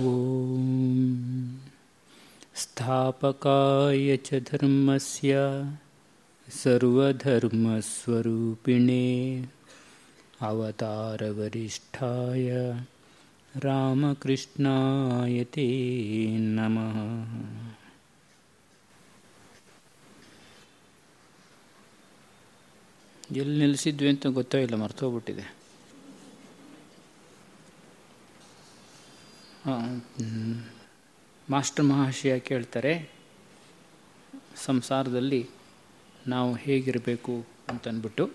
ॐ स्थापकाय च धर्मस्य सर्वधर्मस्वरूपिणे अवतारवरिष्ठाय रामकृष्णाय ते नमः ಎಲ್ಲಿ ನಿಲ್ಲಿಸಿದ್ವಿ ಅಂತ ಗೊತ್ತೋ ಇಲ್ಲ ಮರ್ತೋಗ್ಬಿಟ್ಟಿದೆ ಮಾಸ್ಟರ್ ಮಹಾಶಯ ಕೇಳ್ತಾರೆ, ಸಂಸಾರದಲ್ಲಿ ನಾವು ಹೇಗಿರಬೇಕು? ಅಂತನ್ಬಿಟ್ಟು.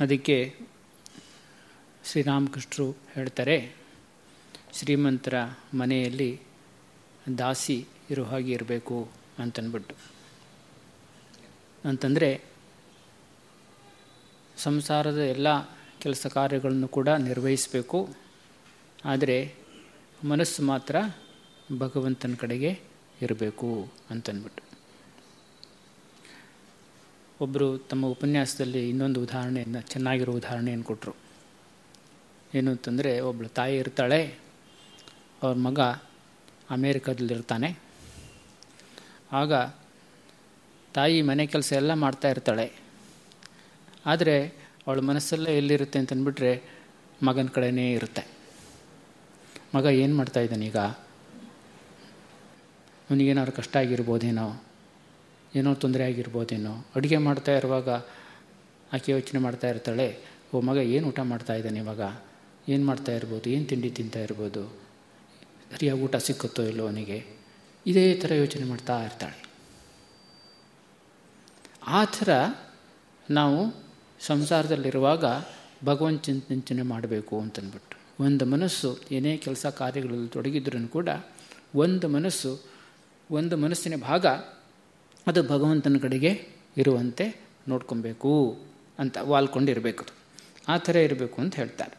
ಅದಕ್ಕೆ ಶ್ರೀರಾಮಕೃಷ್ಣರು ಹೇಳ್ತಾರೆ, ಶ್ರೀಮಂತರ ಮನೆಯಲ್ಲಿ ದಾಸಿ ಇರೋ ಹಾಗೆ ಇರಬೇಕು, ಅಂತನ್ಬಿಟ್ಟು. ಅಂತಂದರೆ, ಸಂಸಾರದ ಎಲ್ಲ ಕೆಲಸ ಕಾರ್ಯಗಳನ್ನು ಕೂಡ ನಿರ್ವಹಿಸಬೇಕು. ಆದರೆ ಮನಸ್ಸು ಮಾತ್ರ ಭಗವಂತನ ಕಡೆಗೆ ಇರಬೇಕು ಅಂತನ್ಬಿಟ್ಟು. ಒಬ್ಬರು ತಮ್ಮ ಉಪನ್ಯಾಸದಲ್ಲಿ ಇನ್ನೊಂದು ಉದಾಹರಣೆಯನ್ನು, ಚೆನ್ನಾಗಿರೋ ಉದಾಹರಣೆಯನ್ನು ಕೊಟ್ಟರು ಏನು ಅಂತಂದರೆ ಒಬ್ಬಳು ತಾಯಿ ಇರ್ತಾಳೆ, ಅವ್ರ ಮಗ ಅಮೇರಿಕಾದಲ್ಲಿರ್ತಾನೆ. ಆಗ ತಾಯಿ ಮನೆ ಕೆಲಸ ಎಲ್ಲ ಮಾಡ್ತಾ ಇರ್ತಾಳೆ. ಆದರೆ ಅವಳ ಮನಸ್ಸೆಲ್ಲ ಎಲ್ಲಿರುತ್ತೆ ಅಂತಂದ್ಬಿಟ್ರೆ ಮಗನ ಕಡೆಯೇ ಇರುತ್ತೆ. ಮಗ ಏನು ಮಾಡ್ತಾ ಇದ್ದಾನೆ ಈಗ? ಅವನಿಗೇನಾದ್ರು ಕಷ್ಟ ಆಗಿರ್ಬೋದೇನೋ? ಏನೋ ತೊಂದರೆ ಆಗಿರ್ಬೋದೇನೋ? ಅಡುಗೆ ಮಾಡ್ತಾ ಇರುವಾಗ ಆಕೆ ಯೋಚನೆ ಮಾಡ್ತಾ ಇರ್ತಾಳೆ, ಓ ಮಗ ಏನು ಊಟ ಮಾಡ್ತಾ ಇದ್ದಾನೆ ಇವಾಗ? ಏನು ಮಾಡ್ತಾ ಇರ್ಬೋದು? ಏನು ತಿಂಡಿ ತಿಂತಾ ಇರ್ಬೋದು? ಸರಿಯಾಗಿ ಊಟ ಸಿಕ್ಕುತ್ತೋ ಇಲ್ಲೋ ಅವನಿಗೆ? ಇದೇ ಥರ ಯೋಚನೆ ಮಾಡ್ತಾ ಇರ್ತಾಳೆ. ಆ ಥರ ನಾವು ಸಂಸಾರದಲ್ಲಿರುವಾಗ ಭಗವಂತ ಚಿಂತನೆ ಮಾಡಬೇಕು ಅಂತಂದ್ಬಿಟ್ಟು ಒಂದು ಮನಸ್ಸು, ಏನೇ ಕೆಲಸ ಕಾರ್ಯಗಳಲ್ಲಿ ತೊಡಗಿದ್ರೂ ಕೂಡ ಒಂದು ಮನಸ್ಸು, ಒಂದು ಮನಸ್ಸಿನ ಭಾಗ ಅದು ಭಗವಂತನ ಕಡೆಗೆ ಇರುವಂತೆ ನೋಡ್ಕೊಬೇಕು ಅಂತ ವಾಲ್ಕೊಂಡಿರಬೇಕು ಆ ಥರ ಇರಬೇಕು ಅಂತ ಹೇಳ್ತಾರೆ.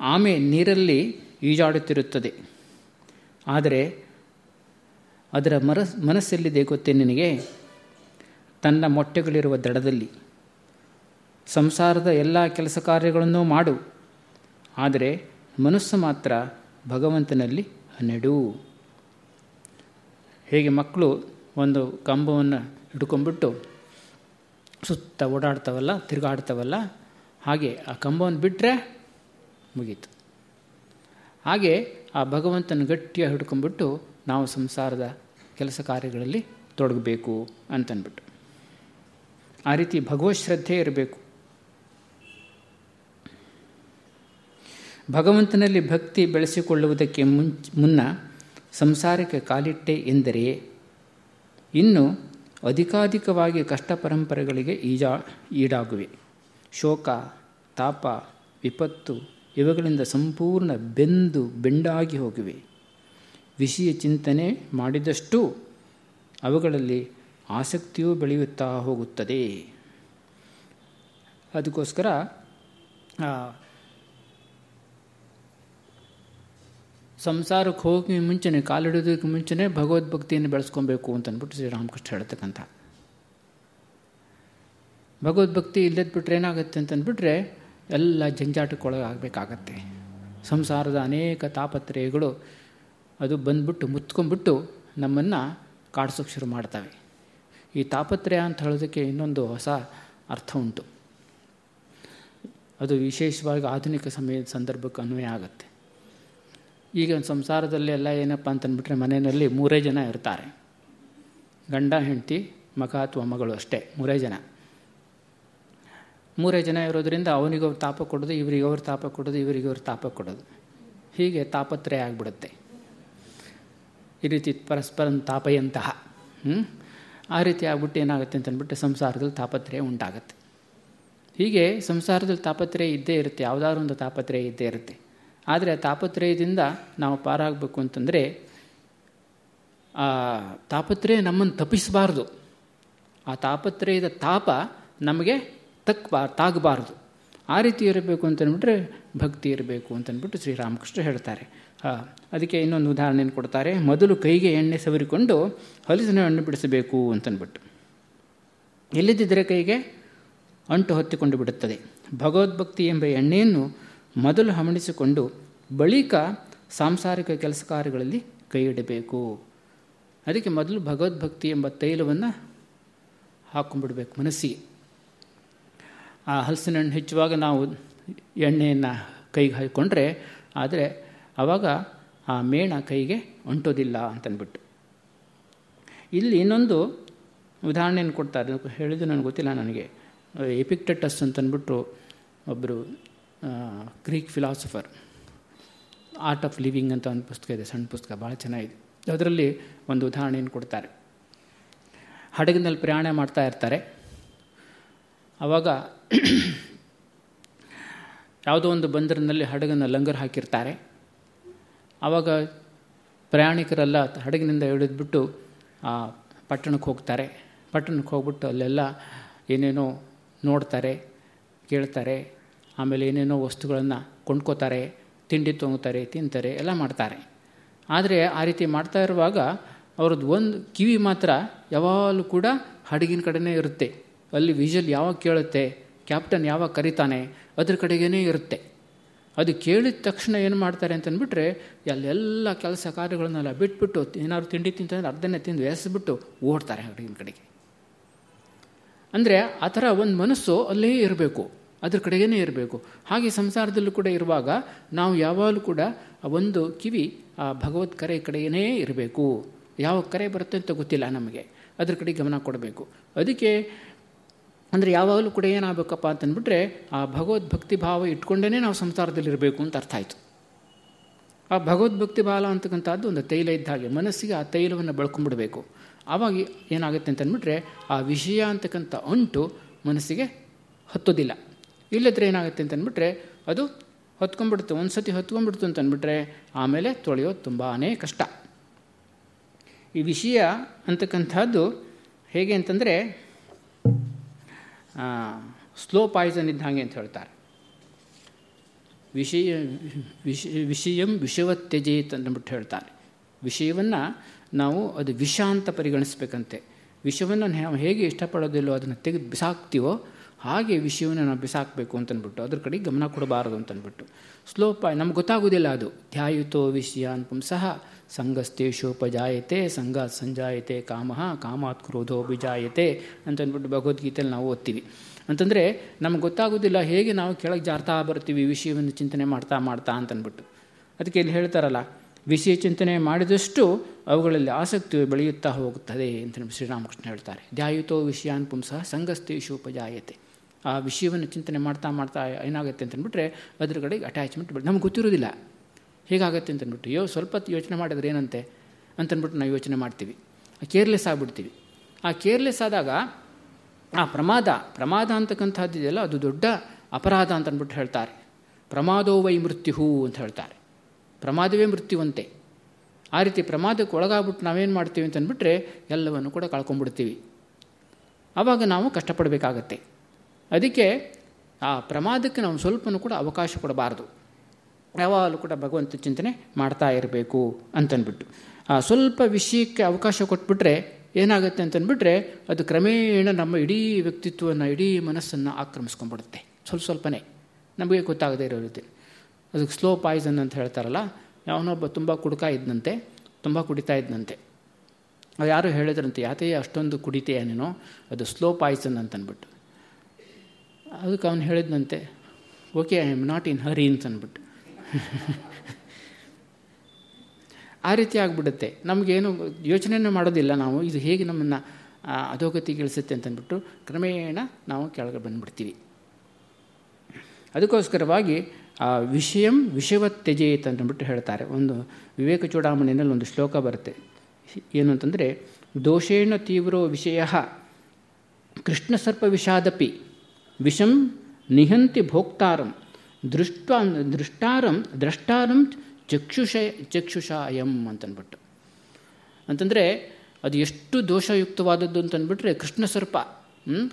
ಆಮೆ ನೀರಲ್ಲಿ ಈಜಾಡುತ್ತಿರುತ್ತದೆ. ಆದರೆ ಅದರ ಮರ ಮನಸ್ಸೆಲ್ಲಿದೆ ಗೊತ್ತೇ ನಿನಗೆ? ತನ್ನ ಮೊಟ್ಟೆಗಳಿರುವ ದಡದಲ್ಲಿ. ಸಂಸಾರದ ಎಲ್ಲ ಕೆಲಸ ಕಾರ್ಯಗಳನ್ನು ಮಾಡು. ಆದರೆ ಮನಸ್ಸು ಮಾತ್ರ ಭಗವಂತನಲ್ಲಿ ನೆಡು ಹೇಗೆ ಮಕ್ಕಳು ಒಂದು ಕಂಬವನ್ನು ಹಿಡ್ಕೊಂಡ್ಬಿಟ್ಟು ಸುತ್ತ ಓಡಾಡ್ತಾವಲ್ಲ, ತಿರುಗಾಡ್ತಾವಲ್ಲ, ಹಾಗೆ ಆ ಕಂಬವನ್ನು ಬಿಟ್ಟರೆ ಮುಗೀತು. ಹಾಗೆ ಆ ಭಗವಂತನ ಗಟ್ಟಿಯಾಗಿ ಹಿಡ್ಕೊಂಡ್ಬಿಟ್ಟು ನಾವು ಸಂಸಾರದ ಕೆಲಸ ಕಾರ್ಯಗಳಲ್ಲಿ ತೊಡಗಬೇಕು ಅಂತನ್ಬಿಟ್ಟು. ಆ ರೀತಿ ಭಗವತ್ ಶ್ರದ್ಧೆ ಇರಬೇಕು. ಭಗವಂತನಲ್ಲಿ ಭಕ್ತಿ ಬೆಳೆಸಿಕೊಳ್ಳುವುದಕ್ಕೆ ಮುಂಚ ಮುನ್ನ ಸಂಸಾರಕ್ಕೆ ಕಾಲಿಟ್ಟೆ ಎಂದರೆ ಇನ್ನು ಅಧಿಕಾಧಿಕವಾಗಿ ಕಷ್ಟ ಪರಂಪರೆಗಳಿಗೆ ಈಜಾ, ಈಡಾಗುವೆ. ಶೋಕ, ತಾಪ, ವಿಪತ್ತು ಇವುಗಳಿಂದ ಸಂಪೂರ್ಣ ಬೆಂದು ಬೆಂಡಾಗಿ ಹೋಗಿವೆ. ವಿಷಯ ಚಿಂತನೆ ಮಾಡಿದಷ್ಟು ಅವುಗಳಲ್ಲಿ ಆಸಕ್ತಿಯೂ ಬೆಳೆಯುತ್ತಾ ಹೋಗುತ್ತದೆ. ಅದಕ್ಕೋಸ್ಕರ ಸಂಸಾರಕ್ಕೆ ಹೋಗಿ ಮುಂಚೆನೆ ಕಾಲಿಡೋದಕ್ಕೆ ಮುಂಚೆನೇ ಭಗವದ್ಭಕ್ತಿಯನ್ನು ಬೆಳೆಸ್ಕೊಬೇಕು ಅಂತಂದ್ಬಿಟ್ಟು ಶ್ರೀರಾಮಕೃಷ್ಣ ಹೇಳ್ತಕ್ಕಂಥ. ಭಗವದ್ಭಕ್ತಿ ಇಲ್ಲದ ಬಿಟ್ರೆ ಏನಾಗುತ್ತೆ ಅಂತಂದ್ಬಿಟ್ರೆ ಎಲ್ಲ ಜಂಜಾಟಕ್ಕೊಳಗಾಗಬೇಕಾಗತ್ತೆ. ಸಂಸಾರದ ಅನೇಕ ತಾಪತ್ರಯಗಳು ಅದು ಬಂದ್ಬಿಟ್ಟು ಮುತ್ಕೊಂಡ್ಬಿಟ್ಟು ನಮ್ಮನ್ನು ಕಾಡ್ಸೋಕ್ಕೆ ಶುರು ಮಾಡ್ತವೆ. ಈ ತಾಪತ್ರಯ ಅಂತ ಹೇಳೋದಕ್ಕೆ ಇನ್ನೊಂದು ಹೊಸ ಅರ್ಥ ಉಂಟು. ಅದು ವಿಶೇಷವಾಗಿ ಆಧುನಿಕ ಸಮಯದ ಸಂದರ್ಭಕ್ಕೆ ಅನ್ವಯ ಆಗುತ್ತೆ. ಈಗ ಸಂಸಾರದಲ್ಲಿ ಎಲ್ಲ ಏನಪ್ಪ ಅಂತಂದ್ಬಿಟ್ರೆ ಮನೆಯಲ್ಲಿ ಮೂರೇ ಜನ ಇರ್ತಾರೆ. ಗಂಡ, ಹೆಂಡತಿ, ಮಗ ಅಥವಾ ಮಗಳು ಅಷ್ಟೇ, ಮೂರೇ ಜನ. ಮೂರೇ ಜನ ಇರೋದ್ರಿಂದ ಅವನಿಗವ್ರು ತಾಪ ಕೊಡೋದು, ಇವರಿಗೆ ಅವ್ರು ತಾಪ ಕೊಡೋದು, ಇವರಿಗೆ ಅವ್ರು ತಾಪ ಕೊಡೋದು. ಹೀಗೆ ತಾಪತ್ರಯ ಆಗಿಬಿಡುತ್ತೆ. ಈ ರೀತಿ ಪರಸ್ಪರ ತಾಪೆಯಂತಹ ಆ ರೀತಿ ಆಗ್ಬಿಟ್ಟು ಏನಾಗುತ್ತೆ ಅಂತಂದ್ಬಿಟ್ಟು ಸಂಸಾರದಲ್ಲಿ ತಾಪತ್ರಯ ಉಂಟಾಗುತ್ತೆ. ಹೀಗೆ ಸಂಸಾರದಲ್ಲಿ ತಾಪತ್ರಯ ಇದ್ದೇ ಇರುತ್ತೆ, ಯಾವುದಾದ್ರು ಒಂದು ತಾಪತ್ರಯ ಇದ್ದೇ ಇರುತ್ತೆ. ಆದರೆ ಆ ತಾಪತ್ರಯದಿಂದ ನಾವು ಪಾರಾಗಬೇಕು ಅಂತಂದರೆ, ಆ ತಾಪತ್ರಯ ನಮ್ಮನ್ನು ತಪ್ಪಿಸಬಾರ್ದು. ಆ ತಾಪತ್ರಯದ ತಾಪ ನಮಗೆ ತಕ್ಕಬಾರ್ ತಾಗಬಾರ್ದು. ಆ ರೀತಿ ಇರಬೇಕು ಅಂತಂದ್ಬಿಟ್ರೆ ಭಕ್ತಿ ಇರಬೇಕು ಅಂತಂದ್ಬಿಟ್ಟು ಶ್ರೀರಾಮಕೃಷ್ಣ ಹೇಳ್ತಾರೆ. ಅದಕ್ಕೆ ಇನ್ನೊಂದು ಉದಾಹರಣೆಯನ್ನು ಕೊಡ್ತಾರೆ. ಮೊದಲು ಕೈಗೆ ಎಣ್ಣೆ ಸವರಿಕೊಂಡು ಹಲಸಿನ ಹಣ್ಣು ಬಿಡಿಸಬೇಕು ಅಂತನ್ಬಿಟ್ಟು. ಎಲ್ಲಿದ್ದಿದ್ರೆ ಕೈಗೆ? ಅಂಟು ಹೊತ್ತಿಕೊಂಡು ಬಿಡುತ್ತದೆ. ಭಗವದ್ಭಕ್ತಿ ಎಂಬ ಎಣ್ಣೆಯನ್ನು ಮೊದಲು ಹಮಣಿಸಿಕೊಂಡು ಬಳಿಕ ಸಾಂಸಾರಿಕ ಕೆಲಸ ಕಾರ್ಯಗಳಲ್ಲಿ ಕೈ ಇಡಬೇಕು. ಅದಕ್ಕೆ ಮೊದಲು ಭಗವದ್ಭಕ್ತಿ ಎಂಬ ತೈಲವನ್ನು ಹಾಕ್ಕೊಂಡ್ಬಿಡ್ಬೇಕು ಮನಸ್ಸಿಗೆ. ಆ ಹಲಸಿನ ಹಣ್ಣು ಹೆಚ್ಚುವಾಗ ನಾವು ಎಣ್ಣೆಯನ್ನು ಕೈಗೆ ಹಾಕ್ಕೊಂಡ್ರೆ ಆದರೆ ಆವಾಗ ಆ ಮೇಣ ಕೈಗೆ ಅಂಟೋದಿಲ್ಲ ಅಂತನ್ಬಿಟ್ಟು. ಇಲ್ಲಿ ಇನ್ನೊಂದು ಉದಾಹರಣೆಯನ್ನು ಕೊಡ್ತಾರೆ ಹೇಳಿದ್ದು ನನಗೆ ಗೊತ್ತಿಲ್ಲ ನನಗೆ. ಎಪಿಕ್ಟಟಸ್ ಅಂತನ್ಬಿಟ್ಟು ಒಬ್ಬರು Greek philosopher. Art of living ಅಂತ ಒಂದು ಪುಸ್ತಕ ಇದೆ, ಸಣ್ಣ ಪುಸ್ತಕ, ಭಾಳ ಚೆನ್ನಾಗಿದೆ. ಅದರಲ್ಲಿ ಒಂದು ಉದಾಹರಣೆಯನ್ನು ಕೊಡ್ತಾರೆ. ಹಡಗಿನಲ್ಲಿ ಪ್ರಯಾಣ ಮಾಡ್ತಾ ಇರ್ತಾರೆ. ಆವಾಗ ಯಾವುದೋ ಒಂದು ಬಂದರಿನಲ್ಲಿ ಹಡಗನ್ನು ಲಂಗರ್ ಹಾಕಿರ್ತಾರೆ. ಆವಾಗ ಪ್ರಯಾಣಿಕರೆಲ್ಲ ಹಡಗಿನಿಂದ ಇಳಿದ್ಬಿಟ್ಟು ಆ, ಪಟ್ಟಣಕ್ಕೆ ಹೋಗ್ತಾರೆ. ಪಟ್ಟಣಕ್ಕೆ ಹೋಗ್ಬಿಟ್ಟು ಅಲ್ಲೆಲ್ಲ ಏನೇನೋ ನೋಡ್ತಾರೆ, ಕೇಳ್ತಾರೆ, ಆಮೇಲೆ ಏನೇನೋ ವಸ್ತುಗಳನ್ನು ಕೊಂಡ್ಕೋತಾರೆ, ತಿಂಡಿ ತೊಗೋತಾರೆ, ತಿಂತಾರೆ, ಎಲ್ಲ ಮಾಡ್ತಾರೆ. ಆದರೆ ಆ ರೀತಿ ಮಾಡ್ತಾ ಇರುವಾಗ ಅವ್ರದ್ದು ಒಂದು ಕಿವಿ ಮಾತ್ರ ಯಾವಾಗಲೂ ಕೂಡ ಹಡಗಿನ ಕಡೆನೇ ಇರುತ್ತೆ. ಅಲ್ಲಿ ವಿಷಲ್ ಯಾವಾಗ ಕೇಳುತ್ತೆ ಕ್ಯಾಪ್ಟನ್ ಯಾವಾಗ ಕರಿತಾನೆ, ಅದ್ರ ಕಡೆಗೇ ಇರುತ್ತೆ. ಅದು ಕೇಳಿದ ತಕ್ಷಣ ಏನು ಮಾಡ್ತಾರೆ ಅಂತಂದ್ಬಿಟ್ರೆ, ಅಲ್ಲೆಲ್ಲ ಕೆಲಸ ಕಾರ್ಯಗಳನ್ನೆಲ್ಲ ಬಿಟ್ಬಿಟ್ಟು ಏನಾದ್ರು ತಿಂಡಿ ತಿಂತಂದ್ರೆ ಅರ್ಧನೇ ತಿಂದು ಎಸ್ಬಿಟ್ಟು ಓಡ್ತಾರೆ ಹಡಗಿನ ಕಡೆಗೆ. ಅಂದರೆ ಆ ಥರ ಒಂದು ಮನಸ್ಸು ಅಲ್ಲೇ ಇರಬೇಕು, ಅದ್ರ ಕಡೆಗೇ ಇರಬೇಕು. ಹಾಗೆ ಸಂಸಾರದಲ್ಲೂ ಕೂಡ ಇರುವಾಗ ನಾವು ಯಾವಾಗಲೂ ಕೂಡ ಒಂದು ಕಿವಿ ಆ ಭಗವತ್ ಕರೆ ಕಡೆಯೇ ಇರಬೇಕು. ಯಾವ ಕರೆ ಬರುತ್ತೆ ಅಂತ ಗೊತ್ತಿಲ್ಲ ನಮಗೆ. ಅದ್ರ ಕಡೆ ಗಮನ ಕೊಡಬೇಕು. ಅದಕ್ಕೆ ಅಂದರೆ ಯಾವಾಗಲೂ ಕೂಡ ಏನಾಗಬೇಕಪ್ಪ ಅಂತಂದ್ಬಿಟ್ರೆ ಆ ಭಗವದ್ಭಕ್ತಿ ಭಾವ ಇಟ್ಕೊಂಡೇ ನಾವು ಸಂಸಾರದಲ್ಲಿರಬೇಕು ಅಂತ ಅರ್ಥ ಆಯಿತು. ಆ ಭಗವದ್ಭಕ್ತಿ ಭಾವ ಅಂತಕ್ಕಂಥದ್ದು ಒಂದು ತೈಲ ಇದ್ದ ಹಾಗೆ ಮನಸ್ಸಿಗೆ ಆ ತೈಲವನ್ನು ಬಳ್ಕೊಂಡ್ಬಿಡಬೇಕು. ಆವಾಗ ಏನಾಗುತ್ತೆ ಅಂತಂದ್ಬಿಟ್ರೆ ಆ ವಿಷಯ ಅಂತಕ್ಕಂಥ ಅಂಟು ಮನಸ್ಸಿಗೆ ಹತ್ತೋದಿಲ್ಲ. ಇಲ್ಲದ್ರೆ ಏನಾಗುತ್ತೆ ಅಂತಂದ್ಬಿಟ್ರೆ ಅದು ಹೊತ್ಕೊಂಡ್ಬಿಡ್ತು ಒಂದು ಸತಿ ಹೊತ್ಕೊಂಡ್ಬಿಡ್ತು ಅಂತಂದ್ಬಿಟ್ರೆ ಆಮೇಲೆ ತೊಳೆಯೋದು ತುಂಬಾ ಕಷ್ಟ. ಈ ವಿಷಯ ಅಂತಕ್ಕಂಥದ್ದು ಹೇಗೆ ಅಂತಂದರೆ ಸ್ಲೋ ಪಾಯ್ಸನ್ ಹಾಗೆ ಅಂತ ಹೇಳ್ತಾರೆ. ವಿಷಯ, ವಿಷ, ವಿಷಯಂ ವಿಷವತ್ಯಜೇತ್ ಅಂದ್ಬಿಟ್ಟು ಹೇಳ್ತಾರೆ. ವಿಷಯವನ್ನು ನಾವು ಅದು ವಿಷ ಅಂತ ಪರಿಗಣಿಸ್ಬೇಕಂತೆ. ವಿಷವನ್ನು ನಾವು ಹೇಗೆ ಇಷ್ಟಪಡೋದಿಲ್ಲೋ ಅದನ್ನು ತೆಗೆದು ಬಿಸಾಕ್ತೀವೋ ಹಾಗೆ ವಿಷಯವನ್ನು ನಾವು ಬಿಸಾಕಬೇಕು ಅಂತನ್ಬಿಟ್ಟು ಅದ್ರ ಕಡೆ ಗಮನ ಕೊಡಬಾರದು ಅಂತಂದ್ಬಿಟ್ಟು ಸ್ಲೋ ಪಾಯ್ ನಮ್ಗೆ ಗೊತ್ತಾಗೋದಿಲ್ಲ ಅದು. ಧ್ಯಾಯುತೋ ವಿಷಯ ಅನ್ಪುಂಸಃ ಸಂಗಸ್ತೇಶೋಪಜಾಯತೆ ಸಂಘ ಸಂಜಾಯತೆ, ಕಾಮ ಕಾಮಾತ್ ಕ್ರೋಧೋ ಬಿಜಾಯತೆ ಅಂತಂದ್ಬಿಟ್ಟು ಭಗವದ್ಗೀತೆಯಲ್ಲಿ ನಾವು ಓದ್ತೀವಿ. ಅಂತಂದರೆ ನಮ್ಗೆ ಗೊತ್ತಾಗೋದಿಲ್ಲ ಹೇಗೆ ನಾವು ಕೆಳಗೆ ಜಾರ್ತಾ ಬರ್ತೀವಿ, ವಿಷಯವನ್ನು ಚಿಂತನೆ ಮಾಡ್ತಾ ಮಾಡ್ತಾ ಅಂತಂದ್ಬಿಟ್ಟು. ಅದಕ್ಕೆ ಇಲ್ಲಿ ಹೇಳ್ತಾರಲ್ಲ, ವಿಷಯ ಚಿಂತನೆ ಮಾಡಿದಷ್ಟು ಅವುಗಳಲ್ಲಿ ಆಸಕ್ತಿ ಬೆಳೆಯುತ್ತಾ ಹೋಗುತ್ತದೆ ಅಂತ ಶ್ರೀರಾಮಕೃಷ್ಣ ಹೇಳ್ತಾರೆ. ಧ್ಯಾಯುತೋ ವಿಷಯಾನ್ ಪುಂಸಃ ಸಂಗಸ್ತೇಶೋಪಜಾಯತೆ ಆ ವಿಷಯವನ್ನು ಚಿಂತನೆ ಮಾಡ್ತಾ ಮಾಡ್ತಾ ಏನಾಗುತ್ತೆ ಅಂತಂದ್ಬಿಟ್ರೆ ಅದ್ರ ಕಡೆಗೆ ಅಟ್ಯಾಚ್ಮೆಂಟ್ ನಮ್ಗೆ ಗೊತ್ತಿರೋದಿಲ್ಲ. ಹೇಗಾಗತ್ತೆ ಅಂತಂದ್ಬಿಟ್ಟು ಯೋ ಸ್ವಲ್ಪ ಯೋಚನೆ ಮಾಡಿದ್ರೆ ಏನಂತೆ ಅಂತಂದ್ಬಿಟ್ಟು ನಾವು ಯೋಚನೆ ಮಾಡ್ತೀವಿ. ಕೇರ್ಲೆಸ್ ಆಗಿಬಿಡ್ತೀವಿ. ಆ ಕೇರ್ಲೆಸ್ ಆದಾಗ ಆ ಪ್ರಮಾದ ಪ್ರಮಾದ ಅಂತಕ್ಕಂಥದ್ದಿದೆಯಲ್ಲ ಅದು ದೊಡ್ಡ ಅಪರಾಧ ಅಂತಂದ್ಬಿಟ್ಟು ಹೇಳ್ತಾರೆ. ಪ್ರಮಾದೋ ವೈ ಮೃತ್ಯು ಅಂತ ಹೇಳ್ತಾರೆ. ಪ್ರಮಾದವೇ ಮೃತ್ಯುವಂತೆ. ಆ ರೀತಿ ಪ್ರಮಾದಕ್ಕೆ ಒಳಗಾಗ್ಬಿಟ್ಟು ನಾವೇನು ಮಾಡ್ತೀವಿ ಅಂತಂದ್ಬಿಟ್ರೆ ಎಲ್ಲವನ್ನು ಕೂಡ ಕಳ್ಕೊಂಡ್ಬಿಡ್ತೀವಿ. ಆವಾಗ ನಾವು ಕಷ್ಟಪಡಬೇಕಾಗತ್ತೆ. ಅದಕ್ಕೆ ಆ ಪ್ರಮಾದಕ್ಕೆ ನಾವು ಸ್ವಲ್ಪನೂ ಕೂಡ ಅವಕಾಶ ಕೊಡಬಾರ್ದು. ಯಾವಾಗಲೂ ಕೂಡ ಭಗವಂತ ಚಿಂತನೆ ಮಾಡ್ತಾ ಇರಬೇಕು ಅಂತನ್ಬಿಟ್ಟು. ಆ, ಸ್ವಲ್ಪ ವಿಷಯಕ್ಕೆ ಅವಕಾಶ ಕೊಟ್ಬಿಟ್ರೆ ಏನಾಗುತ್ತೆ ಅಂತಂದ್ಬಿಟ್ರೆ ಅದು ಕ್ರಮೇಣ ನಮ್ಮ ಇಡೀ ವ್ಯಕ್ತಿತ್ವವನ್ನು, ಇಡೀ ಮನಸ್ಸನ್ನು ಆಕ್ರಮಿಸ್ಕೊಂಡ್ಬಿಡುತ್ತೆ. ಸ್ವಲ್ಪ ಸ್ವಲ್ಪನೇ. ನಮಗೆ ಗೊತ್ತಾಗದೇ ಇರೋ ರೀತಿ. ಅದಕ್ಕೆ ಸ್ಲೋ ಪಾಯ್ಸನ್ ಅಂತ ಹೇಳ್ತಾರಲ್ಲ, ಯಾವನೊಬ್ಬ ತುಂಬ ಕುಡ್ಕ ಇದ್ದಂತೆ ತುಂಬ ಕುಡಿತಾ ಇದ್ದಂತೆ ಅದು ಯಾರು ಹೇಳಿದ್ರಂತೆ, ಯಾತೇ ಅಷ್ಟೊಂದು ಕುಡಿತೆಯ ನೀನು, ಅದು ಸ್ಲೋ ಪಾಯ್ಸನ್ ಅಂತನ್ಬಿಟ್ಟು. ಅದಕ್ಕೆ ಅವನು ಹೇಳಿದ್ನಂತೆ okay I am not in hurry ಅಂತನ್ಬಿಟ್ಟು. ಆ ರೀತಿ ಆಗಿಬಿಡುತ್ತೆ. ನಮಗೇನು ಯೋಚನೆಯನ್ನು ಮಾಡೋದಿಲ್ಲ ನಾವು. ಇದು ಹೇಗೆ ನಮ್ಮನ್ನು ಅಧೋಗತಿಗಿಳಿಸುತ್ತೆ ಅಂತಂದ್ಬಿಟ್ಟು ಕ್ರಮೇಣ ನಾವು ಕೆಳಗೆ ಬಂದುಬಿಡ್ತೀವಿ. ಅದಕ್ಕೋಸ್ಕರವಾಗಿ, ಆ, ವಿಷಯಂ ವಿಷವತ್ಯಜೇತ್ ಅಂತಂದ್ಬಿಟ್ಟು ಹೇಳ್ತಾರೆ. ಒಂದು ವಿವೇಕ ಚೂಡಾಮಣಿನಲ್ಲಿ ಒಂದು ಶ್ಲೋಕ ಬರುತ್ತೆ. ಏನು ಅಂತಂದರೆ, ದೋಷೇಣ ತೀವ್ರೋ ವಿಷಯ ಕೃಷ್ಣ ಸರ್ಪ ವಿಷಾದಪಿ ವಿಷಂ ನಿಹಂತಿ ಭೋಕ್ತಾರಂ. ದೃಷ್ಟ, ದೃಷ್ಟಾರಂ, ದ್ರಷ್ಟಾರಂ ಚಕ್ಷುಷ, ಚಕ್ಷುಷಾಯಂ ಅಂತನ್ಬಿಟ್ಟು. ಅಂತಂದರೆ ಅದು ಎಷ್ಟು ದೋಷಯುಕ್ತವಾದದ್ದು ಅಂತಂದ್ಬಿಟ್ರೆ ಕೃಷ್ಣ ಸರ್ಪ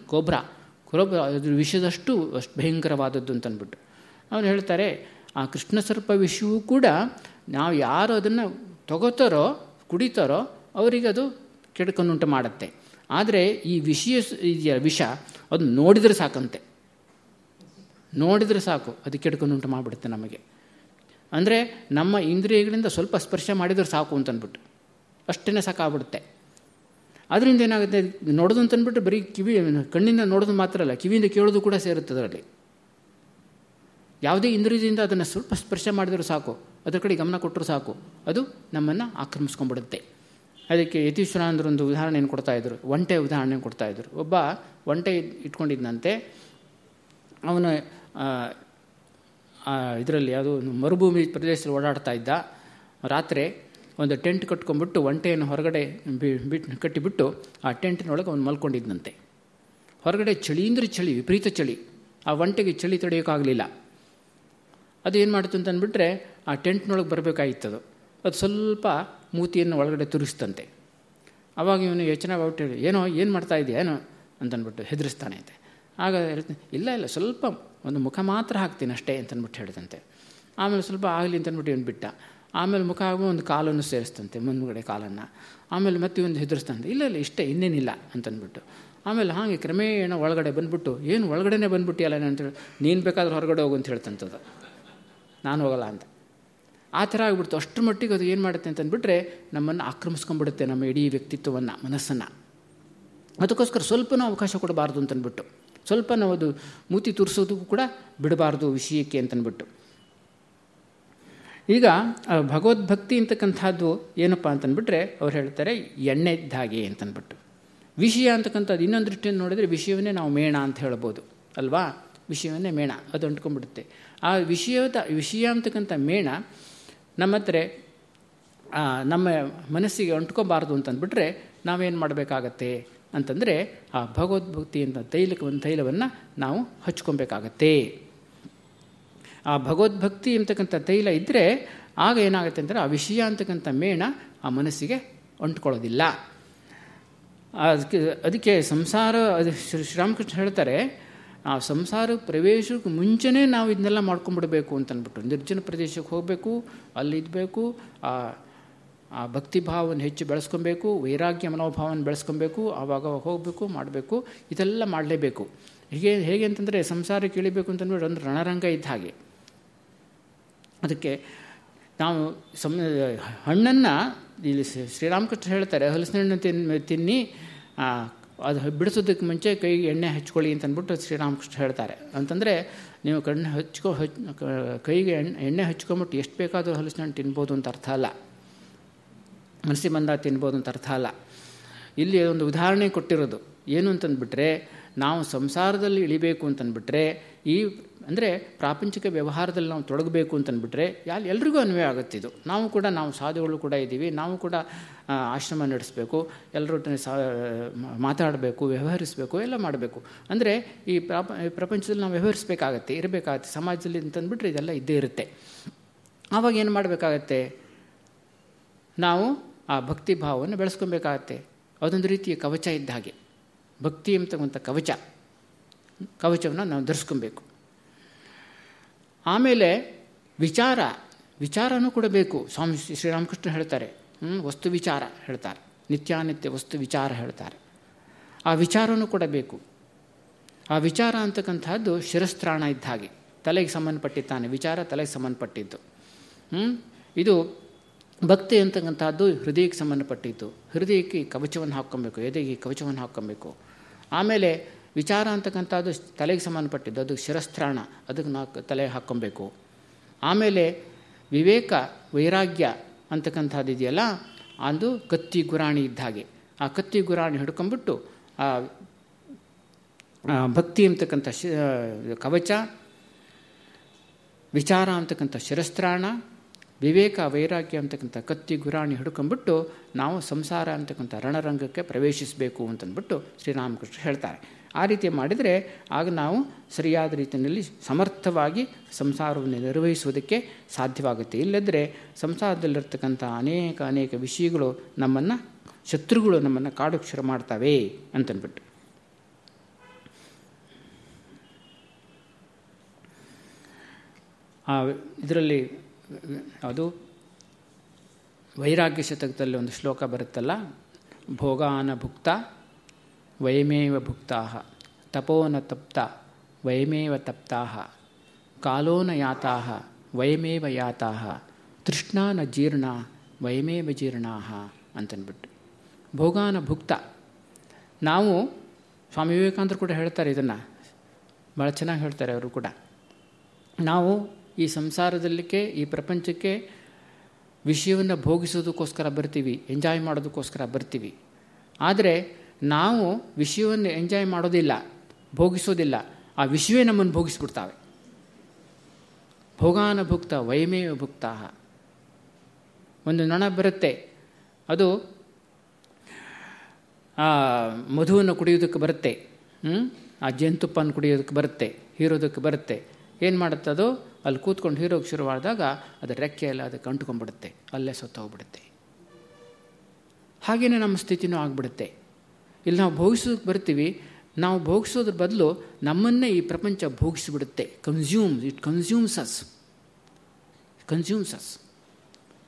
ಕೋಬ್ರಾ. ಕೋಬ್ರ ಅದ್ರ ವಿಷದಷ್ಟು ಅಷ್ಟು ಭಯಂಕರವಾದದ್ದು ಅಂತನ್ಬಿಟ್ಟು. ಅವನು ಹೇಳ್ತಾರೆ, ಆ ಕೃಷ್ಣ ಸರ್ಪ ವಿಷವೂ ಕೂಡ ನಾವು ಯಾರು ಅದನ್ನು ತಗೋತಾರೋ, ಕುಡಿತಾರೋ ಅವರಿಗೆ ಅದು ಕೆಡಕನ್ನುಂಟು ಮಾಡುತ್ತೆ. ಆದರೆ ಈ ವಿಷಯ ಇದೆಯ ವಿಷ, ಅದು ನೋಡಿದರೆ ಸಾಕಂತೆ. ನೋಡಿದರೆ ಸಾಕು, ಅದು ಕೆಡ್ಕೊಂಡುಂಟು ಮಾಡಿಬಿಡುತ್ತೆ ನಮಗೆ. ಅಂದರೆ ನಮ್ಮ ಇಂದ್ರಿಯಗಳಿಂದ ಸ್ವಲ್ಪ ಸ್ಪರ್ಶ ಮಾಡಿದರೆ ಸಾಕು ಅಂತನ್ಬಿಟ್ಟು. ಅಷ್ಟೇ ಸಾಕಾಗ್ಬಿಡುತ್ತೆ. ಅದರಿಂದ ಏನಾಗುತ್ತೆ, ನೋಡೋದು ಅಂತಂದ್ಬಿಟ್ಟು ಬರೀ ಕಿವಿ, ಕಣ್ಣಿಂದ ನೋಡೋದು ಮಾತ್ರ ಅಲ್ಲ, ಕಿವಿಯಿಂದ ಕೇಳೋದು ಕೂಡ ಸೇರುತ್ತೆ ಅದರಲ್ಲಿ. ಯಾವುದೇ ಇಂದ್ರಿಯದಿಂದ ಅದನ್ನು ಸ್ವಲ್ಪ ಸ್ಪರ್ಶ ಮಾಡಿದರೂ ಸಾಕು, ಅದರ ಕಡೆ ಗಮನ ಕೊಟ್ಟರು ಸಾಕು, ಅದು ನಮ್ಮನ್ನು ಆಕ್ರಮಿಸ್ಕೊಂಡ್ಬಿಡುತ್ತೆ. ಅದಕ್ಕೆ ಯತೀಶ್ವರಾನಂದರು ಒಂದು ಉದಾಹರಣೆಯನ್ನು ಕೊಡ್ತಾಯಿದ್ರು ಒಂಟೆ ಉದಾಹರಣೆ ಕೊಡ್ತಾಯಿದ್ರು ಒಬ್ಬ ಒಂಟೆ ಇಟ್ಕೊಂಡಿದ್ದಂತೆ ಅವನು ಇದರಲ್ಲಿ ಅದು ಮರುಭೂಮಿ ಪ್ರದೇಶದಲ್ಲಿ ಓಡಾಡ್ತಾ ಇದ್ದ. ರಾತ್ರಿ ಒಂದು ಟೆಂಟ್ ಕಟ್ಕೊಂಡ್ಬಿಟ್ಟು ಒಂಟೆಯನ್ನು ಹೊರಗಡೆ ಬಿಟ್ಟು ಕಟ್ಟಿಬಿಟ್ಟು ಆ ಟೆಂಟ್ನೊಳಗೆ ಅವನು ಮಲ್ಕೊಂಡಿದ್ದಂತೆ ಹೊರಗಡೆ ಚಳಿ ಅಂದರೆ ಚಳಿ, ವಿಪರೀತ ಚಳಿ. ಆ ಒಂಟೆಗೆ ಚಳಿ ತಡೆಯೋಕ್ಕಾಗಲಿಲ್ಲ. ಅದು ಏನು ಮಾಡಿತು ಅಂತಂದ್ಬಿಟ್ರೆ ಆ ಟೆಂಟ್ನೊಳಗೆ ಬರಬೇಕಾಗಿತ್ತದು. ಅದು ಸ್ವಲ್ಪ ಮೂತಿಯನ್ನು ಒಳಗಡೆ ತುರಿಸ್ತಂತೆ ಆವಾಗ ಇವನು ಯೋಚನೆ ಬಾಬಿಟ್ಟು ಏನೋ, ಏನು ಮಾಡ್ತಾ ಇದೆಯಾ, ಏನೋ, ಅಂತಂದ್ಬಿಟ್ಟು ಹೆದರಿಸ್ತಾನೆ ಅಂತೆ. ಆಗ ಇಲ್ಲ ಇಲ್ಲ, ಸ್ವಲ್ಪ ಒಂದು ಮುಖ ಮಾತ್ರ ಹಾಕ್ತೀನಿ ಅಷ್ಟೇ ಅಂತಂದ್ಬಿಟ್ಟು ಹೇಳಿದಂತೆ. ಆಮೇಲೆ ಸ್ವಲ್ಪ ಆಗಲಿ ಅಂತನ್ಬಿಟ್ಟು ಇವನು ಬಿಟ್ಟ. ಆಮೇಲೆ ಮುಖ ಆಗುವ ಒಂದು ಕಾಲನ್ನು ಸೇರಿಸ್ತಂತೆ ಮುಂದುಗಡೆ ಕಾಲನ್ನು. ಆಮೇಲೆ ಮತ್ತೆ ಒಂದು ಹೆದರಿಸ್ತಂತೆ ಇಲ್ಲ ಇಲ್ಲ, ಇಷ್ಟೇ, ಇನ್ನೇನಿಲ್ಲ ಅಂತಂದ್ಬಿಟ್ಟು ಆಮೇಲೆ ಹಾಗೆ ಕ್ರಮೇಣ ಒಳಗಡೆ ಬಂದ್ಬಿಟ್ಟು, ಏನು ಒಳಗಡೆನೇ ಬಂದ್ಬಿಟ್ಟಿಯಲ್ಲ ಅಂತೇಳಿ ನೀನು ಬೇಕಾದ್ರೆ ಹೊರಗಡೆ ಹೋಗು ಅಂತ ಹೇಳ್ತಂಥದ್ದು ನಾನು ಹೋಗಲ್ಲ ಅಂತ. ಆ ಥರ ಆಗಿಬಿಡ್ತು. ಅಷ್ಟರ ಮಟ್ಟಿಗೆ ಅದು ಏನು ಮಾಡುತ್ತೆ ಅಂತಂದ್ಬಿಟ್ರೆ ನಮ್ಮನ್ನು ಆಕ್ರಮಿಸ್ಕೊಂಡ್ಬಿಡುತ್ತೆ ನಮ್ಮ ಇಡೀ ವ್ಯಕ್ತಿತ್ವವನ್ನು, ಮನಸ್ಸನ್ನು. ಅದಕ್ಕೋಸ್ಕರ ಸ್ವಲ್ಪನೂ ಅವಕಾಶ ಕೊಡಬಾರ್ದು ಅಂತಂದ್ಬಿಟ್ಟು ಸ್ವಲ್ಪ ನಾವು ಅದು ಮೂತಿ ತುರಿಸೋದಕ್ಕೂ ಕೂಡ ಬಿಡಬಾರ್ದು ವಿಷಯಕ್ಕೆ ಅಂತನ್ಬಿಟ್ಟು. ಈಗ ಭಗವದ್ಭಕ್ತಿ ಅಂತಕ್ಕಂಥದ್ದು ಏನಪ್ಪ ಅಂತಂದ್ಬಿಟ್ರೆ ಅವ್ರು ಹೇಳ್ತಾರೆ ಎಣ್ಣೆ ಇದ್ದಾಗೆ ಅಂತಂದ್ಬಿಟ್ಟು ವಿಷಯ ಅಂತಕ್ಕಂಥದ್ದು ಇನ್ನೊಂದು ದೃಷ್ಟಿಯಿಂದ ನೋಡಿದರೆ ವಿಷಯವನ್ನೇ ನಾವು ಮೇಣ ಅಂತ ಹೇಳ್ಬೋದು, ಅಲ್ವಾ? ವಿಷಯವನ್ನೇ ಮೇಣ, ಅದು ಅಂಟ್ಕೊಂಡ್ಬಿಡುತ್ತೆ. ಆ ವಿಷಯದ, ವಿಷಯ ಅಂತಕ್ಕಂಥ ಮೇಣ ನಮ್ಮ ಹತ್ರ ನಮ್ಮ ಮನಸ್ಸಿಗೆ ಅಂಟ್ಕೊಬಾರ್ದು ಅಂತಂದ್ಬಿಟ್ರೆ ನಾವೇನು ಮಾಡಬೇಕಾಗತ್ತೆ? ಅಂತಂದರೆ ಆ ಭಗವದ್ಭಕ್ತಿ ಅಂತ ತೈಲಕ್ಕೆ ಒಂದು ತೈಲವನ್ನು ನಾವು ಹಚ್ಕೊಬೇಕಾಗತ್ತೆ. ಆ ಭಗವದ್ಭಕ್ತಿ ಅಂತಕ್ಕಂಥ ತೈಲ ಇದ್ದರೆ ಆಗ ಏನಾಗುತ್ತೆ ಅಂದರೆ ಆ ವಿಷಯ ಅಂತಕ್ಕಂಥ ಮೇಣ ಆ ಮನಸ್ಸಿಗೆ ಅಂಟ್ಕೊಳ್ಳೋದಿಲ್ಲ. ಅದಕ್ಕೆ ಅದಕ್ಕೆ ಸಂಸಾರ, ಅದು ಶ್ರೀರಾಮಕೃಷ್ಣ ಹೇಳ್ತಾರೆ, ಆ ಸಂಸಾರ ಪ್ರವೇಶಕ್ಕೆ ಮುಂಚೆನೇ ನಾವು ಇದನ್ನೆಲ್ಲ ಮಾಡ್ಕೊಂಬಿಡಬೇಕು ಅಂತಂದ್ಬಿಟ್ಟು ನಿರ್ಜನ ಪ್ರದೇಶಕ್ಕೆ ಹೋಗಬೇಕು, ಅಲ್ಲಿ ಅಲ್ಲಿದ್ದಬೇಕು ಆ ಆ ಭಕ್ತಿ ಭಾವವನ್ನು ಹೆಚ್ಚು ಬೆಳೆಸ್ಕೊಬೇಕು, ವೈರಾಗ್ಯ ಮನೋಭಾವವನ್ನು ಬೆಳೆಸ್ಕೊಬೇಕು, ಆವಾಗ ಹೋಗಬೇಕು, ಮಾಡಬೇಕು, ಇದೆಲ್ಲ ಮಾಡಲೇಬೇಕು. ಹೀಗೆ ಹೇಗೆ ಅಂತಂದರೆ ಸಂಸಾರಕ್ಕೆ ಇಳಿಬೇಕು ಅಂತಂದ್ಬಿಟ್ಟು ಒಂದು ರಣರಂಗ ಇದ್ದ ಹಾಗೆ. ಅದಕ್ಕೆ ನಾವು ಸಂ ಹಣ್ಣನ್ನು ಇಲ್ಲಿ ಶ್ರೀರಾಮಕೃಷ್ಣ ಹೇಳ್ತಾರೆ ಹಲಸಿನ ಹಣ್ಣು ತಿನ್, ತಿನ್ನಿ ಅದು ಬಿಡಿಸೋದಕ್ಕೆ ಮುಂಚೆ ಕೈಗೆ ಎಣ್ಣೆ ಹಚ್ಕೊಳ್ಳಿ ಅಂತ ಅಂದ್ಬಿಟ್ಟು ಶ್ರೀರಾಮಕೃಷ್ಣ ಹೇಳ್ತಾರೆ. ಅಂತಂದರೆ ನೀವು ಕಣ್ಣು ಹಚ್ಕೊ, ಹಚ್ ಕೈಗೆ ಎಣ್ಣೆ ಎಣ್ಣೆ ಹಚ್ಕೊಂಬಿಟ್ಟು ಎಷ್ಟು ಬೇಕಾದರೂ ಹಲಸಿನ ಹಣ್ಣು ತಿನ್ಬೋದು ಅಂತ ಅರ್ಥ ಅಲ್ಲ. ಮನಸ್ಸಿಗೆ ಬಂದಾಗ ತಿನ್ಬೋದು ಅಂತ ಅರ್ಥ ಅಲ್ಲ. ಇಲ್ಲಿ ಒಂದು ಉದಾಹರಣೆ ಕೊಟ್ಟಿರೋದು. ಏನು ಅಂತಂದ್ಬಿಟ್ರೆ, ನಾವು ಸಂಸಾರದಲ್ಲಿ ಇಳಿಬೇಕು ಅಂತಂದ್ಬಿಟ್ರೆ, ಈ ಅಂದರೆ ಪ್ರಾಪಂಚಿಕ ವ್ಯವಹಾರದಲ್ಲಿ ನಾವು ತೊಡಗಬೇಕು ಅಂತಂದ್ಬಿಟ್ರೆ ಯಾರು ಎಲ್ರಿಗೂ ಅನ್ವಯ ಆಗುತ್ತೆ ಇದು. ನಾವು ಕೂಡ, ನಾವು ಸಾಧುಗಳು ಕೂಡ ಇದ್ದೀವಿ, ನಾವು ಕೂಡ ಆಶ್ರಮ ನಡೆಸಬೇಕು ಎಲ್ಲರೊಟ್ಟಿನ ಸಾ, ಮಾತಾಡಬೇಕು, ವ್ಯವಹರಿಸಬೇಕು, ಎಲ್ಲ ಮಾಡಬೇಕು. ಅಂದರೆ ಈ ಪ್ರಾಪ ಪ್ರಪಂಚದಲ್ಲಿ ನಾವು ವ್ಯವಹರಿಸಬೇಕಾಗತ್ತೆ, ಇರಬೇಕಾಗತ್ತೆ, ಸಮಾಜದಲ್ಲಿ ಅಂತಂದ್ಬಿಟ್ರೆ ಇದೆಲ್ಲ ಇದ್ದೇ ಇರುತ್ತೆ. ಆವಾಗ ಏನು ಮಾಡಬೇಕಾಗತ್ತೆ? ನಾವು ಆ ಭಕ್ತಿ ಭಾವವನ್ನು ಬೆಳೆಸ್ಕೊಬೇಕಾಗತ್ತೆ. ಅದೊಂದು ರೀತಿಯ ಕವಚ ಇದ್ದ ಹಾಗೆ. ಭಕ್ತಿ ಎಂಬತಕ್ಕಂಥ ಕವಚ. ಕವಚವನ್ನು ನಾವು ಧರಿಸ್ಕೊಬೇಕು. ಆಮೇಲೆ ವಿಚಾರ. ವಿಚಾರನೂ ಕೂಡ ಬೇಕು. ಸ್ವಾಮಿ ಶ್ರೀರಾಮಕೃಷ್ಣ ಹೇಳ್ತಾರೆ. ವಸ್ತು ವಿಚಾರ ಹೇಳ್ತಾರೆ. ನಿತ್ಯಾನಿತ್ಯ ವಸ್ತು ವಿಚಾರ ಹೇಳ್ತಾರೆ. ಆ ವಿಚಾರನೂ ಕೂಡ ಬೇಕು. ಆ ವಿಚಾರ ಅಂತಕ್ಕಂಥದ್ದು ಶಿರಸ್ತ್ರಾಣ ಇದ್ದ ಹಾಗೆ. ತಲೆಗೆ ಸಂಬಂಧಪಟ್ಟಿದ್ದಾನೆ. ವಿಚಾರ ತಲೆಗೆ ಸಂಬಂಧಪಟ್ಟಿದ್ದು. ಇದು ಭಕ್ತಿ ಅಂತಕ್ಕಂಥದ್ದು ಹೃದಯಕ್ಕೆ ಸಂಬಂಧಪಟ್ಟಿತ್ತು. ಹೃದಯಕ್ಕೆ ಕವಚವನ್ನು ಹಾಕ್ಕೊಬೇಕು, ಎದೆಗೆ ಕವಚವನ್ನು ಹಾಕ್ಕೊಬೇಕು. ಆಮೇಲೆ ವಿಚಾರ ಅಂತಕ್ಕಂಥದ್ದು ತಲೆಗೆ ಸಂಬಂಧಪಟ್ಟಿದ್ದು, ಅದು ಶಿರಸ್ತ್ರಾಣ, ಅದಕ್ಕೆ ನಾವು ತಲೆ ಹಾಕ್ಕೊಬೇಕು. ಆಮೇಲೆ ವಿವೇಕ, ವೈರಾಗ್ಯ ಅಂತಕ್ಕಂಥದ್ದು ಇದೆಯಲ್ಲ, ಅದು ಕತ್ತಿ ಗುರಾಣಿ ಇದ್ದ ಹಾಗೆ. ಆ ಕತ್ತಿ ಗುರಾಣಿ ಹಿಡ್ಕೊಂಬಿಟ್ಟು ಆ ಭಕ್ತಿ ಅಂತಕ್ಕಂಥ ಶಿ ಕವಚ, ವಿಚಾರ ಅಂತಕ್ಕಂಥ ಶಿರಸ್ತ್ರಾಣ ವಿವೇಕ ವೈರಾಗ್ಯ ಅಂತಕ್ಕಂಥ ಕತ್ತಿ ಗುರಾಣಿ ಹಿಡ್ಕೊಂಡ್ಬಿಟ್ಟು ನಾವು ಸಂಸಾರ ಅಂತಕ್ಕಂಥ ರಣರಂಗಕ್ಕೆ ಪ್ರವೇಶಿಸಬೇಕು ಅಂತಂದ್ಬಿಟ್ಟು ಶ್ರೀರಾಮಕೃಷ್ಣ ಹೇಳ್ತಾರೆ. ಆ ರೀತಿ ಮಾಡಿದರೆ ಆಗ ನಾವು ಸರಿಯಾದ ರೀತಿಯಲ್ಲಿ ಸಮರ್ಥವಾಗಿ ಸಂಸಾರವನ್ನು ನಿರ್ವಹಿಸುವುದಕ್ಕೆ ಸಾಧ್ಯವಾಗುತ್ತೆ. ಇಲ್ಲದ್ರೆ ಸಂಸಾರದಲ್ಲಿರ್ತಕ್ಕಂಥ ಅನೇಕ ಅನೇಕ ವಿಷಯಗಳು ನಮ್ಮನ್ನು, ಶತ್ರುಗಳು ನಮ್ಮನ್ನು ಕಾಡುಕ್ಷರ ಮಾಡ್ತವೆ ಅಂತನ್ಬಿಟ್ಟು ಆ, ಇದರಲ್ಲಿ ಅದು ವೈರಾಗ್ಯ ಶತಕದಲ್ಲಿ ಒಂದು ಶ್ಲೋಕ ಬರುತ್ತಲ್ಲ, ಭೋಗಾನ ಭುಕ್ತ ವಯಮೇವ ಭುಕ್ತಾಹ, ತಪೋನ ತಪ್ತ ವಯಮೇವ ತಪ್ತಾಹ, ಕಾಲೋನ ಯಾತಾಹ ವಯಮೇವ ಯಾತಾಹ, ತೃಷ್ಣಾನ ಜೀರ್ಣ ವಯಮೇವ ಜೀರ್ಣಾಹ ಅಂತನ್ಬಿಟ್ಟು. ಭೋಗಾನ ಭುಕ್ತ. ನಾವು ಸ್ವಾಮಿ ವಿವೇಕಾನಂದರು ಕೂಡ ಹೇಳ್ತಾರೆ ಇದನ್ನು. ಭಾಳ ಚೆನ್ನಾಗಿ ಹೇಳ್ತಾರೆ ಅವರು ಕೂಡ. ನಾವು ಈ ಸಂಸಾರದಲ್ಲಿಕ್ಕೆ, ಈ ಪ್ರಪಂಚಕ್ಕೆ ವಿಷಯವನ್ನು ಭೋಗಿಸೋದಕ್ಕೋಸ್ಕರ ಬರ್ತೀವಿ ಎಂಜಾಯ್ ಮಾಡೋದಕ್ಕೋಸ್ಕರ ಬರ್ತೀವಿ. ಆದರೆ ನಾವು ವಿಷಯವನ್ನು ಎಂಜಾಯ್ ಮಾಡೋದಿಲ್ಲ, ಭೋಗಿಸೋದಿಲ್ಲ, ಆ ವಿಷಯವೇ ನಮ್ಮನ್ನು ಭೋಗಿಸ್ಬಿಡ್ತಾವೆ. ಭೋಗಾನ ಭುಕ್ತ ವಯಮೇವ ಭುಕ್ತ ಒಂದು ನೊಣ ಬರುತ್ತೆ, ಅದು ಆ ಮಧುವನ್ನು ಕುಡಿಯೋದಕ್ಕೆ ಬರುತ್ತೆ ಆ ಜೇನುತುಪ್ಪನ್ನು ಕುಡಿಯೋದಕ್ಕೆ ಬರುತ್ತೆ, ಹೀರೋದಕ್ಕೆ ಬರುತ್ತೆ. ಏನು ಮಾಡುತ್ತೆ ಅದು? ಅಲ್ಲಿ ಕೂತ್ಕೊಂಡು ಹೀರೋಗಿ ಶುರುವಾದಾಗ ಅದು ರೆಕ್ಕೆ ಎಲ್ಲ ಅದಕ್ಕೆ ಅಂಟ್ಕೊಂಡ್ಬಿಡುತ್ತೆ. ಅಲ್ಲೇ ಸತ್ತೋಗ್ಬಿಡುತ್ತೆ. ಹಾಗೆಯೇ ನಮ್ಮ ಸ್ಥಿತಿನೂ ಆಗಿಬಿಡುತ್ತೆ. ಇಲ್ಲಿ ನಾವು ಭೋಗಿಸೋದಕ್ಕೆ ಬರ್ತೀವಿ. ನಾವು ಭೋಗಿಸೋದ್ರ ಬದಲು ನಮ್ಮನ್ನೇ ಈ ಪ್ರಪಂಚ ಭೋಗಿಸಿಬಿಡುತ್ತೆ. Consume it consumes us consumes us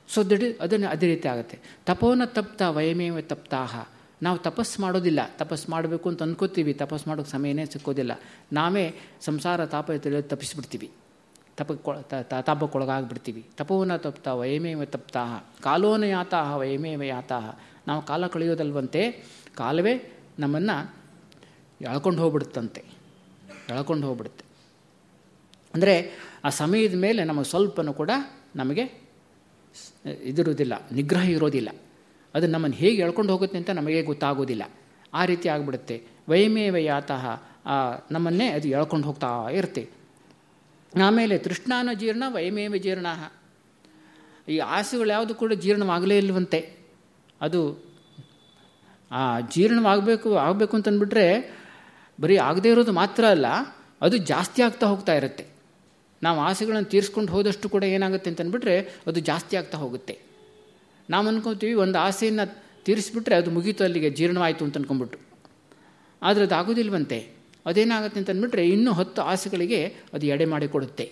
so that ಅದನ್ನು ಅದೇ ರೀತಿ ಆಗುತ್ತೆ. ತಪೋನ ತಪ್ತ ವಯಮೇವ ತಪ್ತಾಹ. ನಾವು ತಪಸ್ಸು ಮಾಡೋದಿಲ್ಲ. ತಪಸ್ಸು ಮಾಡಬೇಕು ಅಂತ ಅಂದ್ಕೋತೀವಿ ತಪಸ್ಸು ಮಾಡೋಕ್ಕೆ ಸಮಯನೇ ಸಿಕ್ಕೋದಿಲ್ಲ. ನಾವೇ ಸಂಸಾರ ತಾಪ ತಪ್ಪಿಸ್ಬಿಡ್ತೀವಿ. ತಪಕ್ಕೆ ತಾಪಕ್ಕೊಳಗಾಗ್ಬಿಡ್ತೀವಿ. ತಪೋನ ತಪ್ತಾ ವಯಮೇವ ತಪ್ತಾ ಕಾಲೋನ ಯಾತಾಹ ವಯಮೇವ ಯಾತಾಹ. ನಾವು ಕಾಲ ಕಳೆಯೋದಲ್ವಂತೆ ಕಾಲವೇ ನಮ್ಮನ್ನು ಎಳ್ಕೊಂಡು ಹೋಗ್ಬಿಡುತ್ತಂತೆ. ಎಳ್ಕೊಂಡು ಹೋಗ್ಬಿಡುತ್ತೆ. ಅಂದರೆ ಆ ಸಮಯದ ಮೇಲೆ ನಮಗೆ ಸ್ವಲ್ಪನೂ ಕೂಡ ನಮಗೆ ಇದಿರೋದಿಲ್ಲ. ನಿಗ್ರಹ ಇರೋದಿಲ್ಲ. ಅದು ನಮ್ಮನ್ನು ಹೇಗೆ ಎಳ್ಕೊಂಡು ಹೋಗುತ್ತೆ ಅಂತ ನಮಗೆ ಗೊತ್ತಾಗೋದಿಲ್ಲ. ಆ ರೀತಿ ಆಗಿಬಿಡುತ್ತೆ. ವಯಮೇವ ನಮ್ಮನ್ನೇ ಅದು ಎಳ್ಕೊಂಡು ಹೋಗ್ತಾ ಇರುತ್ತೆ. ಆಮೇಲೆ ತೃಷ್ಣಾನ ಜೀರ್ಣ ವಯಮೇವ ಜೀರ್ಣ. ಈ ಆಸೆಗಳು ಯಾವುದು ಕೂಡ ಜೀರ್ಣವಾಗಲೇ ಇಲ್ಲವಂತೆ ಅದು, ಆ, ಜೀರ್ಣವಾಗಬೇಕು, ಆಗಬೇಕು ಅಂತಂದ್ಬಿಟ್ರೆ ಬರೀ ಆಗದೇ ಇರೋದು ಮಾತ್ರ ಅಲ್ಲ, ಅದು ಜಾಸ್ತಿ ಆಗ್ತಾ ಹೋಗ್ತಾ ಇರುತ್ತೆ. ನಾವು ಆಸೆಗಳನ್ನು ತೀರಿಸ್ಕೊಂಡು ಹೋದಷ್ಟು ಕೂಡ ಏನಾಗುತ್ತೆ ಅಂತಂದ್ಬಿಟ್ರೆ ಅದು ಜಾಸ್ತಿ ಆಗ್ತಾ ಹೋಗುತ್ತೆ. ನಾವು ಅನ್ಕೊತೀವಿ ಒಂದು ಆಸೆಯನ್ನು ತೀರಿಸ್ಬಿಟ್ರೆ ಅದು ಮುಗೀತು ಅಲ್ಲಿಗೆ, ಜೀರ್ಣವಾಯಿತು ಅಂತ ಅನ್ಕೊಂಡ್ಬಿಟ್ಟು ಆದರೆ ಅದು ಆಗೋದಿಲ್ವಂತೆ. ಅದೇನಾಗುತ್ತೆ ಅಂತ ಅಂದ್ಬಿಟ್ರೆ ಇನ್ನೂ ಹತ್ತು ಆಸೆಗಳಿಗೆ ಅದು ಎಡೆ ಮಾಡಿಕೊಡುತ್ತೆ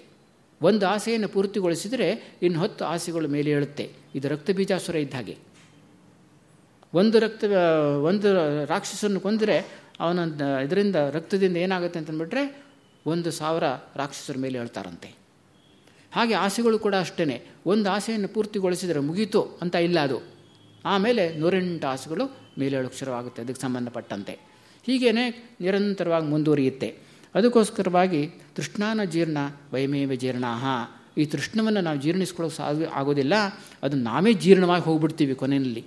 ಒಂದು ಆಸೆಯನ್ನು ಪೂರ್ತಿಗೊಳಿಸಿದರೆ ಇನ್ನು ಹತ್ತು ಆಸೆಗಳು ಮೇಲೆ ಹೇಳುತ್ತೆ ಇದು ರಕ್ತ ಬೀಜಾಸುರ ಇದ್ದ ಹಾಗೆ. ಒಂದು ರಕ್ತ ಒಂದು ರಾಕ್ಷಸನ್ನು ಕೊಂದರೆ ಅವನ ಇದರಿಂದ ರಕ್ತದಿಂದ ಏನಾಗುತ್ತೆ ಅಂತಂದ್ಬಿಟ್ರೆ ಒಂದು ಸಾವಿರ ರಾಕ್ಷಸರ ಮೇಲೆ ಹೇಳ್ತಾರಂತೆ ಹಾಗೆ ಆಸೆಗಳು ಕೂಡ ಅಷ್ಟೇ ಒಂದು ಆಸೆಯನ್ನು ಪೂರ್ತಿಗೊಳಿಸಿದರೆ ಮುಗೀತು ಅಂತ ಇಲ್ಲ ಅದು. ಆಮೇಲೆ ನೂರೆಂಟು ಆಸೆಗಳು ಮೇಲೆ ಹೇಳೋಕ್ಕೆ ಶುರುವಾಗುತ್ತೆ ಅದಕ್ಕೆ ಸಂಬಂಧಪಟ್ಟಂತೆ. ಹೀಗೇ ನಿರಂತರವಾಗಿ ಮುಂದುವರಿಯುತ್ತೆ. ಅದಕ್ಕೋಸ್ಕರವಾಗಿ ತೃಷ್ಣಾನ ಜೀರ್ಣ ವಯಮೇವ ಜೀರ್ಣಾಹ. ಈ ತೃಷ್ಣವನ್ನು ನಾವು ಜೀರ್ಣಿಸ್ಕೊಳ್ಳೋಕೆ ಸಾಧ್ಯ ಆಗೋದಿಲ್ಲ. ಅದು ನಾವೇ ಜೀರ್ಣವಾಗಿ ಹೋಗ್ಬಿಡ್ತೀವಿ ಕೊನೆಯಲ್ಲಿ.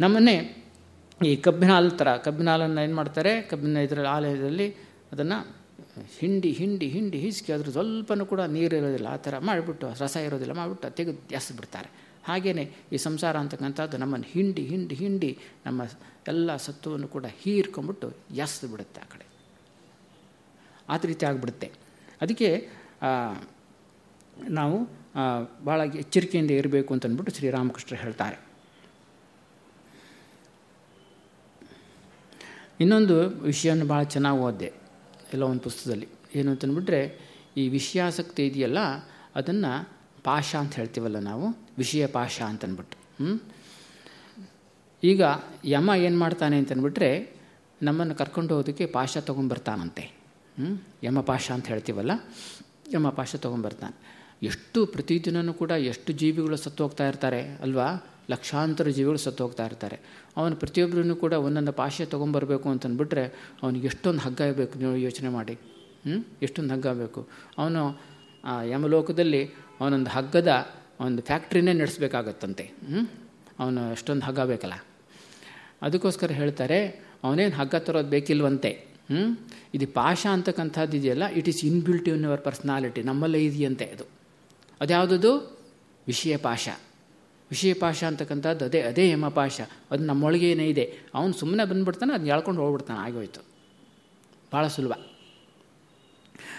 ನಮ್ಮನ್ನೇ ಈ ಕಬ್ಬಿನ ಹಾಲು ಥರ ಕಬ್ಬಿನ ಹಾಲನ್ನು ಏನು ಮಾಡ್ತಾರೆ ಕಬ್ಬಿನ ಇದರಲ್ಲಿ ಆಲಯದಲ್ಲಿ ಅದನ್ನು ಹಿಂಡಿ ಹಿಂಡಿ ಹಿಂಡಿ ಹಿಸ್ಕಿ ಅದ್ರ ಸ್ವಲ್ಪನೂ ಕೂಡ ನೀರು ಇರೋದಿಲ್ಲ. ಆ ಥರ ಮಾಡಿಬಿಟ್ಟು, ರಸ ಇರೋದಿಲ್ಲ, ಮಾಡಿಬಿಟ್ಟು ತೆಗೆದು ಎಸ್ಬಿಡ್ತಾರೆ. ಹಾಗೆಯೇ ಈ ಸಂಸಾರ ಅಂತಕ್ಕಂಥದ್ದು ನಮ್ಮನ್ನು ಹಿಂಡಿ ಹಿಂಡಿ ಹಿಂಡಿ ನಮ್ಮ ಎಲ್ಲ ಸತ್ವವನ್ನು ಕೂಡ ಹೀರ್ಕೊಂಬಿಟ್ಟು ಎಸ್ದು ಬಿಡುತ್ತೆ ಆ ಕಡೆ. ಆ ರೀತಿ ಆಗಿಬಿಡುತ್ತೆ. ಅದಕ್ಕೆ ನಾವು ಭಾಳ ಎಚ್ಚರಿಕೆಯಿಂದ ಇರಬೇಕು ಅಂತಂದ್ಬಿಟ್ಟು ಶ್ರೀರಾಮಕೃಷ್ಣ ಹೇಳ್ತಾರೆ. ಇನ್ನೊಂದು ವಿಷಯವನ್ನು ಭಾಳ ಚೆನ್ನಾಗಿ ಓದಿದೆ. ಎಲ್ಲ ಒಂದು ಪುಸ್ತಕದಲ್ಲಿ. ಏನು ಅಂತಂದ್ಬಿಟ್ರೆ ಈ ವಿಷಯಾಸಕ್ತಿ ಇದೆಯಲ್ಲ, ಅದನ್ನು ಪಾಶ ಅಂತ ಹೇಳ್ತೀವಲ್ಲ ನಾವು, ವಿಷಯ ಪಾಶ ಅಂತನ್ಬಿಟ್ಟು ಈಗ ಯಮ ಏನು ಮಾಡ್ತಾನೆ ಅಂತಂದ್ಬಿಟ್ರೆ ನಮ್ಮನ್ನು ಕರ್ಕೊಂಡು ಹೋಗೋದಕ್ಕೆ ಪಾಶ ತೊಗೊಂಬರ್ತಾನಂತೆ ಯಮ ಪಾಶ ಅಂತ ಹೇಳ್ತೀವಲ್ಲ, ಯಮ ಪಾಶ ತೊಗೊಂಬರ್ತಾನೆ ಎಷ್ಟು ಪ್ರತಿದಿನವೂ ಕೂಡ ಎಷ್ಟು ಜೀವಿಗಳು ಸತ್ತು ಹೋಗ್ತಾ ಇರ್ತಾರೆ, ಅಲ್ವಾ? ಲಕ್ಷಾಂತರ ಜೀವಿಗಳು ಸತ್ತು ಇರ್ತಾರೆ. ಅವನು ಪ್ರತಿಯೊಬ್ಬರೂ ಕೂಡ ಒಂದೊಂದು ಪಾಶೆ ತೊಗೊಂಬರ್ಬೇಕು ಅಂತಂದ್ಬಿಟ್ರೆ ಅವನಿಗೆ ಎಷ್ಟೊಂದು ಹಗ್ಗ ಇರಬೇಕು ನೀವು ಯೋಚನೆ ಮಾಡಿ. ಹ್ಞೂ ಎಷ್ಟೊಂದು ಹಗ್ಗ ಬೇಕು ಅವನು ಯಮಲೋಕದಲ್ಲಿ ಅವನೊಂದು ಹಗ್ಗದ ಒಂದು ಫ್ಯಾಕ್ಟ್ರಿನೇ ನಡೆಸಬೇಕಾಗತ್ತಂತೆ. ಹ್ಞೂ ಅವನು ಎಷ್ಟೊಂದು ಹಗ್ಗ ಬೇಕಲ್ಲ. ಅದಕ್ಕೋಸ್ಕರ ಹೇಳ್ತಾರೆ, ಅವನೇನು ಹಗ್ಗ ತರೋದು ಬೇಕಿಲ್ವಂತೆ. ಹ್ಞೂ ಇದು ಪಾಶ ಅಂತಕ್ಕಂಥದ್ದು ಇದೆಯಲ್ಲ it is inbuilt in your personality ನಮ್ಮಲ್ಲೇ ಇದೆಯಂತೆ ಅದು. ಅದ್ಯಾವುದದು? ವಿಷಯ ಪಾಶ. ವಿಷಯ ಪಾಶ ಅಂತಕ್ಕಂಥದ್ದು ಅದೇ ಅದೇ ಯಮಪಾಶ ಅದು ನಮ್ಮೊಳಗೆ ಏನೇ ಇದೆ, ಅವನು ಸುಮ್ಮನೆ ಬಂದುಬಿಡ್ತಾನೆ ಅದನ್ನ ಎಳ್ಕೊಂಡು ಹೋಗ್ಬಿಡ್ತಾನೆ, ಆಗೋಯ್ತು. ಭಾಳ ಸುಲಭ.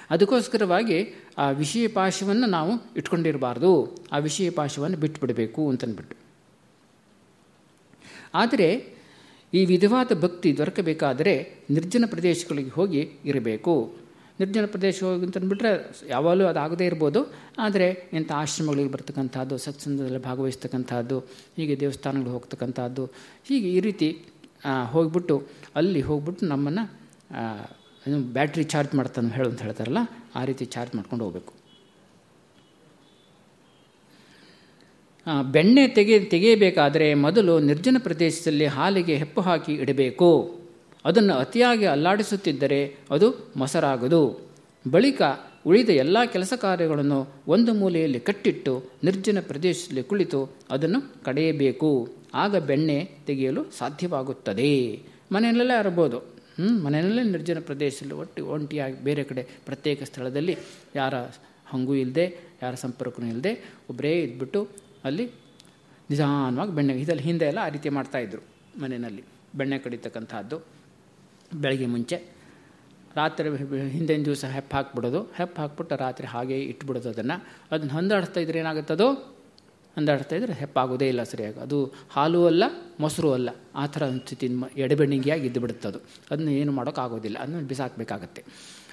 ಅದಕ್ಕೋಸ್ಕರವಾಗಿ ಆ ವಿಷಯ ಪಾಶವನ್ನು ನಾವು ಇಟ್ಕೊಂಡಿರಬಾರ್ದು. ಆ ವಿಷಯ ಪಾಶವನ್ನು ಬಿಟ್ಟುಬಿಡಬೇಕು ಅಂತನ್ಬಿಟ್ಟು. ಆದರೆ, ಈ ವಿಧವಾದ ಭಕ್ತಿ ದೊರಕಬೇಕಾದರೆ ನಿರ್ಜನ ಪ್ರದೇಶಗಳಿಗೆ ಹೋಗಿ ಇರಬೇಕು. ನಿರ್ಜನ ಪ್ರದೇಶ ಹೋಗಿ ಅಂತಂದ್ಬಿಟ್ರೆ ಯಾವಾಗಲೂ ಆಗದೇ ಇರ್ಬೋದು. ಆದರೆ ಇಂಥ ಆಶ್ರಮಗಳಿಗೆ ಬರ್ತಕ್ಕಂಥದ್ದು, ಸತ್ಸಂಗದಲ್ಲಿ ಭಾಗವಹಿಸ್ತಕ್ಕಂಥದ್ದು, ಹೀಗೆ ದೇವಸ್ಥಾನಗಳಿಗೆ ಹೋಗ್ತಕ್ಕಂಥದ್ದು, ಹೀಗೆ ಈ ರೀತಿ ಹೋಗ್ಬಿಟ್ಟು ಅಲ್ಲಿ ಹೋಗ್ಬಿಟ್ಟು ನಮ್ಮನ್ನು ಬ್ಯಾಟ್ರಿ ಚಾರ್ಜ್ ಮಾಡ್ತಾನೆ ಹೇಳು ಅಂತ ಹೇಳ್ತಾರಲ್ಲ, ಆ ರೀತಿ ಚಾರ್ಜ್ ಮಾಡ್ಕೊಂಡು ಹೋಗಬೇಕು. ಬೆಣ್ಣೆ ತೆಗೆ, ತೆಗೆಯಬೇಕಾದರೆ ಮೊದಲು ನಿರ್ಜನ ಪ್ರದೇಶದಲ್ಲಿ ಹಾಲಿಗೆ ಹೆಪ್ಪು ಹಾಕಿ ಇಡಬೇಕು. ಅದನ್ನು ಅತಿಯಾಗಿ ಅಲ್ಲಾಡಿಸುತ್ತಿದ್ದರೆ ಅದು ಮೊಸರಾಗದು. ಬಳಿಕ ಉಳಿದ ಎಲ್ಲ ಕೆಲಸ ಕಾರ್ಯಗಳನ್ನು ಒಂದು ಮೂಲೆಯಲ್ಲಿ ಕಟ್ಟಿಟ್ಟು ನಿರ್ಜನ ಪ್ರದೇಶದಲ್ಲಿ ಕುಳಿತು ಅದನ್ನು ಕಡೆಯಬೇಕು. ಆಗ ಬೆಣ್ಣೆ ತೆಗೆಯಲು ಸಾಧ್ಯವಾಗುತ್ತದೆ. ಮನೆಯಲ್ಲೇ ಇರಬಹುದು. ಹ್ಞೂ ಮನೆಯಲ್ಲೇ ನಿರ್ಜನ ಪ್ರದೇಶದಲ್ಲಿ ಒಟ್ಟು ಒಂಟಿಯಾಗಿ ಬೇರೆ ಕಡೆ ಪ್ರತ್ಯೇಕ ಸ್ಥಳದಲ್ಲಿ ಯಾರ ಹಂಗೂ ಇಲ್ಲದೆ ಯಾರ ಸಂಪರ್ಕನೂ ಇಲ್ಲದೆ ಒಬ್ಬರೇ ಇದ್ಬಿಟ್ಟು ಅಲ್ಲಿ ನಿಧಾನವಾಗಿ ಬೆಣ್ಣೆ ಇದರಲ್ಲಿ ಹಿಂದೆ ಎಲ್ಲ ಆ ರೀತಿ ಮಾಡ್ತಾಯಿದ್ರು ಮನೆಯಲ್ಲಿ. ಬೆಣ್ಣೆ ಕಡಿತಕ್ಕಂಥದ್ದು ಬೆಳಗ್ಗೆ ಮುಂಚೆ. ರಾತ್ರಿ ಹಿಂದಿನ ದಿವಸ ಹೆಪ್ಪು ಹಾಕ್ಬಿಡೋದು. ಹೆಪ್ಪು ಹಾಕ್ಬಿಟ್ಟು ರಾತ್ರಿ ಹಾಗೆ ಇಟ್ಬಿಡೋದು ಅದನ್ನು. ಅದನ್ನು ಹೊಂದಾಡಿಸ್ತಾ ಇದ್ರೆ ಅದು ಹೊಂದಾಡ್ತಾ ಇದ್ರೆ ಹೆಪ್ಪಾಗೋದೇ ಇಲ್ಲ ಸರಿಯಾಗಿ. ಅದು ಹಾಲು ಅಲ್ಲ, ಮೊಸರು ಅಲ್ಲ. ಆ ಥರ ಸ್ಥಿತಿ ಎಡಬೆಣ್ಣಿಗೆಯಾಗಿ ಇದ್ದು ಅದು ಅದನ್ನು ಏನು ಮಾಡೋಕ್ಕಾಗೋದಿಲ್ಲ ಅದನ್ನು ಬಿಸಾಕಬೇಕಾಗತ್ತೆ.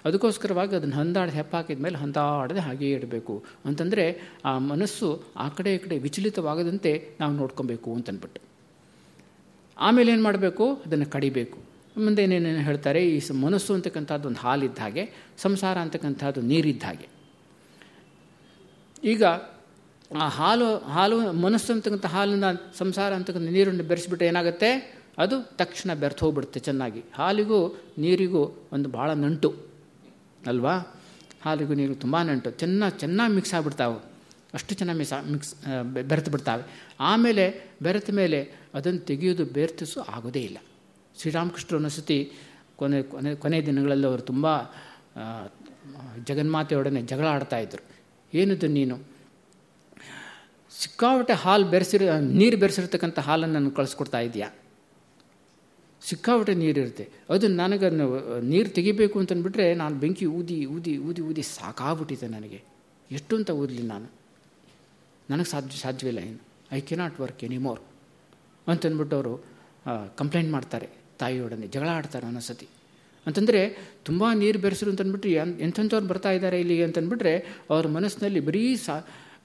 ಅದಕ್ಕೋಸ್ಕರವಾಗಿ ಅದನ್ನು ಹೊಂದಾಡಿ ಹೆಪ್ಪಾಕಿದ ಮೇಲೆ ಹೊಂದಾಡದೆ ಹಾಗೇ ಇಡಬೇಕು. ಅಂತಂದರೆ ಆ ಮನಸ್ಸು ಆ ಕಡೆ ಈ ಕಡೆ ವಿಚಲಿತವಾಗದಂತೆ ನಾವು ನೋಡ್ಕೊಬೇಕು ಅಂತನ್ಬಿಟ್ಟು. ಆಮೇಲೆ ಏನು ಮಾಡಬೇಕು? ಅದನ್ನು ಕಡಿಬೇಕು. ಮುಂದೆ ಏನೇನೇನು ಹೇಳ್ತಾರೆ, ಈ ಮನಸ್ಸು ಅಂತಕ್ಕಂಥದ್ದು ಒಂದು ಹಾಲಿದ್ದ ಹಾಗೆ, ಸಂಸಾರ ಅಂತಕ್ಕಂಥದ್ದು ನೀರಿದ್ದ ಹಾಗೆ. ಈಗ ಆ ಹಾಲು ಹಾಲು, ಮನಸ್ಸು ಅಂತಕ್ಕಂಥ ಹಾಲಿನ ಸಂಸಾರ ಅಂತಕ್ಕಂಥ ನೀರನ್ನು ಬೆರೆಸಿಬಿಟ್ಟು ಏನಾಗುತ್ತೆ? ಅದು ತಕ್ಷಣ ಬೆರೆತು ಹೋಗ್ಬಿಡುತ್ತೆ ಚೆನ್ನಾಗಿ. ಹಾಲಿಗೂ ನೀರಿಗೂ ಒಂದು ಭಾಳ ನಂಟು, ಅಲ್ವಾ? ಹಾಲಿಗೂ ನೀರು ತುಂಬ ನಂಟು. ಚೆನ್ನಾಗಿ ಚೆನ್ನಾಗಿ ಮಿಕ್ಸ್ ಆಗಿಬಿಡ್ತಾವೆ. ಅಷ್ಟು ಚೆನ್ನಾಗಿ ಮಿಕ್ಸ್ ಮಿಕ್ಸ್ ಬೆರೆತು ಬಿಡ್ತಾವೆ. ಆಮೇಲೆ ಬೆರೆತ ಮೇಲೆ ಅದನ್ನು ತೆಗೆಯೋದು, ಬೆರ್ತಿಸು ಆಗೋದೇ ಇಲ್ಲ. ಶ್ರೀರಾಮಕೃಷ್ಣನ ಸತಿ ಕೊನೆ ಕೊನೆ ಕೊನೆ ದಿನಗಳಲ್ಲಿ ಅವರು ತುಂಬ ಜಗನ್ಮಾತೆಯೊಡನೆ ಜಗಳ ಆಡ್ತಾಯಿದ್ರು ಏನಿದು ನೀನು? ಸಿಕ್ಕಾಪಟ್ಟೆ ಹಾಲು ಬೆರೆಸಿರೋ, ನೀರು ಬೆರೆಸಿರ್ತಕ್ಕಂಥ ಹಾಲನ್ನು ನಾನು ಕಳಿಸ್ಕೊಡ್ತಾ ಇದೆಯಾ? ಸಿಕ್ಕಾಪಟ್ಟೆ ನೀರಿರುತ್ತೆ ಅದು ನನಗೆ ನೀರು ತೆಗಿಬೇಕು ಅಂತಂದ್ಬಿಟ್ರೆ ನಾನು ಬೆಂಕಿ ಊದಿ ಊದಿ ಊದಿ ಊದಿ ಸಾಕಾಗ್ಬಿಟ್ಟಿದೆ ನನಗೆ. ಎಷ್ಟು ಅಂತ ಊದಲಿ ನಾನು? ನನಗೆ ಸಾಧ್ಯ, ಸಾಧ್ಯವಿಲ್ಲ ಏನು ಐ ಕೆನಾಟ್ ವರ್ಕ್ ಎನಿಮೋರ್ ಅಂತಂದ್ಬಿಟ್ಟು ಅವರು ಕಂಪ್ಲೇಂಟ್ ಮಾಡ್ತಾರೆ. ತಾಯಿಯೊಡನೆ ಜಗಳ ಆಡ್ತಾರೆ ಒಂದೊಂದ್ಸತಿ. ಅಂತಂದರೆ ತುಂಬ ನೀರು ಬೆರೆಸಿರು ಅಂತಂದ್ಬಿಟ್ರೆ ಎಂಥವ್ರು ಬರ್ತಾ ಇದ್ದಾರೆ ಇಲ್ಲಿಗೆ ಅಂತಂದ್ಬಿಟ್ರೆ ಅವ್ರ ಮನಸ್ಸಿನಲ್ಲಿ ಬರೀ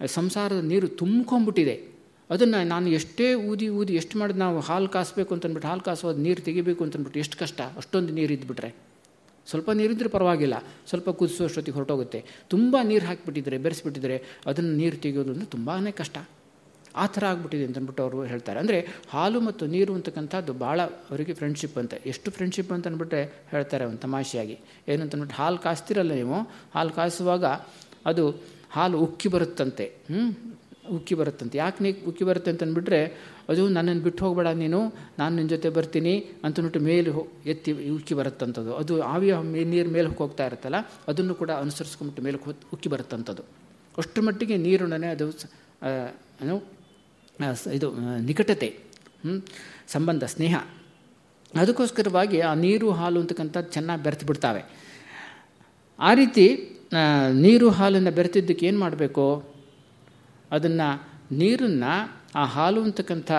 ಸಂಸಾರದ ನೀರು ತುಂಬ್ಕೊಂಬಿಟ್ಟಿದೆ ಅದನ್ನು ನಾನು ಎಷ್ಟೇ ಊದಿ ಊದಿ ಎಷ್ಟು ಮಾಡಿದ್ ನಾವು ಹಾಲು ಕಾಸಬೇಕು ಅಂತಂದ್ಬಿಟ್ಟು ಹಾಲು ಕಾಸೋದು ನೀರು ತೆಗಿಬೇಕು ಅಂತಂದ್ಬಿಟ್ಟು ಎಷ್ಟು ಕಷ್ಟ, ಅಷ್ಟೊಂದು ನೀರು ಇದ್ಬಿಟ್ರೆ. ಸ್ವಲ್ಪ ನೀರಿದ್ದರೆ ಪರವಾಗಿಲ್ಲ, ಸ್ವಲ್ಪ ಕುದಿಸುವಷ್ಟೊತ್ತಿಗೆ ಹೊರಟೋಗುತ್ತೆ. ತುಂಬ ನೀರು ಹಾಕಿಬಿಟ್ಟಿದ್ರೆ, ಬೆರೆಸಿಬಿಟ್ಟಿದ್ರೆ ಅದನ್ನು ನೀರು ತೆಗೆಯೋದು ಅಂದರೆ ತುಂಬಾ ಕಷ್ಟ. ಆ ಥರ ಆಗ್ಬಿಟ್ಟಿದೆ ಅಂತಂದ್ಬಿಟ್ಟು ಅವರು ಹೇಳ್ತಾರೆ. ಅಂದರೆ ಹಾಲು ಮತ್ತು ನೀರು ಅಂತಕ್ಕಂಥದ್ದು ಭಾಳ ಅವರಿಗೆ ಫ್ರೆಂಡ್ಶಿಪ್ ಅಂತ. ಎಷ್ಟು ಫ್ರೆಂಡ್ಶಿಪ್ ಅಂತ ಅಂದ್ಬಿಟ್ರೆ ಹೇಳ್ತಾರೆ ಒಂದು ತಮಾಷೆಯಾಗಿ. ಏನಂತಂದ್ಬಿಟ್ಟು ಹಾಲು ಕಾಸ್ತಿರಲ್ಲ ನೀವು? ಹಾಲು ಕಾಯಿಸುವಾಗ ಅದು ಹಾಲು ಉಕ್ಕಿ ಬರುತ್ತಂತೆ. ಹ್ಞೂ ಉಕ್ಕಿ ಬರುತ್ತಂತೆ. ಯಾಕೆ ನೀ ಉಕ್ಕಿ ಬರುತ್ತೆ ಅಂತಂದ್ಬಿಟ್ರೆ ಅದು ನನ್ನನ್ನು ಬಿಟ್ಟು ಹೋಗಬೇಡ ನೀನು, ನಾನು ನಿನ್ನ ಜೊತೆ ಬರ್ತೀನಿ ಅಂತಂದ್ಬಿಟ್ಟು ಮೇಲೆ ಹೋ, ಎತ್ತಿ ಉಕ್ಕಿ ಬರುತ್ತಂಥದ್ದು. ಅದು ಆವಿಯ ನೀರು ಮೇಲೆ ಹೋಗ್ತಾ ಇರುತ್ತಲ್ಲ, ಅದನ್ನು ಕೂಡ ಅನುಸರಿಸ್ಕೊಂಬಿಟ್ಟು ಮೇಲೆ ಉಕ್ಕಿ ಬರುತ್ತಂಥದ್ದು. ಅಷ್ಟರ ಮಟ್ಟಿಗೆ ನೀರುಣನೆ ಅದು ಇದು ನಿಕಟತೆ ಸಂಬಂಧ, ಸ್ನೇಹ. ಅದಕ್ಕೋಸ್ಕರವಾಗಿ ಆ ನೀರು, ಹಾಲು ಅಂತಕ್ಕಂಥದ್ದು ಚೆನ್ನಾಗಿ ಬೆರೆತು ಬಿಡ್ತಾವೆ. ಆ ರೀತಿ ನೀರು, ಹಾಲನ್ನು ಬೆರೆತಿದ್ದಕ್ಕೆ ಏನು ಮಾಡಬೇಕು? ಅದನ್ನು ನೀರನ್ನು, ಆ ಹಾಲು ಅಂತಕ್ಕಂಥ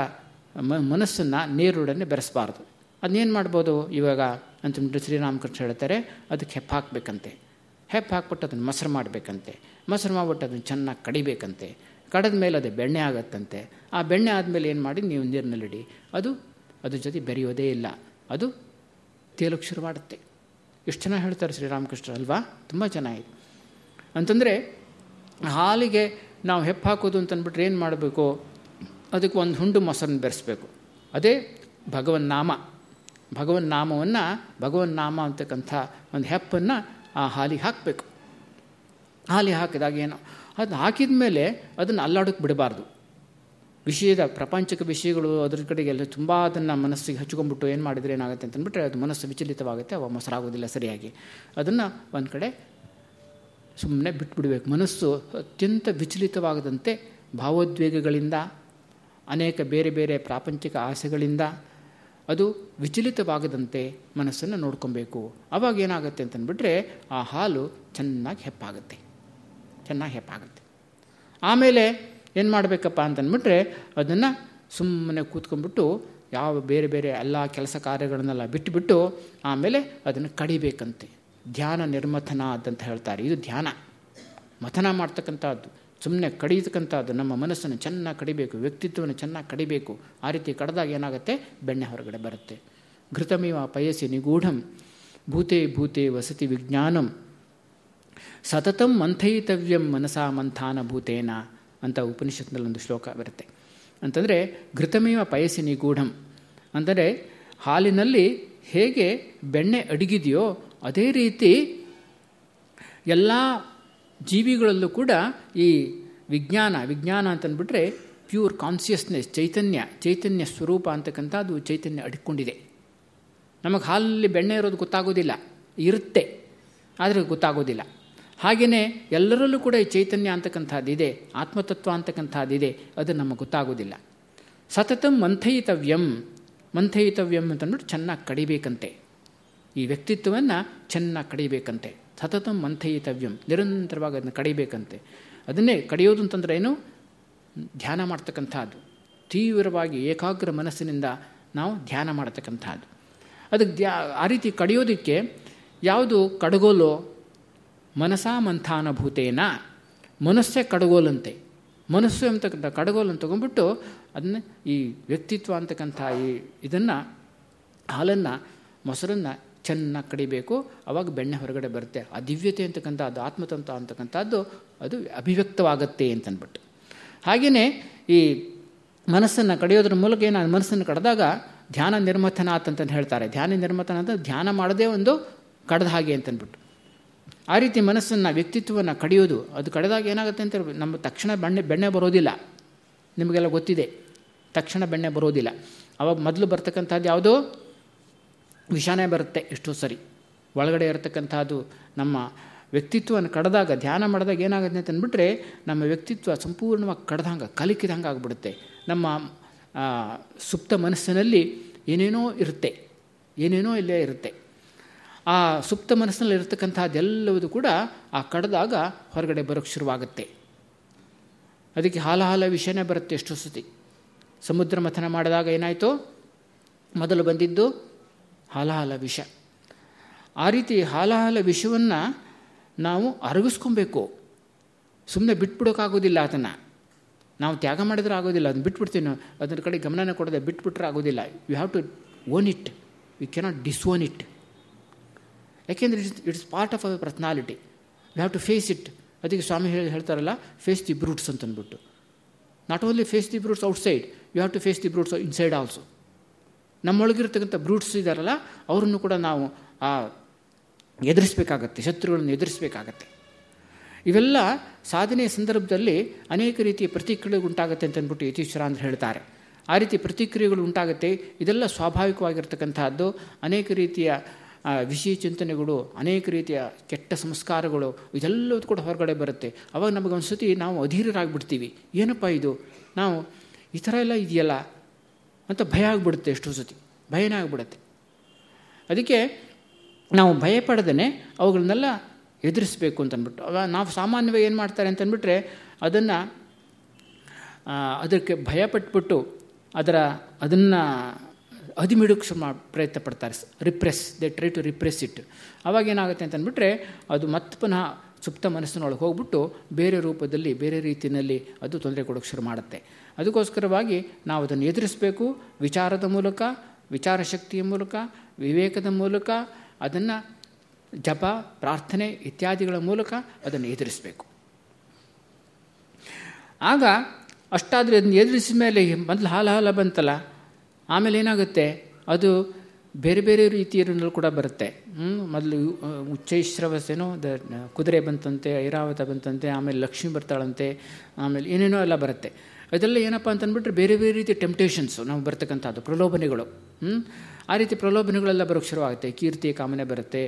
ಮನಸ್ಸನ್ನು ನೀರೊಡನೆ ಬೆರೆಸಬಾರ್ದು. ಅದನ್ನೇನು ಮಾಡ್ಬೋದು ಇವಾಗ? ಅಂತಂದ್ಬಿಟ್ಟು ಶ್ರೀರಾಮಕೃಷ್ಣ ಹೇಳ್ತಾರೆ, ಅದಕ್ಕೆ ಹೆಪ್ಪು ಹಾಕಬೇಕಂತೆ. ಹೆಪ್ಪು ಹಾಕ್ಬಿಟ್ಟು ಅದನ್ನು ಮೊಸರು ಮಾಡಬೇಕಂತೆ. ಮೊಸರು ಮಾಡಿಬಿಟ್ಟು ಅದನ್ನು ಚೆನ್ನಾಗಿ ಕಡಿಬೇಕಂತೆ. ಕಡಿದ ಮೇಲೆ ಅದೇ ಬೆಣ್ಣೆ ಆಗತ್ತಂತೆ. ಆ ಬೆಣ್ಣೆ ಆದಮೇಲೆ ಏನು ಮಾಡಿ ನೀವು ನೀರಿನಲ್ಲಿಡಿ ಅದು ಅದ್ರ ಜೊತೆ ಬೆರೆಯೋದೇ ಇಲ್ಲ. ಅದು ತೇಲಕ್ಕೆ ಶುರು ಮಾಡುತ್ತೆ. ಎಷ್ಟು ಚೆನ್ನಾಗಿ ಹೇಳ್ತಾರೆ ಶ್ರೀರಾಮಕೃಷ್ಣ ಅಲ್ವಾ? ತುಂಬ ಚೆನ್ನಾಗಿದೆ. ಅಂತಂದರೆ ಹಾಲಿಗೆ ನಾವು ಹೆಪ್ಪು ಹಾಕೋದು ಅಂತಂದ್ಬಿಟ್ರೆ ಏನು ಮಾಡಬೇಕು? ಅದಕ್ಕೆ ಒಂದು ಹುಂಡು ಮೊಸರನ್ನ ಬೆರೆಸ್ಬೇಕು. ಅದೇ ಭಗವನ್ ನಾಮ ಭಗವನ್ ನಾಮವನ್ನು ಭಗವನ್ ನಾಮ ಅಂತಕ್ಕಂಥ ಒಂದು ಹೆಪ್ಪನ್ನು ಆ ಹಾಲಿಗೆ ಹಾಕಬೇಕು. ಹಾಲಿಗೆ ಹಾಕಿದಾಗ ಏನು? ಅದು ಹಾಕಿದ ಮೇಲೆ ಅದನ್ನು ಅಲ್ಲಾಡೋಕ್ಕೆ ಬಿಡಬಾರ್ದು. ವಿಷಯದ ಪ್ರಪಂಚಕ ವಿಷಯಗಳು ಅದ್ರ ಕಡೆಗೆಲ್ಲ ತುಂಬ ಅದನ್ನು ಮನಸ್ಸಿಗೆ ಹಚ್ಕೊಂಡ್ಬಿಟ್ಟು ಏನು ಮಾಡಿದರೆ ಏನಾಗುತ್ತೆ ಅಂತಂದ್ಬಿಟ್ರೆ ಅದು ಮನಸ್ಸು ವಿಚಲಿತವಾಗುತ್ತೆ, ಅವ ಮೊಸರಾಗೋದಿಲ್ಲ ಸರಿಯಾಗಿ. ಅದನ್ನು ಒಂದು ಕಡೆ ಸುಮ್ಮನೆ ಬಿಟ್ಬಿಡ್ಬೇಕು. ಮನಸ್ಸು ಅತ್ಯಂತ ವಿಚಲಿತವಾಗದಂತೆ ಭಾವೋದ್ವೇಗಗಳಿಂದ, ಅನೇಕ ಬೇರೆ ಬೇರೆ ಪ್ರಾಪಂಚಿಕ ಆಸೆಗಳಿಂದ ಅದು ವಿಚಲಿತವಾಗದಂತೆ ಮನಸ್ಸನ್ನು ನೋಡ್ಕೊಬೇಕು. ಅವಾಗ ಏನಾಗುತ್ತೆ ಅಂತಂದ್ಬಿಟ್ರೆ ಆ ಹಾಲು ಚೆನ್ನಾಗಿ ಹೆಪ್ಪಾಗುತ್ತೆ. ಚೆನ್ನಾಗಿ ಹೆಪ್ಪಾಗುತ್ತೆ ಆಮೇಲೆ ಏನು ಮಾಡಬೇಕಪ್ಪ ಅಂತಂದ್ಬಿಟ್ರೆ ಅದನ್ನು ಸುಮ್ಮನೆ ಕೂತ್ಕೊಂಡ್ಬಿಟ್ಟು ಯಾವ ಬೇರೆ ಬೇರೆ ಎಲ್ಲ ಕೆಲಸ ಕಾರ್ಯಗಳನ್ನೆಲ್ಲ ಬಿಟ್ಟುಬಿಟ್ಟು ಆಮೇಲೆ ಅದನ್ನು ಕಡಿಬೇಕಂತೆ. ಧ್ಯಾನ ನಿರ್ಮಥನ ಅದಂತ ಹೇಳ್ತಾರೆ. ಇದು ಧ್ಯಾನ. ಮಥನ ಮಾಡ್ತಕ್ಕಂಥದ್ದು. ಸುಮ್ಮನೆ ಕಡಿಯತಕ್ಕಂಥದ್ದು ನಮ್ಮ ಮನಸ್ಸನ್ನು ಚೆನ್ನಾಗಿ ಕಡಿಬೇಕು. ವ್ಯಕ್ತಿತ್ವವನ್ನು ಚೆನ್ನಾಗಿ ಕಡಿಬೇಕು. ಆ ರೀತಿ ಕಡ್ದಾಗ ಏನಾಗುತ್ತೆ? ಬೆಣ್ಣೆ ಹೊರಗಡೆ ಬರುತ್ತೆ. ಘೃತಮೇವ ಪಯಸಿ ನಿಗೂಢಂ. ಭೂತೆ ಭೂತೆ ವಸತಿ ವಿಜ್ಞಾನಂ. ಸತತಂ ಮಂಥಯಿತವ್ಯಂ ಮನಸಾ ಮಂಥಾನ ಭೂತೇನ ಅಂತ ಉಪನಿಷತ್ನಲ್ಲಿ ಒಂದು ಶ್ಲೋಕ ಬರುತ್ತೆ. ಅಂತಂದರೆ ಘೃತಮೇವ ಪಯಸಿ ನಿಗೂಢಂ. ಅಂದರೆ ಹಾಲಿನಲ್ಲಿ ಹೇಗೆ ಬೆಣ್ಣೆ ಅಡಗಿದೆಯೋ ಅದೇ ರೀತಿ ಎಲ್ಲ ಜೀವಿಗಳಲ್ಲೂ ಕೂಡ ಈ ವಿಜ್ಞಾನ ವಿಜ್ಞಾನ ಅಂತಂದ್ಬಿಟ್ರೆ ಪ್ಯೂರ್ ಕಾನ್ಸಿಯಸ್ನೆಸ್, ಚೈತನ್ಯ ಚೈತನ್ಯ ಸ್ವರೂಪ ಅಂತಕ್ಕಂಥದ್ದು ಚೈತನ್ಯ ಅಡಿಕೊಂಡಿದೆ ನಮಗೆ ಹಾಲಲ್ಲಿ ಬೆಣ್ಣೆ ಇರೋದು ಗೊತ್ತಾಗೋದಿಲ್ಲ, ಇರುತ್ತೆ, ಆದರೆ ಗೊತ್ತಾಗೋದಿಲ್ಲ. ಹಾಗೆಯೇ ಎಲ್ಲರಲ್ಲೂ ಕೂಡ ಈ ಚೈತನ್ಯ ಅಂತಕ್ಕಂಥದ್ದಿದೆ, ಆತ್ಮತತ್ವ ಅಂತಕ್ಕಂಥದ್ದಿದೆ, ಅದು ನಮಗೆ ಗೊತ್ತಾಗೋದಿಲ್ಲ. ಸತತಂ ಮಂಥಯಿತವ್ಯಂ ಮಂಥಯಿತವ್ಯಂ ಅಂತಂದ್ಬಿಟ್ಟು ಚೆನ್ನಾಗಿ ಕಡಿಬೇಕಂತೆ. ಈ ವ್ಯಕ್ತಿತ್ವವನ್ನು ಚೆನ್ನಾಗಿ ಕಡಿಬೇಕಂತೆ. ಸತತಂ ಮಂಥಯಿತವ್ಯಂ, ನಿರಂತರವಾಗಿ ಅದನ್ನು ಕಡಿಬೇಕಂತೆ. ಅದನ್ನೇ ಕಡಿಯೋದು ಅಂತಂದ್ರೆ ಏನು? ಧ್ಯಾನ ಮಾಡ್ತಕ್ಕಂಥದ್ದು. ತೀವ್ರವಾಗಿ ಏಕಾಗ್ರ ಮನಸ್ಸಿನಿಂದ ನಾವು ಧ್ಯಾನ ಮಾಡ್ತಕ್ಕಂಥದ್ದು. ಅದಕ್ಕೆ ಆ ರೀತಿ ಕಡಿಯೋದಕ್ಕೆ ಯಾವುದು ಕಡಗೋಲು ಮನಸಾ ಮಂಥಾನುಭೂತೇನ. ಮನಸ್ಸೇ ಕಡಗೋಲಂತೆ. ಮನಸ್ಸು ಅಂತಕ್ಕಂಥ ಕಡಗೋಲನ್ನು ತೊಗೊಂಡ್ಬಿಟ್ಟು ಅದನ್ನ ಈ ವ್ಯಕ್ತಿತ್ವ ಅಂತಕ್ಕಂಥ ಈ ಇದನ್ನು, ಹಾಲನ್ನು, ಮೊಸರನ್ನು ಚೆನ್ನಾಗಿ ಕಡಿಬೇಕು. ಅವಾಗ ಬೆಣ್ಣೆ ಹೊರಗಡೆ ಬರುತ್ತೆ. ಆ ದಿವ್ಯತೆ ಅಂತಕ್ಕಂಥ, ಅದು ಆತ್ಮತಂತ್ರ ಅಂತಕ್ಕಂಥದ್ದು ಅದು ಅಭಿವ್ಯಕ್ತವಾಗತ್ತೆ ಅಂತಂದ್ಬಿಟ್ಟು ಹಾಗೆಯೇ ಈ ಮನಸ್ಸನ್ನು ಕಡಿಯೋದ್ರ ಮೂಲಕ ಏನು ಮನಸ್ಸನ್ನು ಕಡಿದಾಗ ಧ್ಯಾನ ನಿರ್ಮಥನ ಅಂತಂದು ಹೇಳ್ತಾರೆ. ಧ್ಯಾನ ನಿರ್ಮಥನ ಅಂತ ಧ್ಯಾನ ಮಾಡದೇ ಒಂದು ಕಡ್ದ ಹಾಗೆ ಅಂತಂದ್ಬಿಟ್ಟು ಆ ರೀತಿ ಮನಸ್ಸನ್ನು, ವ್ಯಕ್ತಿತ್ವವನ್ನು ಕಡಿಯೋದು, ಅದು ಕಡಿದಾಗ ಏನಾಗುತ್ತೆ ಅಂತ ನಮ್ಮ ತಕ್ಷಣ ಬೆಣ್ಣೆ ಬೆಣ್ಣೆ ಬರೋದಿಲ್ಲ. ನಿಮಗೆಲ್ಲ ಗೊತ್ತಿದೆ, ತಕ್ಷಣ ಬೆಣ್ಣೆ ಬರೋದಿಲ್ಲ. ಅವಾಗ ಮೊದಲು ಬರ್ತಕ್ಕಂಥದ್ದು ಯಾವುದೋ? ವಿಷಾನೇ ಬರುತ್ತೆ ಎಷ್ಟೋ ಸರಿ. ಒಳಗಡೆ ಇರತಕ್ಕಂಥದ್ದು ನಮ್ಮ ವ್ಯಕ್ತಿತ್ವವನ್ನು ಕಡ್ದಾಗ, ಧ್ಯಾನ ಮಾಡಿದಾಗ ಏನಾಗುತ್ತೆ ಅಂತ ಅಂದ್ಬಿಟ್ರೆ, ನಮ್ಮ ವ್ಯಕ್ತಿತ್ವ ಸಂಪೂರ್ಣವಾಗಿ ಕಡ್ದಂಗೆ, ಕಲಿಕಿದಂಗೆ ಆಗಿಬಿಡುತ್ತೆ. ನಮ್ಮ ಸುಪ್ತ ಮನಸ್ಸಿನಲ್ಲಿ ಏನೇನೋ ಇರುತ್ತೆ, ಏನೇನೋ ಇಲ್ಲೇ ಇರುತ್ತೆ. ಆ ಸುಪ್ತ ಮನಸ್ಸಿನಲ್ಲಿ ಇರತಕ್ಕಂಥದ್ದೆಲ್ಲವೂ ಕೂಡ ಆ ಕಡ್ದಾಗ ಹೊರಗಡೆ ಬರೋಕ್ಕೆ ಶುರುವಾಗುತ್ತೆ. ಅದಕ್ಕೆ ಹಾಲ ಹಾಲ ವಿಷಯನೇ ಬರುತ್ತೆ ಎಷ್ಟೋ ಸತಿ. ಸಮುದ್ರ ಮಥನ ಮಾಡಿದಾಗ ಏನಾಯಿತು? ಮೊದಲು ಬಂದಿದ್ದು ಹಾಲಹಾಲ ವಿಷ. ಆ ರೀತಿ ಹಾಲಹಾಲ ವಿಷವನ್ನು ನಾವು ಅರಗಿಸ್ಕೊಬೇಕು. ಸುಮ್ಮನೆ ಬಿಟ್ಬಿಡೋಕ್ಕಾಗೋದಿಲ್ಲ ಅದನ್ನು. ನಾವು ತ್ಯಾಗ ಮಾಡಿದ್ರೆ ಆಗೋದಿಲ್ಲ, ಅದನ್ನು ಬಿಟ್ಬಿಡ್ತೀವಿ ನಾವು. ಅದರ ಕಡೆ ಗಮನನ ಕೊಡದೆ ಬಿಟ್ಬಿಟ್ರೆ ಆಗೋದಿಲ್ಲ. You have to own it you cannot disown it ಯಾಕೆಂದರೆ it's it's part of our personality we have to face it ಅದಕ್ಕೆ ಸ್ವಾಮಿ ಹೇಳಿ, ಹೇಳ್ತಾರಲ್ಲ ಫೇಸ್ ದಿ ಬ್ರೂಟ್ಸ್ ಅಂತಂದ್ಬಿಟ್ಟು. Not only face the brutes outside you have to face the brutes inside also ನಮ್ಮೊಳಗಿರ್ತಕ್ಕಂಥ brutes ಇದ್ದಾರಲ್ಲ ಅವರನ್ನು ಕೂಡ ನಾವು, ಆ, ಎದುರಿಸಬೇಕಾಗತ್ತೆ, ಶತ್ರುಗಳನ್ನು ಎದುರಿಸಬೇಕಾಗತ್ತೆ. ಇವೆಲ್ಲ ಸಾಧನೆಯ ಸಂದರ್ಭದಲ್ಲಿ ಅನೇಕ ರೀತಿಯ ಪ್ರತಿಕ್ರಿಯೆಗಳು ಉಂಟಾಗುತ್ತೆ ಅಂತ ಅಂದ್ಬಿಟ್ಟು ಯತೀಶ್ವರ ಅಂತ ಹೇಳ್ತಾರೆ. ಆ ರೀತಿ ಪ್ರತಿಕ್ರಿಯೆಗಳು ಉಂಟಾಗುತ್ತೆ, ಇದೆಲ್ಲ ಸ್ವಾಭಾವಿಕವಾಗಿರ್ತಕ್ಕಂಥದ್ದು ಅನೇಕ ರೀತಿಯ ವಿಷಯ ಚಿಂತನೆಗಳು, ಅನೇಕ ರೀತಿಯ ಕೆಟ್ಟ ಸಂಸ್ಕಾರಗಳು ಇದೆಲ್ಲವೂ ಕೂಡ ಹೊರಗಡೆ ಬರುತ್ತೆ. ಅವಾಗ ನಮಗೊಂದ್ಸತಿ ನಾವು ಅಧೀರರಾಗಿಬಿಡ್ತೀವಿ. ಏನಪ್ಪ ಇದು? ನಾವು ಈ ಥರ ಎಲ್ಲ ಇದೆಯಲ್ಲ ಅಂತ ಭಯ ಆಗಿಬಿಡುತ್ತೆ ಎಷ್ಟೋ ಸತಿ. ಭಯನೇ ಆಗಿಬಿಡುತ್ತೆ. ಅದಕ್ಕೆ ನಾವು ಭಯ ಪಡೆದೇ ಅವುಗಳನ್ನೆಲ್ಲ ಎದುರಿಸಬೇಕು ಅಂತಂದ್ಬಿಟ್ಟು. ಅವಾಗ ನಾವು ಸಾಮಾನ್ಯವಾಗಿ ಏನು ಮಾಡ್ತಾರೆ ಅಂತಂದ್ಬಿಟ್ರೆ ಅದನ್ನು ಅದಕ್ಕೆ ಭಯಪಟ್ಬಿಟ್ಟು ಅದರ, ಅದನ್ನು ಅದಿಮಿಡಕ್ಕೆ ಶುರು ಪ್ರಯತ್ನ ಪಡ್ತಾರೆ. Repress, they try to repress it. ಅವಾಗ ಏನಾಗುತ್ತೆ ಅಂತಂದ್ಬಿಟ್ರೆ, ಅದು ಮತ್ತೆ ಪುನಃ ಸುಪ್ತ ಮನಸ್ಸಿನೊಳಗೆ ಹೋಗ್ಬಿಟ್ಟು ಬೇರೆ ರೂಪದಲ್ಲಿ, ಬೇರೆ ರೀತಿಯಲ್ಲಿ ಅದು ತೊಂದರೆ ಕೊಡೋಕೆ ಶುರು ಮಾಡುತ್ತೆ. ಅದಕ್ಕೋಸ್ಕರವಾಗಿ ನಾವು ಅದನ್ನು ಎದುರಿಸಬೇಕು. ವಿಚಾರದ ಮೂಲಕ, ವಿಚಾರ ಶಕ್ತಿಯ ಮೂಲಕ, ವಿವೇಕದ ಮೂಲಕ, ಅದನ್ನು ಜಪ, ಪ್ರಾರ್ಥನೆ ಇತ್ಯಾದಿಗಳ ಮೂಲಕ ಅದನ್ನು ಎದುರಿಸಬೇಕು. ಆಗ ಅಷ್ಟಾದರೆ ಅದನ್ನು ಎದುರಿಸಿದ ಮೇಲೆ ಮೊದಲು ಹಾಲ ಹಾಲ ಬಂತಲ್ಲ? ಆಮೇಲೆ ಏನಾಗುತ್ತೆ? ಅದು ಬೇರೆ ಬೇರೆ ರೀತಿಯಲ್ಲೂ ಕೂಡ ಬರುತ್ತೆ. ಮೊದಲು ಉಚ್ಚೈಶ್ರವಸೇನೋ ದ ಕುದುರೆ ಬಂತಂತೆ, ಐರಾವತ ಬಂತಂತೆ, ಆಮೇಲೆ ಲಕ್ಷ್ಮಿ ಬರ್ತಾಳಂತೆ, ಆಮೇಲೆ ಏನೇನೋ ಎಲ್ಲ ಬರುತ್ತೆ. ಅದೆಲ್ಲ ಏನಪ್ಪ ಅಂತಂದ್ಬಿಟ್ರೆ ಬೇರೆ ಬೇರೆ ರೀತಿ ಟೆಂಪ್ಟೇಷನ್ಸು ನಾವು ಬರ್ತಕ್ಕಂಥದ್ದು, ಪ್ರಲೋಭನೆಗಳು. ಆ ರೀತಿ ಪ್ರಲೋಭನೆಗಳೆಲ್ಲ ಬರೋಕ್ಕೆ ಶುರುವಾಗುತ್ತೆ. ಕೀರ್ತಿ, ಕಾಮನೆ ಬರುತ್ತೆ,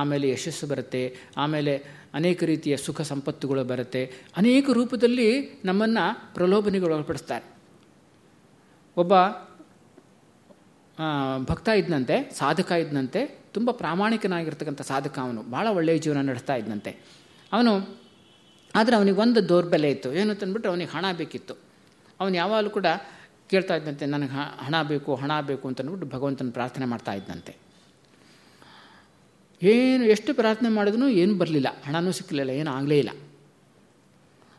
ಆಮೇಲೆ ಯಶಸ್ಸು ಬರುತ್ತೆ, ಆಮೇಲೆ ಅನೇಕ ರೀತಿಯ ಸುಖ ಸಂಪತ್ತುಗಳು ಬರುತ್ತೆ. ಅನೇಕ ರೂಪದಲ್ಲಿ ನಮ್ಮನ್ನು ಪ್ರಲೋಭನೆಗಳು ಒಳಪಡಿಸ್ತಾರೆ. ಒಬ್ಬ ಭಕ್ತ ಇದ್ದಂತೆ ಸಾಧಕ ಇದ್ದಂತೆ ತುಂಬ ಪ್ರಾಮಾಣಿಕನಾಗಿರ್ತಕ್ಕಂಥ ಸಾಧಕ ಅವನು. ಭಾಳ ಒಳ್ಳೆಯ ಜೀವನ ನಡೆಸ್ತಾ ಇದ್ದಂತೆ ಅವನು, ಆದರೆ ಅವನಿಗೆ ಒಂದು ದೌರ್ಬಲ್ಯ ಇತ್ತು. ಏನು ಅಂತಂದ್ಬಿಟ್ಟು ಅವನಿಗೆ ಹಣ ಬೇಕಿತ್ತು. ಅವನು ಯಾವಾಗಲೂ ಕೂಡ ಕೇಳ್ತಾ ಇದ್ದಂತೆ ನನಗೆ ಹಣ ಬೇಕು ಹಣ ಬೇಕು ಅಂತಂದ್ಬಿಟ್ಟು ಭಗವಂತನ ಪ್ರಾರ್ಥನೆ ಮಾಡ್ತಾ ಇದ್ದಂತೆ ಏನು, ಎಷ್ಟು ಪ್ರಾರ್ಥನೆ ಮಾಡಿದ್ರೂ ಏನು ಬರಲಿಲ್ಲ. ಹಣನೂ ಸಿಕ್ಕಲಿಲ್ಲ ಏನೂ ಆಗಲೇ ಇಲ್ಲ.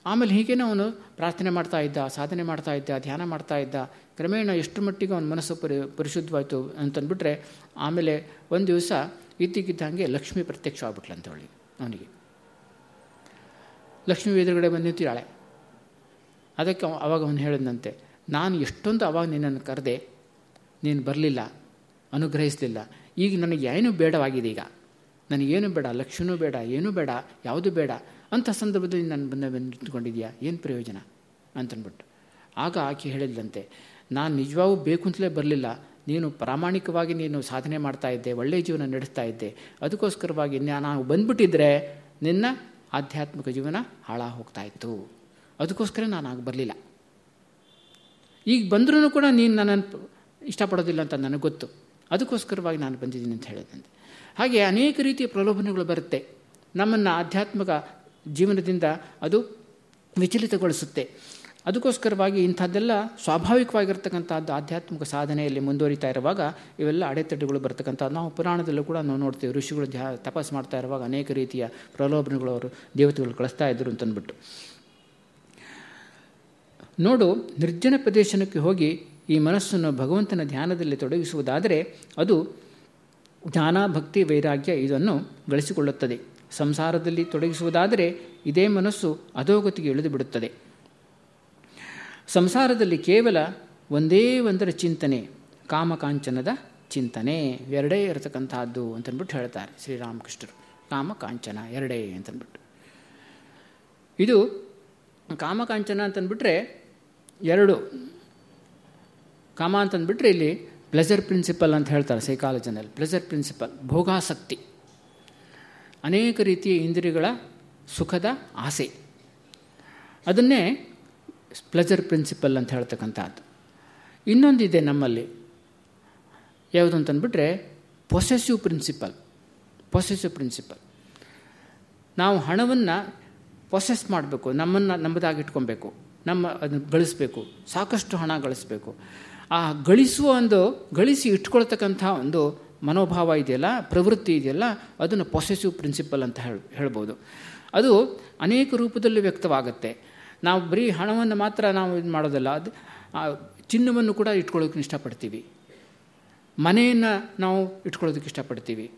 ಆಮೇಲೆ ಹೀಗೇನೆ ಅವನು ಪ್ರಾರ್ಥನೆ ಮಾಡ್ತಾ ಇದ್ದ, ಸಾಧನೆ ಮಾಡ್ತಾ ಇದ್ದ, ಧ್ಯಾನ ಮಾಡ್ತಾ ಇದ್ದ. ಕ್ರಮೇಣ ಎಷ್ಟು ಮಟ್ಟಿಗೆ ಅವನ ಮನಸ್ಸು ಪರಿ, ಪರಿಶುದ್ಧವಾಯಿತು ಅಂತಂದ್ಬಿಟ್ರೆ, ಆಮೇಲೆ ಒಂದು ದಿವಸ ಇದ್ದಕ್ಕಿದ್ದಂಗೆ ಲಕ್ಷ್ಮಿ ಪ್ರತ್ಯಕ್ಷ ಆಗ್ಬಿಟ್ಲಂತ ಹೇಳಿ ಅವನಿಗೆ. ಲಕ್ಷ್ಮಿ ಎದುರುಗಡೆ ಬಂದು ನಿಂತಿದ್ದಾಳೆ. ಅದಕ್ಕೆ ಅವಾಗ ಅವನು ಹೇಳಿದಂತೆ ನಾನು ಎಷ್ಟೊಂದು ಅವಾಗ ನಿನ್ನನ್ನು ಕರೆದೆ, ನೀನು ಬರಲಿಲ್ಲ, ಅನುಗ್ರಹಿಸಲಿಲ್ಲ. ಈಗ ನನಗೆ ಏನು ಬೇಡವಾಗಿದೆ ಈಗ? ನನಗೇನು ಬೇಡ ಲಕ್ಷ್ಮೀನೂ ಬೇಡ, ಏನೂ ಬೇಡ, ಯಾವುದು ಬೇಡ. ಅಂಥ ಸಂದರ್ಭದಲ್ಲಿ ನಾನು ಬಂದ ನಿಂತ್ಕೊಂಡಿದ್ಯಾ? ಏನು ಪ್ರಯೋಜನ? ಅಂತನ್ಬಿಟ್ಟು. ಆಗ ಆಕೆ ಹೇಳಿದ್ಲಂತೆ, ನಾನು ನಿಜವಾಗೂ ಬೇಕು ಅಂತಲೇ ಬರಲಿಲ್ಲ. ನೀನು ಪ್ರಾಮಾಣಿಕವಾಗಿ ನೀನು ಸಾಧನೆ ಮಾಡ್ತಾ ಇದ್ದೆ ಒಳ್ಳೆಯ ಜೀವನ ನಡೆಸ್ತಾ ಇದ್ದೆ. ಅದಕ್ಕೋಸ್ಕರವಾಗಿ ನಾನು ಬಂದ್ಬಿಟ್ಟಿದ್ರೆ ನಿನ್ನ ಆಧ್ಯಾತ್ಮಿಕ ಜೀವನ ಹಾಳಾಗಿ ಹೋಗ್ತಾ ಇತ್ತು. ಅದಕ್ಕೋಸ್ಕರ ನಾನು ಆಗ ಬರಲಿಲ್ಲ. ಈಗ ಬಂದರೂ ಕೂಡ ನೀನು ನನ್ನನ್ನು ಇಷ್ಟಪಡೋದಿಲ್ಲ ಅಂತ ನನಗೆ ಗೊತ್ತು. ಅದಕ್ಕೋಸ್ಕರವಾಗಿ ನಾನು ಬಂದಿದ್ದೀನಿ ಅಂತ ಹೇಳಿದಂತೆ ಹಾಗೆ ಅನೇಕ ರೀತಿಯ ಪ್ರಲೋಭನೆಗಳು ಬರುತ್ತೆ. ನಮ್ಮನ್ನು ಆಧ್ಯಾತ್ಮಿಕ ಜೀವನದಿಂದ ಅದು ವಿಚಲಿತಗೊಳಿಸುತ್ತೆ. ಅದಕ್ಕೋಸ್ಕರವಾಗಿ ಇಂಥದ್ದೆಲ್ಲ ಸ್ವಾಭಾವಿಕವಾಗಿರ್ತಕ್ಕಂಥದ್ದು ಆಧ್ಯಾತ್ಮಿಕ ಸಾಧನೆಯಲ್ಲಿ ಮುಂದುವರಿತಾ ಇರುವಾಗ ಇವೆಲ್ಲ ಅಡೆತಡೆಗಳು ಬರ್ತಕ್ಕಂಥದ್ದು. ನಾವು ಪುರಾಣದಲ್ಲೂ ಕೂಡ ನಾವು ನೋಡ್ತೀವಿ, ಋಷಿಗಳು ಧ್ಯಾ ತಪಸ್ ಮಾಡ್ತಾ ಇರುವಾಗ ಅನೇಕ ರೀತಿಯ ಪ್ರಲೋಭನೆಗಳು ಅವರು ದೇವತೆಗಳು ಕಳಿಸ್ತಾ ಇದ್ದರು ಅಂತಂದ್ಬಿಟ್ಟು ನೋಡು, ನಿರ್ಜನ ಪ್ರದೇಶನಕ್ಕೆ ಹೋಗಿ ಈ ಮನಸ್ಸನ್ನು ಭಗವಂತನ ಧ್ಯಾನದಲ್ಲಿ ತೊಡಗಿಸುವುದಾದರೆ ಅದು ಜ್ಞಾನ, ಭಕ್ತಿ, ವೈರಾಗ್ಯ ಇದನ್ನು ಗಳಿಸಿಕೊಳ್ಳುತ್ತದೆ. ಸಂಸಾರದಲ್ಲಿ ತೊಡಗಿಸುವುದಾದರೆ ಇದೇ ಮನಸ್ಸು ಅಧೋಗತಿಗೆ ಇಳಿದು ಬಿಡುತ್ತದೆ. ಸಂಸಾರದಲ್ಲಿ ಕೇವಲ ಒಂದೇ ಒಂದರ ಚಿಂತನೆ, ಕಾಮಕಾಂಚನದ ಚಿಂತನೆ, ಎರಡೇ ಇರತಕ್ಕಂತಹದ್ದು ಅಂತನ್ಬಿಟ್ಟು ಹೇಳ್ತಾರೆ ಶ್ರೀರಾಮಕೃಷ್ಣರು. ಕಾಮಕಾಂಚನ ಎರಡೇ ಅಂತನ್ಬಿಟ್ಟು ಇದು ಕಾಮಕಾಂಚನ ಅಂತಂದ್ಬಿಟ್ರೆ ಎರಡು. ಕಾಮ ಅಂತಂದ್ಬಿಟ್ರೆ ಇಲ್ಲಿ ಪ್ಲೆಜರ್ ಪ್ರಿನ್ಸಿಪಲ್ ಅಂತ ಹೇಳ್ತಾರೆ ಸೈಕಾಲಜಿನಲ್ಲಿ ಪ್ಲೆಜರ್ ಪ್ರಿನ್ಸಿಪಲ್ ಭೋಗಾಸಕ್ತಿ. ಅನೇಕ ರೀತಿಯ ಇಂದ್ರಿಯಗಳ ಸುಖದ ಆಸೆ. ಅದನ್ನೇ ಪ್ಲೆಜರ್ ಪ್ರಿನ್ಸಿಪಲ್ ಅಂತ ಹೇಳ್ತಕ್ಕಂಥದ್ದು. ಇನ್ನೊಂದಿದೆ ನಮ್ಮಲ್ಲಿ. ಯಾವುದು ಅಂತಂದ್ಬಿಟ್ರೆ ಪೊಸೆಸಿವ್ ಪ್ರಿನ್ಸಿಪಲ್ ಪೊಸೆಸಿವ್ ಪ್ರಿನ್ಸಿಪಲ್ ನಾವು ಹಣವನ್ನು ಪೊಸೆಸ್ ಮಾಡಬೇಕು, ನಮ್ಮನ್ನು ನಮ್ಮದಾಗಿಟ್ಕೊಬೇಕು ನಮ್ಮ ಅದನ್ನು ಗಳಿಸ್ಬೇಕು, ಸಾಕಷ್ಟು ಹಣ ಗಳಿಸ್ಬೇಕು. ಆ ಗಳಿಸುವ ಒಂದು, ಗಳಿಸಿ ಇಟ್ಕೊಳ್ತಕ್ಕಂಥ ಒಂದು ಮನೋಭಾವ ಇದೆಯಲ್ಲ, ಪ್ರವೃತ್ತಿ ಇದೆಯಲ್ಲ, ಅದನ್ನು ಪೊಸೆಸಿವ್ ಪ್ರಿನ್ಸಿಪಲ್ ಅಂತ ಹೇಳಿ, ಹೇಳ್ಬೋದು. ಅದು ಅನೇಕ ರೂಪದಲ್ಲಿ ವ್ಯಕ್ತವಾಗುತ್ತೆ. ನಾವು ಬರೀ ಹಣವನ್ನು ಮಾತ್ರ ನಾವು ಇದು ಮಾಡೋದಲ್ಲ, ಅದು ಚಿನ್ನವನ್ನು ಕೂಡ ಇಟ್ಕೊಳ್ಳೋಕೆ ಇಷ್ಟಪಡ್ತೀವಿ. ಮನೆಯನ್ನು ನಾವು ಇಟ್ಕೊಳ್ಳೋದಕ್ಕೆ ಇಷ್ಟಪಡ್ತೀವಿ.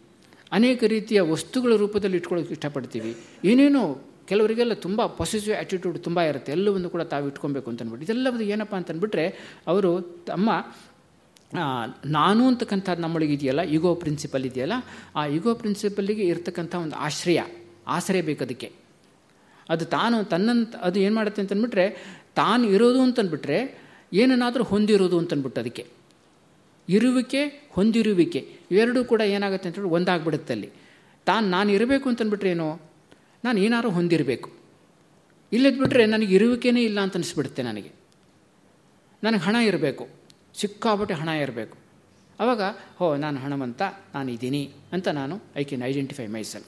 ಅನೇಕ ರೀತಿಯ ವಸ್ತುಗಳ ರೂಪದಲ್ಲಿ ಇಟ್ಕೊಳ್ಳೋಕೆ ಇಷ್ಟಪಡ್ತೀವಿ. ಏನೇನೋ, ಕೆಲವರಿಗೆಲ್ಲ ತುಂಬ ಪಾಸಿಟಿವ್ ಆ್ಯಟಿಟ್ಯೂಡ್ ತುಂಬ ಇರುತ್ತೆ. ಎಲ್ಲವನ್ನು ಕೂಡ ತಾವು ಇಟ್ಕೊಬೇಕು ಅಂತಂದ್ಬಿಟ್ಟು ಇದೆಲ್ಲವೂ ಏನಪ್ಪ ಅಂತಂದ್ಬಿಟ್ರೆ ಅವರು ತಮ್ಮ ನಾನು ಅಂತಕ್ಕಂಥದ್ದು ನಮ್ಮೊಳಗೆ ಇದೆಯಲ್ಲ ಈಗೋ ಪ್ರಿನ್ಸಿಪಲ್ ಇದೆಯಲ್ಲ, ಆ ಈಗೋ ಪ್ರಿನ್ಸಿಪಲ್ಲಿಗೆ ಇರ್ತಕ್ಕಂಥ ಒಂದು ಆಶ್ರಯ ಆಸರೆ ಬೇಕದಕ್ಕೆ ಅದು ತಾನು ತನ್ನಂತ, ಅದು ಏನು ಮಾಡುತ್ತೆ ಅಂತಂದ್ಬಿಟ್ರೆ, ತಾನು ಇರೋದು ಅಂತಂದ್ಬಿಟ್ರೆ, ಏನನ್ನಾದರೂ ಹೊಂದಿರೋದು ಅಂತಂದ್ಬಿಟ್ಟು ಅದಕ್ಕೆ. ಇರುವಿಕೆ, ಹೊಂದಿರುವಿಕೆ, ಇವೆರಡೂ ಕೂಡ ಏನಾಗುತ್ತೆ ಅಂತೇಳಿ ಒಂದಾಗ್ಬಿಡುತ್ತೆ ಅಲ್ಲಿ. ತಾನು ನಾನು ಇರಬೇಕು ಅಂತಂದ್ಬಿಟ್ರೆ ಏನು, ನಾನು ಏನಾದ್ರು ಹೊಂದಿರಬೇಕು. ಇಲ್ಲದ್ಬಿಟ್ರೆ ನನಗೆ ಇರುವಿಕೆನೇ ಇಲ್ಲ ಅಂತ ಅನಿಸ್ಬಿಡುತ್ತೆ ನನಗೆ. ನನಗೆ ಹಣ ಇರಬೇಕು. ಸಿಕ್ಕಾಬಿಟ್ಟೆ ಹಣ ಇರಬೇಕು. ಆವಾಗ ಹೋ, ನಾನು ಹಣವಂತ, ನಾನು ಇದ್ದೀನಿ ಅಂತ ನಾನು ಐ ಕೆನ್ ಐಡೆಂಟಿಫೈ ಮೈಸೆಲ್ಫ್.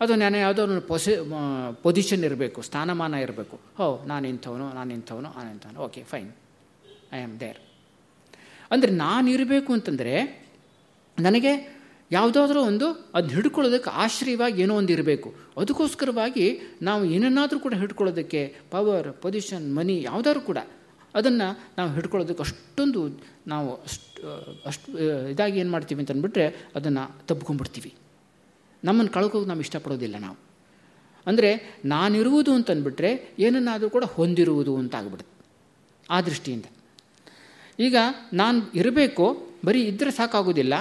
ಅದು ನಾನು ಯಾವುದೋ ಒಂದು ಪೊಸಿ ಪೊಸಿಷನ್ ಇರಬೇಕು, ಸ್ಥಾನಮಾನ ಇರಬೇಕು. ಹೋ, ನಾನು ಇಂಥವನು ನಾನು ಇಂಥವನು ನಾನು ಇಂಥವನು. Okay, fine. I am there. ಅಂದರೆ ನಾನು ಇರಬೇಕು ಅಂತಂದರೆ, ನನಗೆ ಯಾವುದಾದ್ರೂ ಒಂದು ಅದನ್ನ ಹಿಡ್ಕೊಳ್ಳೋದಕ್ಕೆ ಆಶ್ರಯವಾಗಿ ಏನೋ ಒಂದು ಇರಬೇಕು. ಅದಕ್ಕೋಸ್ಕರವಾಗಿ ನಾವು ಏನನ್ನಾದರೂ ಕೂಡ ಹಿಡ್ಕೊಳ್ಳೋದಕ್ಕೆ, ಪವರ್, ಪೊಸಿಷನ್, ಮನಿ, ಯಾವುದಾದ್ರೂ ಕೂಡ ಅದನ್ನು ನಾವು ಹಿಡ್ಕೊಳ್ಳೋದಕ್ಕೆ ಅಷ್ಟೊಂದು ನಾವು ಅಷ್ಟು ಅಷ್ಟು ಇದಾಗಿ ಏನು ಮಾಡ್ತೀವಿ ಅಂತಂದ್ಬಿಟ್ರೆ ಅದನ್ನು ತಬ್ಕೊಂಡ್ಬಿಡ್ತೀವಿ. ನಮ್ಮನ್ನು ಕಳ್ಕೋಗಿ ನಾವು ಇಷ್ಟಪಡೋದಿಲ್ಲ ನಾವು. ಅಂದರೆ ನಾನಿರುವುದು ಅಂತಂದ್ಬಿಟ್ರೆ ಏನನ್ನಾದರೂ ಕೂಡ ಹೊಂದಿರುವುದು ಅಂತ ಆಗ್ಬಿಡುತ್ತೆ ಆ ದೃಷ್ಟಿಯಿಂದ. ಈಗ ನಾನು ಇರಬೇಕು, ಬರೀ ಇದ್ದರೆ ಸಾಕಾಗೋದಿಲ್ಲ,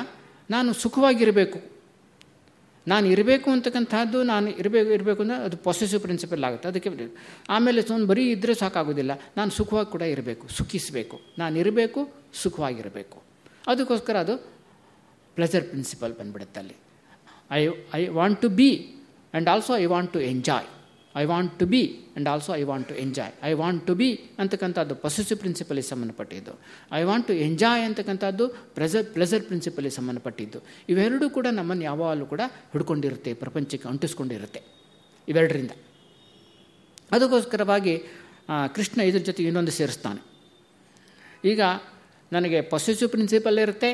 ನಾನು ಸುಖವಾಗಿರಬೇಕು ನಾನು ಇರಬೇಕು ಅಂತಕ್ಕಂಥದ್ದು, ನಾನು ಇರಬೇಕು ಇರಬೇಕು ಅಂದರೆ ಅದು ಪಾಸಿಟಿವ್ ಪ್ರಿನ್ಸಿಪಲ್ ಆಗುತ್ತೆ. ಅದಕ್ಕೆ ಆಮೇಲೆ ಸುಮ್ಮನೆ ಬರೀ ಇದ್ದರೆ ಸಾಕಾಗೋದಿಲ್ಲ. ನಾನು ಸುಖವಾಗಿ ಕೂಡ ಇರಬೇಕು, ಸುಖಿಸಬೇಕು. ನಾನು ಇರಬೇಕು, ಸುಖವಾಗಿರಬೇಕು. ಅದಕ್ಕೋಸ್ಕರ ಅದು ಪ್ಲೆಜರ್ ಪ್ರಿನ್ಸಿಪಲ್ ಬಂದ್ಬಿಡುತ್ತೆ ಅಲ್ಲಿ. I I want to be and also I want to enjoy I want to be and also I want to enjoy I want to be ಅಂತಕ್ಕಂಥದ್ದು ಪೊಸೆಸಿವ್ ಪ್ರಿನ್ಸಿಪಲಿಗೆ ಸಂಬಂಧಪಟ್ಟಿದ್ದು. ಐ ವಾಂಟ್ ಟು ಎಂಜಾಯ್ ಅಂತಕ್ಕಂಥದ್ದು pressure pleasure ಪ್ರಿನ್ಸಿಪಲಿಗೆ ಸಂಬಂಧಪಟ್ಟಿದ್ದು. ಇವೆರಡೂ ಕೂಡ ನಮ್ಮನ್ನು ಯಾವಾಗಲೂ ಕೂಡ ಹಿಡ್ಕೊಂಡಿರುತ್ತೆ, ಪ್ರಪಂಚಕ್ಕೆ ಅಂಟಿಸ್ಕೊಂಡಿರುತ್ತೆ. ಇವೆರಡರಿಂದ. ಅದಕ್ಕೋಸ್ಕರವಾಗಿ ಕೃಷ್ಣ ಇದ್ರ ಜೊತೆ ಇನ್ನೊಂದು ಸೇರಿಸ್ತಾನೆ. ಈಗ ನನಗೆ ಪೊಸೆಸಿವ್ ಪ್ರಿನ್ಸಿಪಲ್ ಇರುತ್ತೆ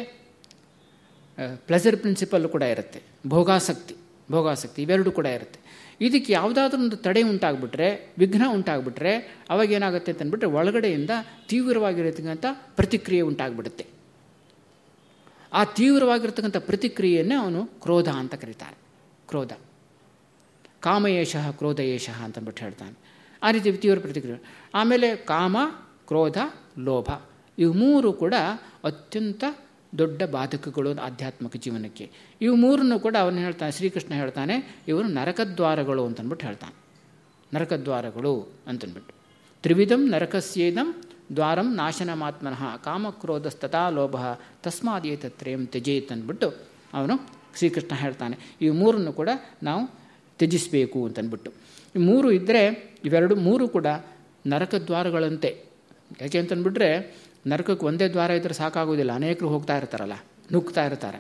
ಪ್ಲೆಸರ್ ಪ್ರಿನ್ಸಿಪಲ್ ಕೂಡ ಇರುತ್ತೆ. ಭೋಗಾಸಕ್ತಿ ಭೋಗಾಸಕ್ತಿ ಇವೆರಡೂ ಕೂಡ ಇರುತ್ತೆ. ಇದಕ್ಕೆ ಯಾವುದಾದ್ರೂ ಒಂದು ತಡೆ ಉಂಟಾಗ್ಬಿಟ್ರೆ, ವಿಘ್ನ ಉಂಟಾಗ್ಬಿಟ್ರೆ, ಅವಾಗ ಏನಾಗುತ್ತೆ ಅಂತಂದ್ಬಿಟ್ರೆ ಒಳಗಡೆಯಿಂದ ತೀವ್ರವಾಗಿರತಕ್ಕಂಥ ಪ್ರತಿಕ್ರಿಯೆ ಉಂಟಾಗ್ಬಿಡುತ್ತೆ. ಆ ತೀವ್ರವಾಗಿರ್ತಕ್ಕಂಥ ಪ್ರತಿಕ್ರಿಯೆಯನ್ನೇ ಅವನು ಕ್ರೋಧ ಅಂತ ಕರೀತಾರೆ. ಕ್ರೋಧ. ಕಾಮಯೇಷಃ ಕ್ರೋಧಯೇಷಃ ಅಂತಂದ್ಬಿಟ್ಟು ಹೇಳ್ತಾನೆ. ಆ ರೀತಿ ತೀವ್ರ ಪ್ರತಿಕ್ರಿಯೆ. ಆಮೇಲೆ ಕಾಮ, ಕ್ರೋಧ, ಲೋಭ. ಇವು ಮೂರು ಕೂಡ ಅತ್ಯಂತ ದೊಡ್ಡ ಬಾಧಕಗಳು ಆಧ್ಯಾತ್ಮಿಕ ಜೀವನಕ್ಕೆ. ಇವು ಮೂರನ್ನು ಕೂಡ ಅವನು ಹೇಳ್ತಾನೆ, ಶ್ರೀಕೃಷ್ಣ ಹೇಳ್ತಾನೆ, ಇವರು ನರಕದ್ವಾರಗಳು ಅಂತನ್ಬಿಟ್ಟು ಹೇಳ್ತಾನೆ. ನರಕದ್ವಾರಗಳು ಅಂತನ್ಬಿಟ್ಟು. ತ್ರಿವಿಧಂ ನರಕಸ್ಯೇದಂ ದ್ವಾರಂ ನಾಶನಮಾತ್ಮನಃ ಕಾಮಕ್ರೋಧಸ್ತಥಾ ಲೋಭ ತಸ್ಮಾದೇತತ್ರಯಂ ತ್ಯಜೇತ್ ಅಂದ್ಬಿಟ್ಟು ಅವನು ಶ್ರೀಕೃಷ್ಣ ಹೇಳ್ತಾನೆ. ಈ ಮೂರನ್ನು ಕೂಡ ನಾವು ತ್ಯಜಿಸಬೇಕು ಅಂತನ್ಬಿಟ್ಟು. ಈ ಮೂರು ಇದ್ದರೆ ಇವೆರಡು ಮೂರು ಕೂಡ ನರಕದ್ವಾರಗಳಂತೆ. ಯಾಕೆ ಅಂತಂದ್ಬಿಟ್ರೆ ನರಕಕ್ಕೆ ಒಂದೇ ದ್ವಾರ ಇದ್ದರೆ ಸಾಕಾಗೋದಿಲ್ಲ. ಅನೇಕರು ಹೋಗ್ತಾ ಇರ್ತಾರಲ್ಲ, ನುಗ್ತಾ ಇರ್ತಾರೆ.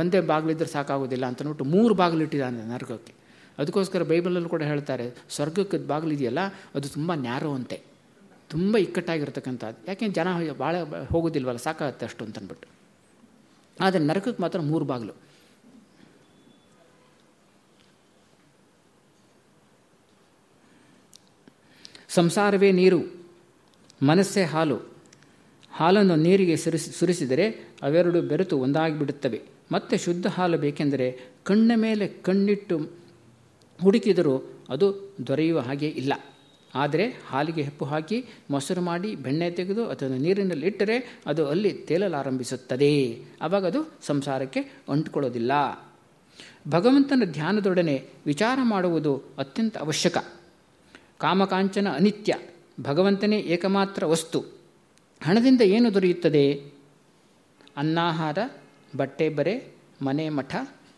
ಒಂದೇ ಬಾಗಿಲಿದ್ರೆ ಸಾಕಾಗೋದಿಲ್ಲ ಅಂತಂದ್ಬಿಟ್ಟು ಮೂರು ಬಾಗಿಲು ಇಟ್ಟಿದ್ದಾನೆ ನರಕಕ್ಕೆ. ಅದಕ್ಕೋಸ್ಕರ ಬೈಬಲಲ್ಲೂ ಕೂಡ ಹೇಳ್ತಾರೆ, ಸ್ವರ್ಗಕ್ಕೆ ಬಾಗಿಲಿದೆಯಲ್ಲ ಅದು ತುಂಬ ನ್ಯಾರೋ ಅಂತೆ. ತುಂಬ ಇಕ್ಕಟ್ಟಾಗಿರ್ತಕ್ಕಂಥದ್ದು. ಯಾಕೆ ಜನ ಭಾಳ ಹೋಗೋದಿಲ್ವಲ್ಲ, ಸಾಕಾಗುತ್ತೆ ಅಷ್ಟು ಅಂತಂದ್ಬಿಟ್ಟು ಆದರೆ ನರಕಕ್ಕೆ ಮಾತ್ರ ಮೂರು ಬಾಗಿಲು. ಸಂಸಾರವೇ ನೀರು, ಮನಸ್ಸೇ ಹಾಲು. ಹಾಲನ್ನು ನೀರಿಗೆ ಸುರಿಸಿ, ಸುರಿಸಿದರೆ ಅವೆರಡು ಬೆರೆತು ಒಂದಾಗಿಬಿಡುತ್ತವೆ. ಮತ್ತೆ ಶುದ್ಧ ಹಾಲು ಬೇಕೆಂದರೆ ಕಣ್ಣ ಮೇಲೆ ಕಣ್ಣಿಟ್ಟು ಹುಡುಕಿದರೂ ಅದು ದೊರೆಯುವ ಹಾಗೆ ಇಲ್ಲ. ಆದರೆ ಹಾಲಿಗೆ ಹೆಪ್ಪು ಹಾಕಿ ಮೊಸರು ಮಾಡಿ ಬೆಣ್ಣೆ ತೆಗೆದು ಅದನ್ನು ನೀರಿನಲ್ಲಿ ಇಟ್ಟರೆ ಅದು ಅಲ್ಲಿ ತೇಲಲಾರಂಭಿಸುತ್ತದೆ. ಆವಾಗ ಅದು ಸಂಸಾರಕ್ಕೆ ಅಂಟುಕೊಳ್ಳೋದಿಲ್ಲ. ಭಗವಂತನ ಧ್ಯಾನದೊಡನೆ ವಿಚಾರ ಮಾಡುವುದು ಅತ್ಯಂತ ಅವಶ್ಯಕ. ಕಾಮಕಾಂಚನ ಅನಿತ್ಯ. ಭಗವಂತನೇ ಏಕಮಾತ್ರ ವಸ್ತು. ಹಣದಿಂದ ಏನು ದೊರೆಯುತ್ತದೆ? ಅನ್ನಾಹಾರ, ಬಟ್ಟೆ ಬರೆ, ಮನೆ ಮಠ,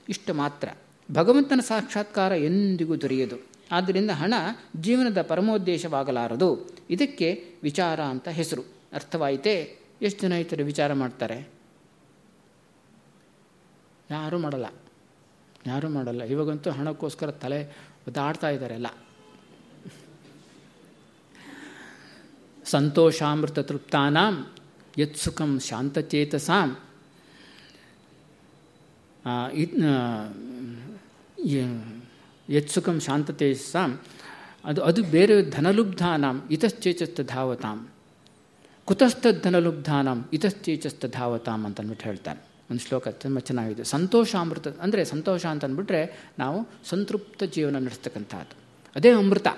ಇಷ್ಟು ಮಾತ್ರ. ಭಗವಂತನ ಸಾಕ್ಷಾತ್ಕಾರ ಎಂದಿಗೂ ದೊರೆಯದು. ಆದ್ದರಿಂದ ಹಣ ಜೀವನದ ಪರಮೋದ್ದೇಶವಾಗಲಾರದು. ಇದಕ್ಕೆ ವಿಚಾರ ಅಂತ ಹೆಸರು. ಅರ್ಥವಾಯಿತೇ? ಎಷ್ಟು ಜನ ಇತರ ವಿಚಾರ ಮಾಡ್ತಾರೆ? ಯಾರೂ ಮಾಡಲ್ಲ. ಯಾರೂ ಮಾಡಲ್ಲ. ಇವಾಗಂತೂ ಹಣಕ್ಕೋಸ್ಕರ ತಲೆ ಒದ್ದಾಡ್ತಾ ಇದ್ದಾರೆ ಎಲ್ಲ. ಸಂತೋಷಾಮೃತ ತೃಪ್ತಾನಾಂ ಯತ್ಸುಖಂ ಶಾಂತಚೇತಸಾಂ. ಯತ್ಸುಖಂ ಶಾಂತತೇಜಸಾಂ ಅದು ಅದು ಬೇರೆ ಧನಲುಬ್ಧಾನಾಂ ಇತಶ್ಚೇಚಸ್ತ ಧಾವತಾಂ. ಕುತಸ್ಥಧನಲುಬ್ಧಾನಾಂ ಇತಶ್ಚೇಚಸ್ತ ಧಾವತಾಂ ಅಂತಂದ್ಬಿಟ್ಟು ಹೇಳ್ತಾರೆ ಒಂದು ಶ್ಲೋಕ ತುಂಬ ಚೆನ್ನಾಗಿದೆ. ಸಂತೋಷಾಮೃತ, ಅಂದರೆ ಸಂತೋಷ ಅಂತ ಅಂದ್ಬಿಟ್ರೆ ನಾವು ಸಂತೃಪ್ತ ಜೀವನ ನಡೆಸ್ತಕ್ಕಂಥದ್ದು ಅದೇ ಅಮೃತ.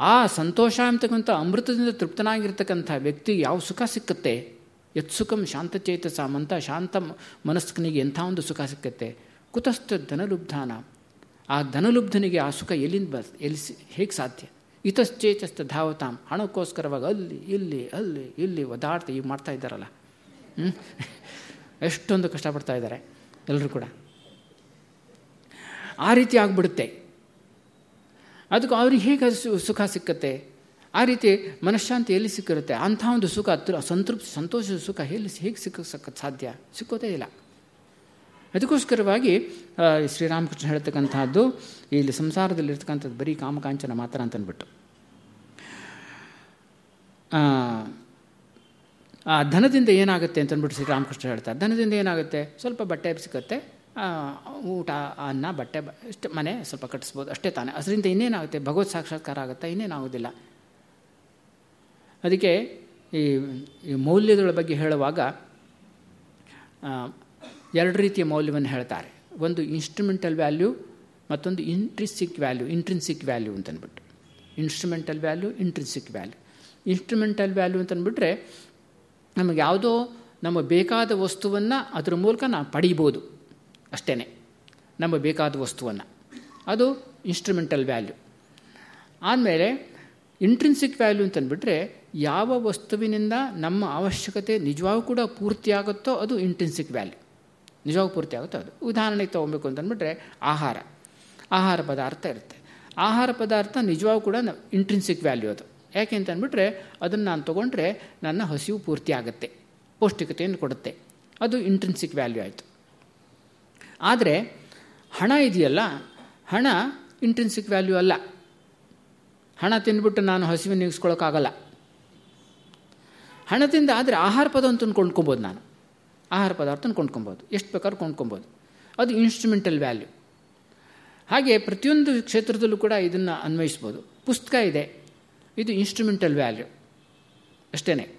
ಆ ಸಂತೋಷ ಅಂತಕ್ಕಂಥ ಅಮೃತದಿಂದ ತೃಪ್ತನಾಗಿರ್ತಕ್ಕಂಥ ವ್ಯಕ್ತಿ ಯಾವ ಸುಖ ಸಿಕ್ಕತ್ತೆ? ಯತ್ಸುಖಂ ಸುಖಂ ಶಾಂತಚೇತಸಾಮ್ ಅಂತ ಶಾಂತ ಮನಸ್ಕನಿಗೆ ಎಂಥ ಒಂದು ಸುಖ ಸಿಕ್ಕತ್ತೆ? ಕುತಸ್ಥ ಧನಲುಬ್ಧಾನ. ಆ ಧನಲುಬ್ಧನಿಗೆ ಆ ಸುಖ ಎಲ್ಲಿಂದ ಬಸ್ ಎಲ್ಲಿ ಹೇಗೆ ಸಾಧ್ಯ? ಇತಶ್ಚೇತಸ್ಥ ಧಾವತಾಂ. ಹಣಕ್ಕೋಸ್ಕರವಾಗಿ ಅಲ್ಲಿ, ಇಲ್ಲಿ ಅಲ್ಲಿ, ಇಲ್ಲಿ ಒದಾಡ್ತಾ ಈಗ ಮಾಡ್ತಾ ಇದ್ದಾರಲ್ಲ. ಹ್ಞೂ ಎಷ್ಟೊಂದು ಕಷ್ಟಪಡ್ತಾ ಇದ್ದಾರೆ ಎಲ್ಲರೂ ಕೂಡ. ಆ ರೀತಿ ಆಗಿಬಿಡುತ್ತೆ. ಅದಕ್ಕೆ ಅವ್ರಿಗೆ ಹೇಗೆ ಸುಖ ಸಿಕ್ಕತ್ತೆ? ಆ ರೀತಿ ಮನಃಶಾಂತಿ ಎಲ್ಲಿ ಸಿಕ್ಕಿರುತ್ತೆ? ಅಂಥ ಒಂದು ಸುಖ ಹತ್ರ, ಸಂತೃಪ್ತಿ, ಸಂತೋಷದ ಸುಖ ಎಲ್ಲಿ ಹೇಗೆ ಸಿಕ್ಕ ಸಾಧ್ಯ? ಸಿಕ್ಕೋದೇ ಇಲ್ಲ. ಅದಕ್ಕೋಸ್ಕರವಾಗಿ ಶ್ರೀರಾಮಕೃಷ್ಣ ಹೇಳ್ತಕ್ಕಂಥದ್ದು, ಇಲ್ಲಿ ಸಂಸಾರದಲ್ಲಿರ್ತಕ್ಕಂಥದ್ದು ಬರೀ ಕಾಮಕಾಂಚನ ಮಾತ್ರ ಅಂತನ್ಬಿಟ್ಟು. ಆ ಧನದಿಂದ ಏನಾಗುತ್ತೆ ಅಂತಂದ್ಬಿಟ್ಟು ಶ್ರೀರಾಮಕೃಷ್ಣ ಹೇಳ್ತಾರೆ. ಧನದಿಂದ ಏನಾಗುತ್ತೆ? ಸ್ವಲ್ಪ ಬಟ್ಟೆ ಸಿಕ್ಕತ್ತೆ. ಊಟ, ಅನ್ನ, ಬಟ್ಟೆ ಇಷ್ಟು ಮನೆ ಸ್ವಲ್ಪ ಕಟ್ಟಿಸ್ಬೋದು. ಅಷ್ಟೇ ತಾನೆ. ಅದರಿಂದ ಇನ್ನೇನಾಗುತ್ತೆ? ಭಗವತ್ ಸಾಕ್ಷಾತ್ಕಾರ ಆಗುತ್ತಾ? ಇನ್ನೇನಾಗೋದಿಲ್ಲ ಅದಕ್ಕೆ ಈ ಈ ಮೌಲ್ಯಗಳ ಬಗ್ಗೆ ಹೇಳುವಾಗ ಎರಡು ರೀತಿಯ ಮೌಲ್ಯವನ್ನು ಹೇಳ್ತಾರೆ. ಒಂದು ಇನ್ಸ್ಟ್ರುಮೆಂಟಲ್ ವ್ಯಾಲ್ಯೂ ಮತ್ತೊಂದು ಇಂಟ್ರಿನ್ಸಿಕ್ ವ್ಯಾಲ್ಯೂ ಇಂಟ್ರಿನ್ಸಿಕ್ ವ್ಯಾಲ್ಯೂ ಅಂತಂದ್ಬಿಟ್ಟು instrumental value intrinsic value instrumental value ಅಂತಂದ್ಬಿಟ್ರೆ ನಮಗೆ ಯಾವುದೋ ನಮಗೆ ಬೇಕಾದ ವಸ್ತುವನ್ನು ಅದರ ಮೂಲಕ ನಾವು ಪಡೀಬೋದು. ಅಷ್ಟೇ ನಮಗೆ ಬೇಕಾದ ವಸ್ತುವನ್ನು. ಅದು ಇನ್ಸ್ಟ್ರುಮೆಂಟಲ್ ವ್ಯಾಲ್ಯೂ ಆದಮೇಲೆ ಇಂಟ್ರಿನ್ಸಿಕ್ ವ್ಯಾಲ್ಯೂ ಅಂತಂದ್ಬಿಟ್ರೆ ಯಾವ ವಸ್ತುವಿನಿಂದ ನಮ್ಮ ಅವಶ್ಯಕತೆ ನಿಜವಾಗೂ ಕೂಡ ಪೂರ್ತಿಯಾಗುತ್ತೋ ಅದು ಇಂಟ್ರಿನ್ಸಿಕ್ ವ್ಯಾಲ್ಯೂ ನಿಜವಾಗೂ ಪೂರ್ತಿ ಆಗುತ್ತೋ ಅದು. ಉದಾಹರಣೆಗೆ ತೊಗೊಬೇಕು ಅಂತಂದ್ಬಿಟ್ರೆ ಆಹಾರ. ಆಹಾರ ಪದಾರ್ಥ ಇರುತ್ತೆ. ಆಹಾರ ಪದಾರ್ಥ ನಿಜವಾಗೂ ಕೂಡ ಇಂಟ್ರಿನ್ಸಿಕ್ ವ್ಯಾಲ್ಯೂ ಅದು. ಯಾಕೆ ಅಂತಂದ್ಬಿಟ್ರೆ ಅದನ್ನು ನಾನು ತೊಗೊಂಡ್ರೆ ನನ್ನ ಹಸಿವು ಪೂರ್ತಿ ಆಗುತ್ತೆ. ಪೌಷ್ಟಿಕತೆಯನ್ನು ಕೊಡುತ್ತೆ. ಅದು ಇಂಟ್ರಿನ್ಸಿಕ್ ವ್ಯಾಲ್ಯೂ ಆಯಿತು. ಆದರೆ ಹಣ ಇದೆಯಲ್ಲ, ಹಣ ಇಂಟ್ರೆನ್ಸಿಕ್ ವ್ಯಾಲ್ಯೂ ಅಲ್ಲ. ಹಣ ತಿಂದ್ಬಿಟ್ಟು ನಾನು ಹಸಿವನ್ನು ನೀಗಿಸ್ಕೊಳ್ಳೋಕ್ಕಾಗಲ್ಲ ಹಣದಿಂದ ಆದರೆ ಆಹಾರ ಪದಾರ್ಥ ಕೊಂಡ್ಕೊಬೋದು ನಾನು. ಆಹಾರ ಪದಾರ್ಥನ ಕೊಂಡ್ಕೊಬೋದು. ಎಷ್ಟು ಬೇಕಾದ್ರೂ ಕೊಂಡ್ಕೊಬೋದು. ಅದು ಇನ್ಸ್ಟ್ರುಮೆಂಟಲ್ ವ್ಯಾಲ್ಯೂ ಹಾಗೆ ಪ್ರತಿಯೊಂದು ಕ್ಷೇತ್ರದಲ್ಲೂ ಕೂಡ ಇದನ್ನು ಅನ್ವಯಿಸ್ಬೋದು. ಪುಸ್ತಕ ಇದೆ. ಇದು ಇನ್ಸ್ಟ್ರೂಮೆಂಟಲ್ ವ್ಯಾಲ್ಯೂ ಅಷ್ಟೇ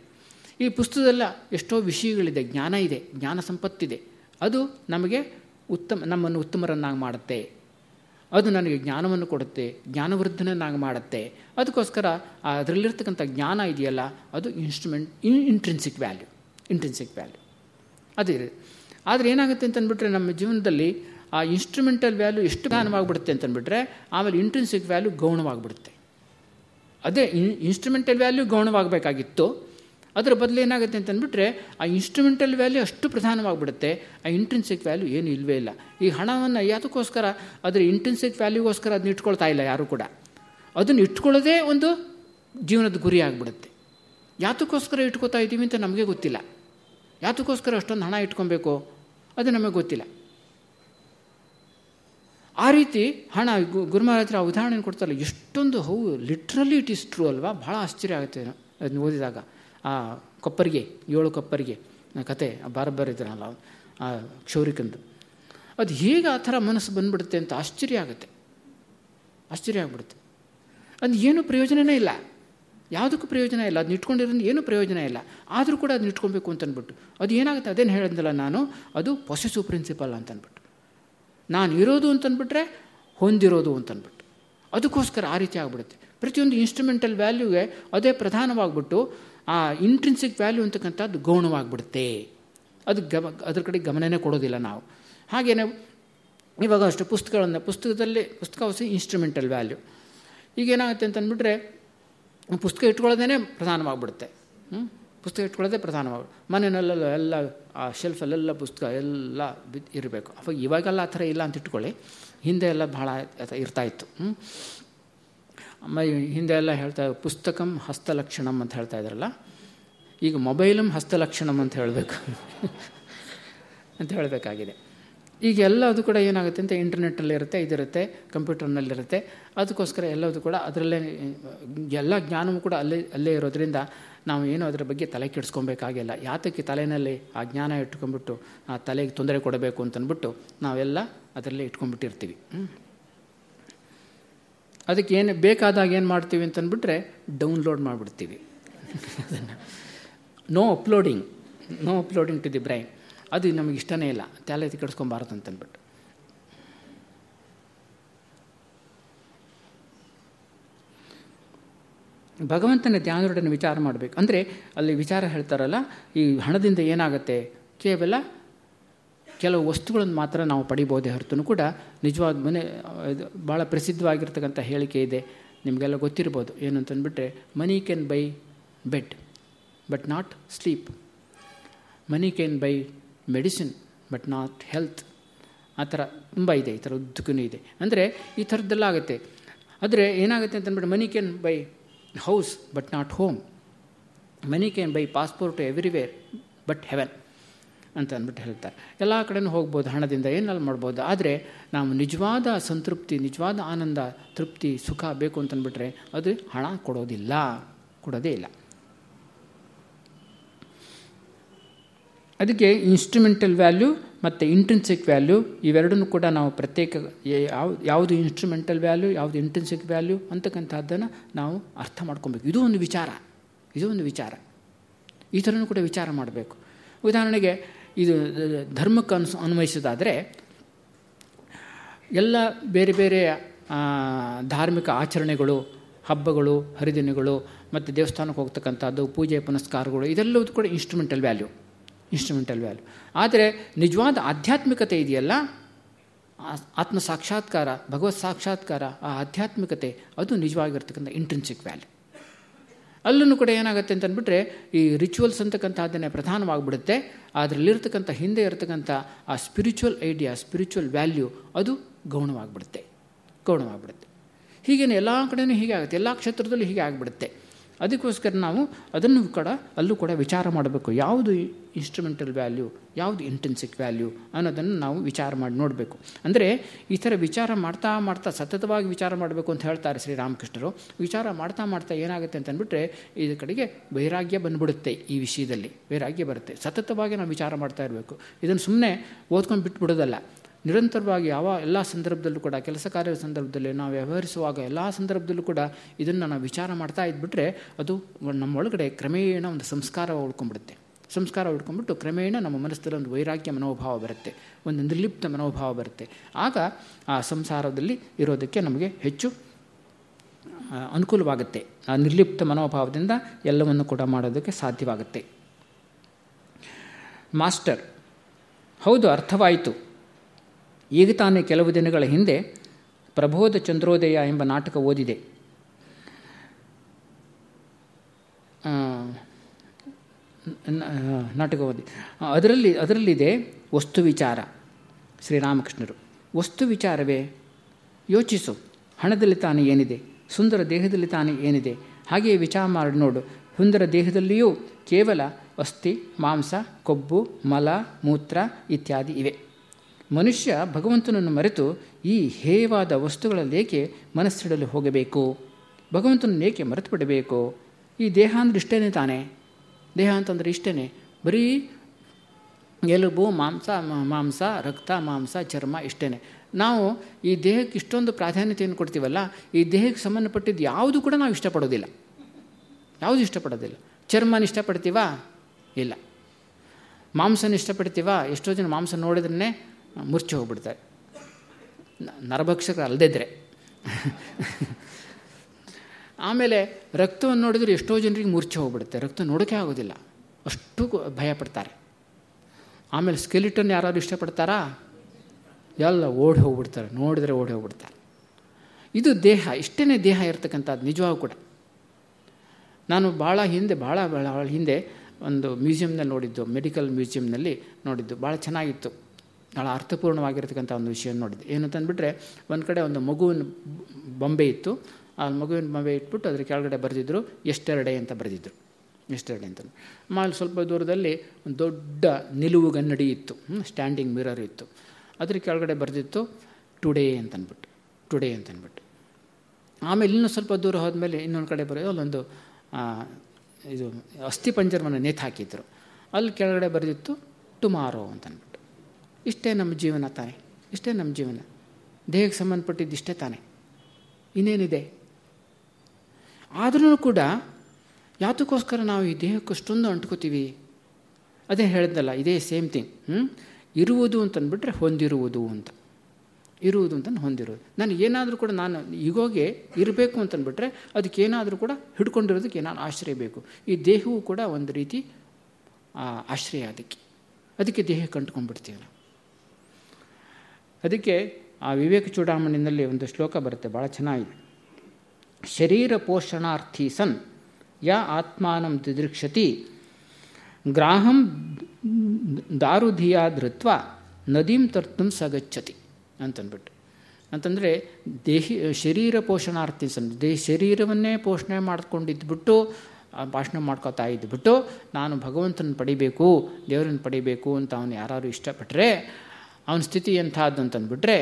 ಈ ಪುಸ್ತಕದಲ್ಲ ಎಷ್ಟೋ ವಿಷಯಗಳಿದೆ. ಜ್ಞಾನ ಇದೆ. ಜ್ಞಾನ ಸಂಪತ್ತಿದೆ. ಅದು ನಮಗೆ ಉತ್ತಮ, ನಮ್ಮನ್ನು ಉತ್ತಮರನ್ನಾಗಿ ಮಾಡುತ್ತೆ. ಅದು ನನಗೆ ಜ್ಞಾನವನ್ನು ಕೊಡುತ್ತೆ, ಜ್ಞಾನವೃದ್ಧನನ್ನಾಗಿ ಮಾಡುತ್ತೆ. ಅದಕ್ಕೋಸ್ಕರ ಅದರಲ್ಲಿರ್ತಕ್ಕಂಥ ಜ್ಞಾನ ಇದೆಯಲ್ಲ, ಅದು instrument in intrinsic value intrinsic value ಅದೇ ಆದರೆ ಏನಾಗುತ್ತೆ ಅಂತಂದ್ಬಿಟ್ರೆ ನಮ್ಮ ಜೀವನದಲ್ಲಿ ಆ ಇನ್ಸ್ಟ್ರೂಮೆಂಟಲ್ ವ್ಯಾಲ್ಯೂ ಎಷ್ಟು ಜ್ಞಾನವಾಗ್ಬಿಡುತ್ತೆ ಅಂತಂದ್ಬಿಟ್ರೆ, ಆಮೇಲೆ ಇಂಟ್ರೆನ್ಸಿಕ್ ವ್ಯಾಲ್ಯೂ ಗೌಣವಾಗ್ಬಿಡುತ್ತೆ. ಅದೇ ಇನ್ ಇನ್ಸ್ಟ್ರೂಮೆಂಟಲ್ ವ್ಯಾಲ್ಯೂ ಗೌಣವಾಗಬೇಕಾಗಿತ್ತು ಅದರ ಬದಲು ಏನಾಗುತ್ತೆ ಅಂತಂದ್ಬಿಟ್ರೆ, ಆ ಇನ್ಸ್ಟ್ರೂಮೆಂಟಲ್ ವ್ಯಾಲ್ಯೂ ಅಷ್ಟು ಪ್ರಧಾನವಾಗಿಬಿಡುತ್ತೆ, ಆ ಇಂಟ್ರೆನ್ಸಿಕ್ ವ್ಯಾಲ್ಯೂ ಏನು ಇಲ್ಲವೇ ಇಲ್ಲ. ಈ ಹಣವನ್ನು ಯಾವುದಕ್ಕೋಸ್ಕರ ಅದರ ಇಂಟ್ರೆನ್ಸಿಕ್ ವ್ಯಾಲ್ಯೂಗೋಸ್ಕರ ಅದನ್ನ ಇಟ್ಕೊಳ್ತಾ ಇಲ್ಲ ಯಾರೂ ಕೂಡ. ಅದನ್ನು ಇಟ್ಕೊಳ್ಳೋದೇ ಒಂದು ಜೀವನದ ಗುರಿ ಆಗಿಬಿಡುತ್ತೆ. ಯಾತಕ್ಕೋಸ್ಕರ ಇಟ್ಕೋತಾ ಇದ್ದೀವಿ ಅಂತ ನಮಗೆ ಗೊತ್ತಿಲ್ಲ. ಯಾತಕ್ಕೋಸ್ಕರ ಅಷ್ಟೊಂದು ಹಣ ಇಟ್ಕೊಬೇಕು ಅದು ನಮಗೆ ಗೊತ್ತಿಲ್ಲ. ಆ ರೀತಿ ಹಣ ಗುರುಮಹಾರಾಜರ ಉದಾಹರಣೆ ಕೊಡ್ತಾರಲ್ಲ, ಎಷ್ಟೊಂದು how literally it is true ಅಲ್ವಾ? ಭಾಳ ಆಶ್ಚರ್ಯ ಆಗುತ್ತೆ ಅದನ್ನು ಓದಿದಾಗ. ಆ ಕೊಪ್ಪರಿಗೆ, ಏಳು ಕೊಪ್ಪರಿಗೆ ಕತೆ ಬಾರಬ್ಬರ್ ಇದ್ರಲ್ಲ, ಆ ಕ್ಷೌರಿಕಂದು. ಅದು ಹೇಗೆ ಆ ಥರ ಮನಸ್ಸು ಬಂದ್ಬಿಡುತ್ತೆ ಅಂತ ಆಶ್ಚರ್ಯ ಆಗುತ್ತೆ. ಆಶ್ಚರ್ಯ ಆಗ್ಬಿಡುತ್ತೆ. ಅದು ಏನೂ ಪ್ರಯೋಜನವೇ ಇಲ್ಲ. ಯಾವುದಕ್ಕೂ ಪ್ರಯೋಜನ ಇಲ್ಲ. ಅದನ್ನ ಇಟ್ಕೊಂಡಿರೋದು ಏನೂ ಪ್ರಯೋಜನ ಇಲ್ಲ. ಆದರೂ ಕೂಡ ಅದನ್ನ ಇಟ್ಕೊಬೇಕು ಅಂತ ಅಂದ್ಬಿಟ್ಟು ಅದು ಏನಾಗುತ್ತೆ? ಅದೇನು ಹೇಳಿದ್ನಲ್ಲ ನಾನು? ಅದು ಪೊಸೆಸಿವ್ ಪ್ರಿನ್ಸಿಪಲ್ ಅಂತ ಅಂದ್ಬಿಟ್ಟು ನಾನು ಇರೋದು ಅಂತಂದ್ಬಿಟ್ರೆ ಹೊಂದಿರೋದು ಅಂತಂದ್ಬಿಟ್ಟು ಅದಕ್ಕೋಸ್ಕರ ಆ ರೀತಿ ಆಗಿಬಿಡುತ್ತೆ. ಪ್ರತಿಯೊಂದು ಇನ್ಸ್ಟ್ರೂಮೆಂಟಲ್ ವ್ಯಾಲ್ಯೂಗೆ ಅದೇ ಪ್ರಧಾನವಾಗಿಬಿಟ್ಟು ಆ ಇಂಟ್ರೆನ್ಸಿಕ್ ವ್ಯಾಲ್ಯೂ ಅಂತಕ್ಕಂಥದ್ದು ಗೌಣವಾಗಿಬಿಡುತ್ತೆ. ಅದು ಗಮ, ಅದ್ರ ಕಡೆ ಗಮನನೇ ಕೊಡೋದಿಲ್ಲ ನಾವು. ಹಾಗೇನೆ ಇವಾಗ ಅಷ್ಟು ಪುಸ್ತಕಗಳನ್ನು, ಪುಸ್ತಕದಲ್ಲಿ, ಪುಸ್ತಕ ಹೊಸ ಇನ್ಸ್ಟ್ರೂಮೆಂಟಲ್ ವ್ಯಾಲ್ಯೂ ಈಗೇನಾಗುತ್ತೆ ಅಂತಂದ್ಬಿಟ್ರೆ, ಪುಸ್ತಕ ಇಟ್ಕೊಳ್ಳೋದೇ ಪ್ರಧಾನವಾಗಿಬಿಡುತ್ತೆ. ಪುಸ್ತಕ ಇಟ್ಕೊಳ್ಳೋದೇ ಪ್ರಧಾನವಾಗಿ, ಮನೆಯಲ್ಲೆಲ್ಲ, ಎಲ್ಲ, ಆ ಶೆಲ್ಫಲ್ಲೆಲ್ಲ ಪುಸ್ತಕ ಎಲ್ಲ ಇರಬೇಕು. ಅವಾಗ ಇವಾಗೆಲ್ಲ ಆ ಥರ ಇಲ್ಲ ಅಂತ ಇಟ್ಕೊಳ್ಳಿ. ಹಿಂದೆ ಎಲ್ಲ ಭಾಳ ಇರ್ತಾಯಿತ್ತು ಹಿಂದೆ ಎಲ್ಲ ಹೇಳ್ತಾ ಪುಸ್ತಕಂ ಹಸ್ತಲಕ್ಷಣಂ ಅಂತ ಹೇಳ್ತಾ ಇದ್ರಲ್ಲ? ಈಗ ಮೊಬೈಲಂ ಹಸ್ತಲಕ್ಷಣಂ ಅಂತ ಹೇಳಬೇಕು. ಅಂತ ಹೇಳಬೇಕಾಗಿದೆ. ಈಗ ಎಲ್ಲದು ಕೂಡ ಏನಾಗುತ್ತೆ ಅಂತ ಇಂಟರ್ನೆಟ್ಟಲ್ಲಿರುತ್ತೆ ಇದಿರುತ್ತೆ ಕಂಪ್ಯೂಟರ್ನಲ್ಲಿರುತ್ತೆ ಅದಕ್ಕೋಸ್ಕರ ಎಲ್ಲದು ಕೂಡ ಅದರಲ್ಲೇ, ಎಲ್ಲ ಜ್ಞಾನವೂ ಕೂಡ ಅಲ್ಲೇ ಅಲ್ಲೇ ಇರೋದ್ರಿಂದ ನಾವು ಏನು ಅದರ ಬಗ್ಗೆ ತಲೆ ಕೆಡಿಸ್ಕೊಬೇಕಾಗಿಲ್ಲ. ಯಾತಕ್ಕೆ ತಲೆಯಲ್ಲಿ ಆ ಜ್ಞಾನ ಇಟ್ಕೊಂಡ್ಬಿಟ್ಟು, ಆ ತಲೆಗೆ ತೊಂದರೆ ಕೊಡಬೇಕು ಅಂತಂದ್ಬಿಟ್ಟು ನಾವೆಲ್ಲ ಅದರಲ್ಲೇ ಇಟ್ಕೊಂಡ್ಬಿಟ್ಟಿರ್ತೀವಿ. ಅದಕ್ಕೆ ಏನು ಬೇಕಾದಾಗ ಏನು ಮಾಡ್ತೀವಿ ಅಂತಂದ್ಬಿಟ್ರೆ ಡೌನ್ಲೋಡ್ ಮಾಡಿಬಿಡ್ತೀವಿ. ಅದನ್ನು no uploading no uploading to the brain ಅದು ನಮಗೆ ಇಷ್ಟನೇ ಇಲ್ಲ. ತಲೆ ಕೆಡಿಸ್ಕೊಬಾರ್ದು ಅಂತಂದ್ಬಿಟ್ಟು. ಭಗವಂತನ ಧ್ಯಾನದೊಡನೆ ವಿಚಾರ ಮಾಡಬೇಕು. ಅಂದರೆ ಅಲ್ಲಿ ವಿಚಾರ ಹೇಳ್ತಾರಲ್ಲ, ಈ ಹಣದಿಂದ ಏನಾಗುತ್ತೆ? ಕೇವಲ ಕೆಲವು ವಸ್ತುಗಳನ್ನು ಮಾತ್ರ ನಾವು ಪಡಿಬೋದೇ ಹೊರತು ಕೂಡ ನಿಜವಾದ ಮನೆ, ಇದು ಭಾಳ ಪ್ರಸಿದ್ಧವಾಗಿರ್ತಕ್ಕಂಥ ಹೇಳಿಕೆ ಇದೆ. ನಿಮಗೆಲ್ಲ ಗೊತ್ತಿರ್ಬೋದು. ಏನು money can buy bed but not sleep money can buy medicine but not health ಆ ಥರ ತುಂಬ ಇದೆ, ಈ ಥರ ಉದ್ದಕ್ಕೂ ಇದೆ. ಅಂದರೆ ಈ ಥರದ್ದೆಲ್ಲ ಆಗುತ್ತೆ ಆದರೆ ಏನಾಗುತ್ತೆ ಅಂತಂದ್ಬಿಟ್ಟು money can buy house but not home money can buy passport everywhere but heaven ಅಂತ ಅಂದ್ಬಿಟ್ಟು ಹೇಳ್ತಾರೆ. ಎಲ್ಲ ಕಡೆನೂ ಹೋಗ್ಬೋದು, ಹಣದಿಂದ ಏನಲ್ಲಿ ಮಾಡ್ಬೋದು, ಆದರೆ ನಾವು ನಿಜವಾದ ಸಂತೃಪ್ತಿ, ನಿಜವಾದ ಆನಂದ, ತೃಪ್ತಿ, ಸುಖ ಬೇಕು ಅಂತಂದ್ಬಿಟ್ರೆ ಅದು ಹಣ ಕೊಡೋದಿಲ್ಲ, ಕೊಡೋದೇ ಇಲ್ಲ. ಅದಕ್ಕೆ ಇನ್ಸ್ಟ್ರೂಮೆಂಟಲ್ ವ್ಯಾಲ್ಯೂ ಮತ್ತು ಇಂಟ್ರೆನ್ಸಿಕ್ ವ್ಯಾಲ್ಯೂ ಇವೆರಡನ್ನೂ ಕೂಡ ನಾವು ಪ್ರತ್ಯೇಕ ಯಾವ, ಯಾವುದು ಇನ್ಸ್ಟ್ರೂಮೆಂಟಲ್ ವ್ಯಾಲ್ಯೂ ಯಾವುದು ಇಂಟ್ರೆನ್ಸಿಕ್ ವ್ಯಾಲ್ಯೂ ಅಂತಕ್ಕಂಥದ್ದನ್ನು ನಾವು ಅರ್ಥ ಮಾಡ್ಕೊಬೇಕು. ಇದು ಒಂದು ವಿಚಾರ. ಇದು ಒಂದು ವಿಚಾರ. ಈ ಥರನೂ ಕೂಡ ವಿಚಾರ ಮಾಡಬೇಕು. ಉದಾಹರಣೆಗೆ ಇದು ಧರ್ಮಕ್ಕೆ ಅನ್ಸ್, ಅನ್ವಯಿಸೋದಾದರೆ, ಎಲ್ಲ ಬೇರೆ ಬೇರೆ ಧಾರ್ಮಿಕ ಆಚರಣೆಗಳು, ಹಬ್ಬಗಳು, ಹರಿದಿನಗಳು, ಮತ್ತು ದೇವಸ್ಥಾನಕ್ಕೆ ಹೋಗ್ತಕ್ಕಂಥದ್ದು, ಪೂಜೆ, ಪುನಸ್ಕಾರಗಳು, ಇದೆಲ್ಲವೂ ಕೂಡ ಇನ್ಸ್ಟ್ರೂಮೆಂಟಲ್ ವ್ಯಾಲ್ಯೂ ಇನ್ಸ್ಟ್ರೂಮೆಂಟಲ್ ವ್ಯಾಲ್ಯೂ ಆದರೆ ನಿಜವಾದ ಆಧ್ಯಾತ್ಮಿಕತೆ ಇದೆಯಲ್ಲ ಆತ್ಮ ಸಾಕ್ಷಾತ್ಕಾರ, ಭಗವತ್ ಸಾಕ್ಷಾತ್ಕಾರ, ಆ ಆಧ್ಯಾತ್ಮಿಕತೆ, ಅದು ನಿಜವಾಗಿರ್ತಕ್ಕಂಥ ಇಂಟ್ರೆನ್ಸಿಕ್ ವ್ಯಾಲ್ಯೂ ಅಲ್ಲೂ ಕೂಡ ಏನಾಗುತ್ತೆ ಅಂತಂದ್ಬಿಟ್ರೆ, ಈ ರಿಚುವಲ್ಸ್ ಅಂತಕ್ಕಂಥದ್ದನ್ನೇ ಪ್ರಧಾನವಾಗಿಬಿಡುತ್ತೆ. ಅದರಲ್ಲಿರ್ತಕ್ಕಂಥ ಹಿಂದೆ ಇರತಕ್ಕಂಥ ಆ ಸ್ಪಿರಿಚುವಲ್ ಐಡಿಯಾ ಸ್ಪಿರಿಚುವಲ್ ವ್ಯಾಲ್ಯೂ ಅದು ಗೌಣವಾಗ್ಬಿಡುತ್ತೆ. ಗೌಣವಾಗ್ಬಿಡುತ್ತೆ. ಹೀಗೇನೆ ಎಲ್ಲ ಕಡೆಯೂ ಹೀಗೆ ಆಗುತ್ತೆ. ಎಲ್ಲ ಕ್ಷೇತ್ರದಲ್ಲೂ ಹೀಗೆ ಆಗಿಬಿಡುತ್ತೆ. ಅದಕ್ಕೋಸ್ಕರ ನಾವು ಅದನ್ನು ಕೂಡ ಅಲ್ಲೂ ಕೂಡ ವಿಚಾರ ಮಾಡಬೇಕು. ಯಾವುದು ಇನ್ಸ್ಟ್ರೂಮೆಂಟಲ್ ವ್ಯಾಲ್ಯೂ ಯಾವುದು ಇಂಟೆನ್ಸಿಕ್ ವ್ಯಾಲ್ಯೂ ಅನ್ನೋದನ್ನು ನಾವು ವಿಚಾರ ಮಾಡಿ ನೋಡಬೇಕು. ಅಂದರೆ ಈ ಥರ ವಿಚಾರ ಮಾಡ್ತಾ ಮಾಡ್ತಾ ಸತತವಾಗಿ ವಿಚಾರ ಮಾಡಬೇಕು ಅಂತ ಹೇಳ್ತಾರೆ ಶ್ರೀರಾಮಕೃಷ್ಣರು ವಿಚಾರ ಮಾಡ್ತಾ ಮಾಡ್ತಾ ಏನಾಗುತ್ತೆ ಅಂತ ಅಂದ್ಬಿಟ್ರೆ ಇದ್ರ ಕಡೆಗೆ ವೈರಾಗ್ಯ ಬಂದುಬಿಡುತ್ತೆ ಈ ವಿಷಯದಲ್ಲಿ. ವೈರಾಗ್ಯ ಬರುತ್ತೆ. ಸತತವಾಗಿ ನಾವು ವಿಚಾರ ಮಾಡ್ತಾ ಇರಬೇಕು. ಇದನ್ನು ಸುಮ್ಮನೆ ಓದ್ಕೊಂಡು ಬಿಟ್ಬಿಡೋದಲ್ಲ. ನಿರಂತರವಾಗಿ ಯಾವ ಎಲ್ಲ ಸಂದರ್ಭದಲ್ಲೂ ಕೂಡ, ಕೆಲಸ ಕಾರ್ಯದ ಸಂದರ್ಭದಲ್ಲಿ ನಾವು ವ್ಯವಹರಿಸುವಾಗ ಎಲ್ಲ ಸಂದರ್ಭದಲ್ಲೂ ಕೂಡ ಇದನ್ನು ನಾವು ವಿಚಾರ ಮಾಡ್ತಾ ಇದ್ಬಿಟ್ರೆ ಅದು ನಮ್ಮೊಳಗಡೆ ಕ್ರಮೇಣ ಒಂದು ಸಂಸ್ಕಾರ ಉಳ್ಕೊಂಡ್ಬಿಡುತ್ತೆ. ಸಂಸ್ಕಾರ ಉಳ್ಕೊಂಡ್ಬಿಟ್ಟು ಕ್ರಮೇಣ ನಮ್ಮ ಮನಸ್ಸಲ್ಲಿ ಒಂದು ವೈರಾಗ್ಯ ಮನೋಭಾವ ಬರುತ್ತೆ, ಒಂದು ನಿರ್ಲಿಪ್ತ ಮನೋಭಾವ ಬರುತ್ತೆ. ಆಗ ಆ ಸಂಸಾರದಲ್ಲಿ ಇರೋದಕ್ಕೆ ನಮಗೆ ಹೆಚ್ಚು ಅನುಕೂಲವಾಗುತ್ತೆ. ಆ ನಿರ್ಲಿಪ್ತ ಮನೋಭಾವದಿಂದ ಎಲ್ಲವನ್ನು ಕೂಡ ಮಾಡೋದಕ್ಕೆ ಸಾಧ್ಯವಾಗುತ್ತೆ. ಮಾಸ್ಟರ್, ಹೌದು, ಅರ್ಥವಾಯಿತು. ಈಗ ತಾನೇ ಕೆಲವು ದಿನಗಳ ಹಿಂದೆ ಪ್ರಬೋಧ ಚಂದ್ರೋದಯ ಎಂಬ ನಾಟಕ ಓದಿದೆ. ನಾಟಕ ಓದಿ, ಅದರಲ್ಲಿ, ಅದರಲ್ಲಿದೆ ವಸ್ತು ವಿಚಾರ, ಶ್ರೀರಾಮಕೃಷ್ಣರು. ವಸ್ತು ವಿಚಾರವೇ? ಯೋಚಿಸು. ಹಣದಲ್ಲಿ ತಾನೇ ಏನಿದೆ? ಸುಂದರ ದೇಹದಲ್ಲಿ ತಾನೇ ಏನಿದೆ? ಹಾಗೆಯೇ ವಿಚಾರ ಮಾಡಿ ನೋಡು. ಸುಂದರ ದೇಹದಲ್ಲಿಯೂ ಕೇವಲ ಅಸ್ಥಿ, ಮಾಂಸ, ಕೊಬ್ಬು, ಮಲ, ಮೂತ್ರ ಇತ್ಯಾದಿ ಇವೆ. ಮನುಷ್ಯ ಭಗವಂತನನ್ನು ಮರೆತು ಈ ಹೇಯವಾದ ವಸ್ತುಗಳಲ್ಲೇಕೆ ಮನಸ್ಸಿಡಲು ಹೋಗಬೇಕು? ಭಗವಂತನನ್ನು ಏಕೆ ಮರೆತು ಬಿಡಬೇಕು ಈ ದೇಹ ಅಂದರೆ ಇಷ್ಟೇ ತಾನೇ? ದೇಹ ಅಂತಂದರೆ ಇಷ್ಟೇ ಬರೀ ಎಲುಬು, ಮಾಂಸ ಮಾಂಸ, ರಕ್ತ, ಮಾಂಸ, ಚರ್ಮ ಇಷ್ಟೇ ನಾವು ಈ ದೇಹಕ್ಕೆ ಇಷ್ಟೊಂದು ಪ್ರಾಧಾನ್ಯತೆಯನ್ನು ಕೊಡ್ತೀವಲ್ಲ, ಈ ದೇಹಕ್ಕೆ ಸಂಬಂಧಪಟ್ಟಿದ್ದು ಯಾವುದು ಕೂಡ ನಾವು ಇಷ್ಟಪಡೋದಿಲ್ಲ. ಯಾವುದು ಇಷ್ಟಪಡೋದಿಲ್ಲ. ಚರ್ಮನ ಇಷ್ಟಪಡ್ತೀವಾ? ಇಲ್ಲ. ಮಾಂಸನ ಇಷ್ಟಪಡ್ತೀವಾ? ಎಷ್ಟೋ ಜನ ಮಾಂಸ ನೋಡಿದ್ರೆ ಮುರ್ಚಿ ಹೋಗ್ಬಿಡ್ತಾರೆ. ನರಭಕ್ಷಕರು ಅಲ್ಲದಿದ್ದರೆ ಆಮೇಲೆ ರಕ್ತವನ್ನು ನೋಡಿದ್ರೆ ಎಷ್ಟೋ ಜನರಿಗೆ ಮೂರ್ಛೆ ಹೋಗ್ಬಿಡುತ್ತೆ. ರಕ್ತ ನೋಡೋಕೆ ಆಗೋದಿಲ್ಲ. ಅಷ್ಟು ಭಯಪಡ್ತಾರೆ ಆಮೇಲೆ ಸ್ಕೆಲಿಟನ್ ಯಾರಾದ್ರು ಇಷ್ಟಪಡ್ತಾರಾ? ಎಲ್ಲ ಓಡಿ ಹೋಗ್ಬಿಡ್ತಾರೆ. ನೋಡಿದರೆ ಓಡಿ ಹೋಗ್ಬಿಡ್ತಾರೆ. ಇದು ದೇಹ ಇಷ್ಟೇ ದೇಹ ಇರತಕ್ಕಂಥದ್ದು, ನಿಜವಾಗೂ ಕೂಡ. ನಾನು ಭಾಳ ಹಿಂದೆ, ಭಾಳ ಭಾಳ ಹಿಂದೆ ಒಂದು ಮ್ಯೂಸಿಯಮ್ನಲ್ಲಿ ನೋಡಿದ್ದು, ಮೆಡಿಕಲ್ ಮ್ಯೂಸಿಯಮ್ನಲ್ಲಿ ನೋಡಿದ್ದು. ಭಾಳ ಚೆನ್ನಾಗಿತ್ತು. ಭಾಳ ಅರ್ಥಪೂರ್ಣವಾಗಿರ್ತಕ್ಕಂಥ ಒಂದು ವಿಷಯ ಏನು ಅಂತಂದ್ಬಿಟ್ರೆ ಒಂದು ಕಡೆ ಒಂದು ಮಗುವಿನ ಬೊಂಬೆ ಇತ್ತು. ಆ ಮಗುವಿನ ಬೊಂಬೆ ಇಟ್ಬಿಟ್ಟು ಅದ್ರ ಕೆಳಗಡೆ ಬರೆದಿದ್ದರು ಎಷ್ಟೆರಡೆ ಅಂತ ಬರೆದಿದ್ದರು ಎಷ್ಟೆರಡೆ ಅಂತ. ಆಮೇಲೆ ಸ್ವಲ್ಪ ದೂರದಲ್ಲಿ ಒಂದು ದೊಡ್ಡ ನಿಲುವು ಗನ್ನಡಿ ಇತ್ತು. ಸ್ಟ್ಯಾಂಡಿಂಗ್ ಮಿರರ್ ಇತ್ತು. ಅದ್ರ ಕೆಳಗಡೆ ಬರೆದಿತ್ತು ಟುಡೇ ಅಂತನ್ಬಿಟ್ಟು ಟುಡೇ ಅಂತನ್ಬಿಟ್ಟು ಆಮೇಲೆ ಇನ್ನೂ ಸ್ವಲ್ಪ ದೂರ ಹೋದ್ಮೇಲೆ ಇನ್ನೊಂದು ಕಡೆ ಬರೆಯೋ ಅಲ್ಲೊಂದು ಇದು, ಅಸ್ಥಿ ಪಂಜರವನ್ನು ನೇತು ಹಾಕಿದ್ರು. ಅಲ್ಲಿ ಕೆಳಗಡೆ ಬರೆದಿತ್ತು ಟುಮಾರೋ ಅಂತನ್ಬಿಟ್ಟು ಇಷ್ಟೇ ನಮ್ಮ ಜೀವನ ತಾನೆ. ಇಷ್ಟೇ ನಮ್ಮ ಜೀವನ. ದೇಹಕ್ಕೆ ಸಂಬಂಧಪಟ್ಟಿದ್ದು ಇಷ್ಟೇ ತಾನೆ. ಇನ್ನೇನಿದೆ? ಆದ್ರೂ ಕೂಡ ಯಾತಕ್ಕೋಸ್ಕರ ನಾವು ಈ ದೇಹಕ್ಕೆ ಅಷ್ಟೊಂದು ಅಂಟ್ಕೋತೀವಿ? ಅದೇ ಹೇಳಿದ್ನಲ್ಲ ಇದೇ ಸೇಮ್ ಥಿಂಗ್. ಹ್ಞೂ ಇರುವುದು ಅಂತಂದ್ಬಿಟ್ರೆ ಹೊಂದಿರುವುದು ಅಂತ. ಇರುವುದು ಅಂತ ಹೊಂದಿರೋದು ನಾನು ಏನಾದರೂ ಕೂಡ ನಾನು ಈಗೋಗೆ ಇರಬೇಕು ಅಂತಂದ್ಬಿಟ್ರೆ ಅದಕ್ಕೆ ಏನಾದರೂ ಕೂಡ ಹಿಡ್ಕೊಂಡಿರೋದಕ್ಕೆ ಏನಾದ್ರು ಆಶ್ರಯ ಬೇಕು. ಈ ದೇಹವು ಕೂಡ ಒಂದು ರೀತಿ ಆಶ್ರಯ ಅದಕ್ಕೆ. ಅದಕ್ಕೆ ದೇಹ ಕಂಟ್ಕೊಂಡ್ಬಿಡ್ತೀವಿ ನಾವು. ಅದಕ್ಕೆ ಆ ವಿವೇಕ ಚೂಡಾಮಣಿನಲ್ಲಿ ಒಂದು ಶ್ಲೋಕ ಬರುತ್ತೆ ಭಾಳ ಚೆನ್ನಾಗಿದೆ. ಶರೀರ ಪೋಷಣಾರ್ಥಿ ಸನ್, ಯಾ ಆತ್ಮಾನಂ ದಿದೃಕ್ಷತಿ ಗ್ರಾಹಂ ದಾರುಧಿಯ ಧೃತ್ವ, ನದೀಂ ತರ್ತುಂ ಸಗಚ್ಚತಿ ಅಂತಂದ್ಬಿಟ್ಟು. ಅಂತಂದರೆ ದೇಹಿ, ಶರೀರ ಪೋಷಣಾರ್ಥಿ ಸನ್, ದೇಹ ಶರೀರವನ್ನೇ ಪೋಷಣೆ ಮಾಡ್ಕೊಂಡಿದ್ಬಿಟ್ಟು ಭಾಷಣ ಮಾಡ್ಕೋತಾ ಇದ್ಬಿಟ್ಟು, ನಾನು ಭಗವಂತನ ಪಡಿಬೇಕು, ದೇವರನ್ನು ಪಡಿಬೇಕು ಅಂತ ಅವನು ಯಾರು ಇಷ್ಟಪಟ್ಟರೆ ಅವನ ಸ್ಥಿತಿ ಎಂಥದ್ದು ಅಂತಂದ್ಬಿಟ್ರೆ,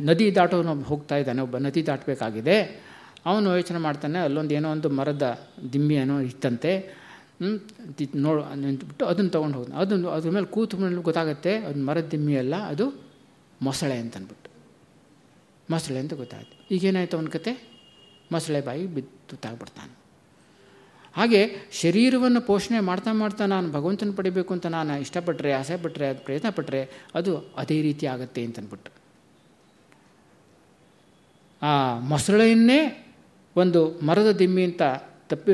ನದಿ ದಾಟೋನು ಹೋಗ್ತಾ ಇದ್ದಾನೆ, ಒಬ್ಬ ನದಿ ದಾಟಬೇಕಾಗಿದೆ. ಅವನು ಯೋಚನೆ ಮಾಡ್ತಾನೆ, ಅಲ್ಲೊಂದು ಏನೋ ಒಂದು ಮರದ ದಿಮ್ಮಿ ಏನೋ ಇತ್ತಂತೆ. ನೋಡು ನಿಂತುಬಿಟ್ಟು ಅದನ್ನು ತೊಗೊಂಡು ಹೋಗ್ತಾನೆ. ಅದನ್ನು ಅದ್ರ ಮೇಲೆ ಕೂತು ಮೇಲೆ ಗೊತ್ತಾಗುತ್ತೆ, ಅದು ಮರದ ದಿಮ್ಮಿ ಅಲ್ಲ, ಅದು ಮೊಸಳೆ ಅಂತನ್ಬಿಟ್ಟು ಮೊಸಳೆ ಅಂತ ಗೊತ್ತಾಯ್ತು. ಈಗೇನಾಯ್ತು ಅವನ ಕತೆ? ಮೊಸಳೆ ಬಾಯಿ ಬಿದ್ದು ತಾಗ್ಬಿಡ್ತಾನೆ ಹಾಗೆ ಶರೀರವನ್ನು ಪೋಷಣೆ ಮಾಡ್ತಾ ಮಾಡ್ತಾ ನಾನು ಭಗವಂತನ ಪಡಿಬೇಕು ಅಂತ ನಾನು ಇಷ್ಟಪಟ್ಟರೆ ಆಸೆ ಪಟ್ಟರೆ ಅದು ಪ್ರಯತ್ನ ಪಟ್ಟರೆ ಅದು ಅದೇ ರೀತಿ ಆಗುತ್ತೆ ಅಂತನ್ಬಿಟ್ಟು. ಆ ಮೊಸಳೆಯನ್ನೇ ಒಂದು ಮರದ ದಿಮ್ಮಿ ಅಂತ ತಪ್ಪಿ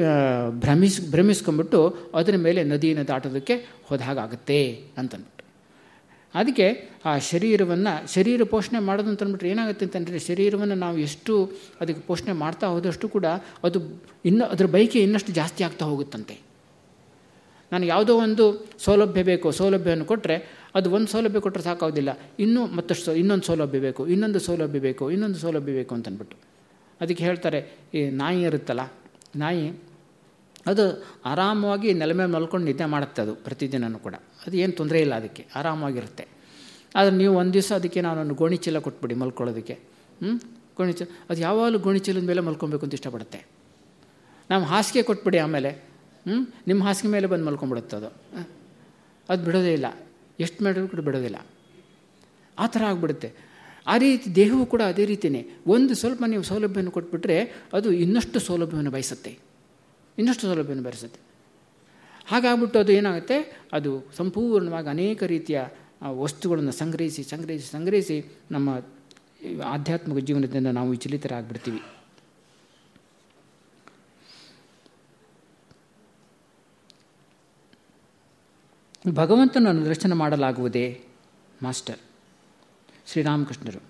ಭ್ರಮಿಸ್ ಭ್ರಮಿಸ್ಕೊಂಡ್ಬಿಟ್ಟು ಅದರ ಮೇಲೆ ನದಿಯನ್ನು ದಾಟೋದಕ್ಕೆ ಹೋದ ಹಾಗಾಗುತ್ತೆ ಅಂತನ್ಬಿಟ್ಟು. ಅದಕ್ಕೆ ಆ ಶರೀರವನ್ನು, ಶರೀರ ಪೋಷಣೆ ಮಾಡೋದು ಅಂತಂದ್ಬಿಟ್ರೆ ಏನಾಗುತ್ತೆ ಅಂತಂದರೆ ಶರೀರವನ್ನು ನಾವು ಎಷ್ಟು ಅದಕ್ಕೆ ಪೋಷಣೆ ಮಾಡ್ತಾ ಹೋದಷ್ಟು ಕೂಡ ಅದು ಇನ್ನು ಅದರ ಬೈಕೆ ಇನ್ನಷ್ಟು ಜಾಸ್ತಿ ಆಗ್ತಾ ಹೋಗುತ್ತಂತೆ. ನನಗೆ ಯಾವುದೋ ಒಂದು ಸೌಲಭ್ಯ ಬೇಕು, ಸೌಲಭ್ಯವನ್ನು ಕೊಟ್ಟರೆ ಅದು ಒಂದು ಸೌಲಭ್ಯ ಕೊಟ್ಟರೆ ಸಾಕಾಗೋದಿಲ್ಲ. ಇನ್ನೂ ಮತ್ತಷ್ಟು ಇನ್ನೊಂದು ಸೌಲಭ್ಯ ಬೇಕು, ಇನ್ನೊಂದು ಸೌಲಭ್ಯ ಬೇಕು, ಇನ್ನೊಂದು ಸೌಲಭ್ಯ ಬೇಕು ಅಂತಂದ್ಬಿಟ್ಟು. ಅದಕ್ಕೆ ಹೇಳ್ತಾರೆ ಈ ನಾಯಿ ಇರುತ್ತಲ್ಲ, ನಾಯಿ ಅದು ಆರಾಮವಾಗಿ ನೆಲ ಮೇಲೆ ಮಲ್ಕೊಂಡು ನಿದ್ದೆ ಮಾಡುತ್ತೆ ಅದು ಪ್ರತಿದಿನವೂ ಕೂಡ. ಅದು ಏನು ತೊಂದರೆ ಇಲ್ಲ ಅದಕ್ಕೆ ಆರಾಮಾಗಿರುತ್ತೆ ಆದರೆ ನೀವು ಒಂದು ದಿವಸ ಅದಕ್ಕೆ ನಾನೊಂದು ಗೋಣಿಚೀಲ ಕೊಟ್ಬಿಡಿ ಮಲ್ಕೊಳ್ಳೋದಕ್ಕೆ. ಹ್ಞೂ ಗೋಣಿಚೀಲ, ಅದು ಯಾವಾಗಲೂ ಗೋಣಿಚೀಲದ ಮೇಲೆ ಮಲ್ಕೊಬೇಕು ಅಂತ ಇಷ್ಟಪಡುತ್ತೆ. ನಾವು ಹಾಸಿಗೆ ಕೊಟ್ಬಿಡಿ ಆಮೇಲೆ ಹ್ಞೂ ನಿಮ್ಮ ಹಾಸಿಗೆ ಮೇಲೆ ಬಂದು ಮಲ್ಕೊಂಡ್ಬಿಡುತ್ತೆ ಅದು. ಅದು ಬಿಡೋದೇ ಇಲ್ಲ. ಎಷ್ಟು ಮಾಡಿದ್ರು ಕೂಡ ಬಿಡೋದಿಲ್ಲ ಆ ಥರ ಆಗಿಬಿಡುತ್ತೆ. ಆ ರೀತಿ ದೇಹವು ಕೂಡ ಅದೇ ರೀತಿಯೇ ಒಂದು ಸ್ವಲ್ಪ ನೀವು ಸೌಲಭ್ಯವನ್ನು ಕೊಟ್ಬಿಟ್ರೆ ಅದು ಇನ್ನಷ್ಟು ಸೌಲಭ್ಯವನ್ನು ಬಯಸುತ್ತೆ. ಇನ್ನಷ್ಟು ಸೌಲಭ್ಯವನ್ನು ಬೆರೆಸುತ್ತೆ ಹಾಗಾಗ್ಬಿಟ್ಟು ಅದು ಏನಾಗುತ್ತೆ? ಅದು ಸಂಪೂರ್ಣವಾಗಿ ಅನೇಕ ರೀತಿಯ ವಸ್ತುಗಳನ್ನು ಸಂಗ್ರಹಿಸಿ ಸಂಗ್ರಹಿಸಿ ಸಂಗ್ರಹಿಸಿ ನಮ್ಮ ಆಧ್ಯಾತ್ಮಿಕ ಜೀವನದಿಂದ ನಾವು ವಿಚಲಿತರಾಗ್ಬಿಡ್ತೀವಿ. ಭಗವಂತನನ್ನು ದರ್ಶನ ಮಾಡಲಾಗುವುದೇ? ಮಾಸ್ಟರ್ ಶ್ರೀರಾಮಕೃಷ್ಣರು.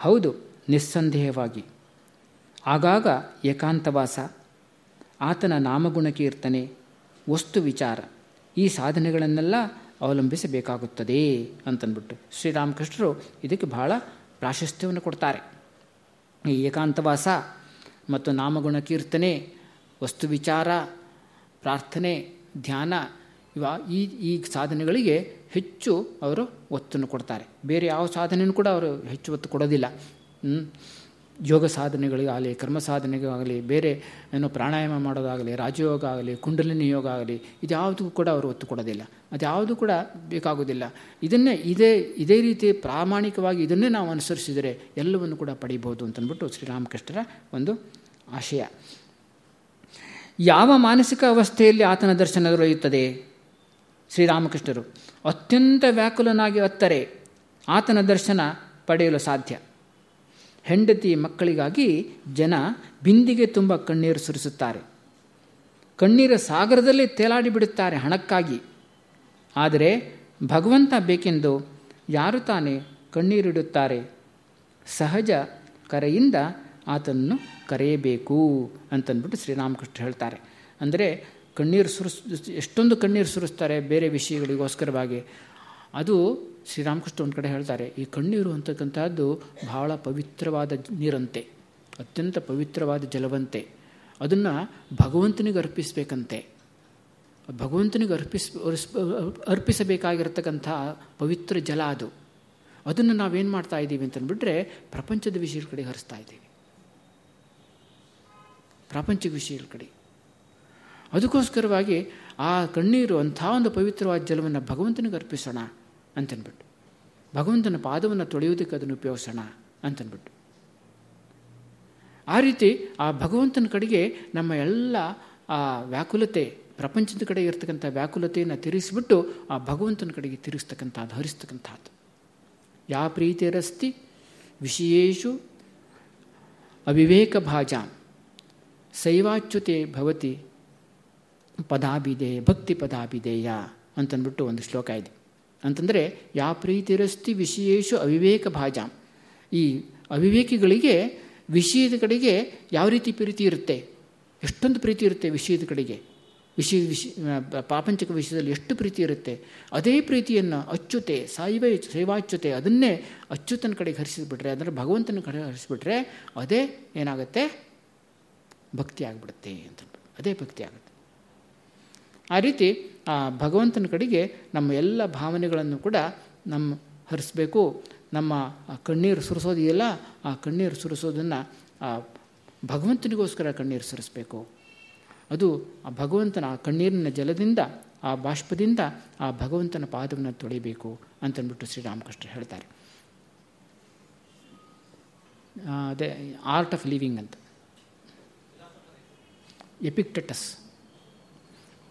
ಹೌದು, ನಿಸ್ಸಂದೇಹವಾಗಿ. ಆಗಾಗ ಏಕಾಂತವಾಸ. ಆತನ ನಾಮಗುಣ ಕೀರ್ತನೆ ವಸ್ತು ವಿಚಾರ ಈ ಸಾಧನೆಗಳನ್ನೆಲ್ಲ ಅವಲಂಬಿಸಬೇಕಾಗುತ್ತದೆ ಅಂತನ್ಬಿಟ್ಟು ಶ್ರೀರಾಮಕೃಷ್ಣರು ಇದಕ್ಕೆ ಬಹಳ ಪ್ರಾಶಸ್ತ್ಯವನ್ನು ಕೊಡ್ತಾರೆ. ಈ ಏಕಾಂತವಾಸ ಮತ್ತು ನಾಮಗುಣ ಕೀರ್ತನೆ ವಸ್ತು ವಿಚಾರ, ಪ್ರಾರ್ಥನೆ, ಧ್ಯಾನ ಇವ ಈ ಈ ಸಾಧನೆಗಳಿಗೆ ಹೆಚ್ಚು ಅವರು ಒತ್ತನ್ನು ಕೊಡ್ತಾರೆ. ಬೇರೆ ಯಾವ ಸಾಧನೆಯೂ ಕೂಡ ಅವರು ಹೆಚ್ಚು ಒತ್ತು ಕೊಡೋದಿಲ್ಲ. ಯೋಗ ಸಾಧನೆಗಳಿಗಾಗಲಿ ಕರ್ಮ ಸಾಧನೆಗಾಗಲಿ ಬೇರೆ ಏನು ಪ್ರಾಣಾಯಾಮ ಮಾಡೋದಾಗಲಿ, ರಾಜಯೋಗ ಆಗಲಿ, ಕುಂಡಲಿನಿ ಯೋಗ ಆಗಲಿ ಇದ್ಯಾವುದೂ ಕೂಡ ಅವರು ಒತ್ತು ಕೊಡೋದಿಲ್ಲ. ಅದ್ಯಾವುದು ಕೂಡ ಬೇಕಾಗೋದಿಲ್ಲ. ಇದನ್ನೇ ಇದೇ ಇದೇ ರೀತಿ ಪ್ರಾಮಾಣಿಕವಾಗಿ ಇದನ್ನೇ ನಾವು ಅನುಸರಿಸಿದರೆ ಎಲ್ಲವನ್ನು ಕೂಡ ಪಡೀಬೋದು ಅಂತಂದ್ಬಿಟ್ಟು ಶ್ರೀರಾಮಕೃಷ್ಣರ ಒಂದು ಆಶಯ. ಯಾವ ಮಾನಸಿಕ ಅವಸ್ಥೆಯಲ್ಲಿ ಆತನ ದರ್ಶನ ದೊರೆಯುತ್ತದೆ? ಶ್ರೀರಾಮಕೃಷ್ಣರು, ಅತ್ಯಂತ ವ್ಯಾಕುಲನಾಗಿ ಅತ್ತರೆ ಆತನ ದರ್ಶನ ಪಡೆಯಲು ಸಾಧ್ಯ. ಹೆಂಡತಿ ಮಕ್ಕಳಿಗಾಗಿ ಜನ ಬಿಂದಿಗೆ ತುಂಬ ಕಣ್ಣೀರು ಸುರಿಸುತ್ತಾರೆ. ಕಣ್ಣೀರ ಸಾಗರದಲ್ಲಿ ತೇಲಾಡಿ ಬಿಡುತ್ತಾರೆ ಹಣಕ್ಕಾಗಿ. ಆದರೆ ಭಗವಂತ ಬೇಕೆಂದು ಯಾರು ತಾನೇ ಕಣ್ಣೀರಿಡುತ್ತಾರೆ? ಸಹಜ ಕರೆಯಿಂದ ಆತನನ್ನು ಕರೆಯಬೇಕು ಅಂತಂದ್ಬಿಟ್ಟು ಶ್ರೀರಾಮಕೃಷ್ಣ ಹೇಳ್ತಾರೆ. ಅಂದರೆ ಕಣ್ಣೀರು ಸುರಿಸ್ ಎಷ್ಟೊಂದು ಕಣ್ಣೀರು ಸುರಿಸ್ತಾರೆ ಬೇರೆ ವಿಷಯಗಳಿಗೋಸ್ಕರವಾಗಿ. ಅದು ಶ್ರೀರಾಮಕೃಷ್ಣ ಒಂದು ಕಡೆ ಹೇಳ್ತಾರೆ, ಈ ಕಣ್ಣೀರು ಅಂತಕ್ಕಂಥದ್ದು ಬಹಳ ಪವಿತ್ರವಾದ ನೀರಂತೆ, ಅತ್ಯಂತ ಪವಿತ್ರವಾದ ಜಲವಂತೆ. ಅದನ್ನು ಭಗವಂತನಿಗೆ ಅರ್ಪಿಸಬೇಕಂತೆ. ಭಗವಂತನಿಗೆ ಅರ್ಪಿಸ್ ಅರ್ಪಿಸಬೇಕಾಗಿರತಕ್ಕಂಥ ಪವಿತ್ರ ಜಲ ಅದು. ಅದನ್ನು ನಾವೇನು ಮಾಡ್ತಾ ಇದ್ದೀವಿ ಅಂತಂದ್ಬಿಟ್ರೆ ಪ್ರಪಂಚದ ವಿಷಯಗಳ ಕಡೆ ಹರಿಸ್ತಾ ಇದ್ದೀವಿ. ಪ್ರಾಪಂಚಿಕ ವಿಷಯಗಳ ಕಡೆ. ಅದಕ್ಕೋಸ್ಕರವಾಗಿ ಆ ಕಣ್ಣೀರು ಅಂಥ ಒಂದು ಪವಿತ್ರವಾದ ಜಲವನ್ನು ಭಗವಂತನಿಗೆ ಅರ್ಪಿಸೋಣ. ಅಂತನ್ಬಿಟ್ಟು. ಭಗವಂತನ ಪಾದವನ್ನು ತೊಳೆಯೋದಕ್ಕೆ ಅದನ್ನು ಉಪಯೋಗಿಸೋಣ ಅಂತನ್ಬಿಟ್ಟು. ಆ ರೀತಿ ಆ ಭಗವಂತನ ಕಡೆಗೆ ನಮ್ಮ ಎಲ್ಲ, ಆ, ವ್ಯಾಕುಲತೆ, ಪ್ರಪಂಚದ ಕಡೆ ಇರತಕ್ಕಂಥ ವ್ಯಾಕುಲತೆಯನ್ನು ತಿರುಗಿಸ್ಬಿಟ್ಟು ಆ ಭಗವಂತನ ಕಡೆಗೆ ತಿರುಗಿಸ್ತಕ್ಕಂಥದ್ದು, ಹರಿಸ್ತಕ್ಕಂಥದ್ದು. ಯಾ ಪ್ರೀತಿರಸ್ತಿ ವಿಷಯೇಶು ಅವಿವೇಕ ಭಾಜಾಂ ಶೈವಾಚ್ಯುತೆ ಭವತಿ ಪದಾಭಿಧೇಯ ಭಕ್ತಿ ಪದಾಭಿಧೇಯ ಅಂತನ್ಬಿಟ್ಟು ಒಂದು ಶ್ಲೋಕ ಇದೆ. ಅಂತಂದರೆ, ಯಾ ಪ್ರೀತಿರಸ್ತಿ ವಿಷಯೇಶು ಅವಿವೇಕ ಭಾಜ. ಈ ಅವಿವೇಕಿಗಳಿಗೆ ವಿಷಯದ ಕಡೆಗೆ ಯಾವ ರೀತಿ ಪ್ರೀತಿ ಇರುತ್ತೆ? ಎಷ್ಟೊಂದು ಪ್ರೀತಿ ಇರುತ್ತೆ ವಿಷಯದ ಕಡೆಗೆ. ವಿಷಯ ವಿಷ ಪಾಪಂಚಕ ವಿಷಯದಲ್ಲಿ ಎಷ್ಟು ಪ್ರೀತಿ ಇರುತ್ತೆ? ಅದೇ ಪ್ರೀತಿಯನ್ನು ಅಚ್ಚುತೆ ಸಾಯಿವ ಸೇವಾಚ್ಯುತೆ ಅದನ್ನೇ ಅಚ್ಯುತನ ಕಡೆಗೆ ಹರಿಸಿಬಿಟ್ರೆ ಅಂದರೆ ಭಗವಂತನ ಕಡೆ ಹರಿಸಿಬಿಟ್ರೆ, ಅದೇ ಏನಾಗುತ್ತೆ? ಭಕ್ತಿ ಆಗಿಬಿಡುತ್ತೆ ಅಂತ. ಅದೇ ಭಕ್ತಿ ಆಗುತ್ತೆ ಆ ರೀತಿ ಆ ಭಗವಂತನ ಕಡೆಗೆ ನಮ್ಮ ಎಲ್ಲ ಭಾವನೆಗಳನ್ನು ಕೂಡ ನಮ್ಮ ಹರಿಸ್ಬೇಕು. ನಮ್ಮ ಕಣ್ಣೀರು ಸುರಿಸೋದಿದೆಯಲ್ಲ ಆ ಕಣ್ಣೀರು ಸುರಿಸೋದನ್ನು ಆ ಭಗವಂತನಿಗೋಸ್ಕರ ಕಣ್ಣೀರು ಸುರಿಸ್ಬೇಕು. ಅದು ಆ ಭಗವಂತನ ಆ ಕಣ್ಣೀರಿನ ಜಲದಿಂದ, ಆ ಬಾಷ್ಪದಿಂದ ಆ ಭಗವಂತನ ಪಾದವನ್ನು ತೊಳಿಬೇಕು ಅಂತಂದ್ಬಿಟ್ಟು ಶ್ರೀರಾಮಕೃಷ್ಣ ಹೇಳ್ತಾರೆ. ಅದೇ ಆರ್ಟ್ ಆಫ್ ಲಿವಿಂಗ್ ಅಂತ. ಎಪಿಕ್ಟಟಸ್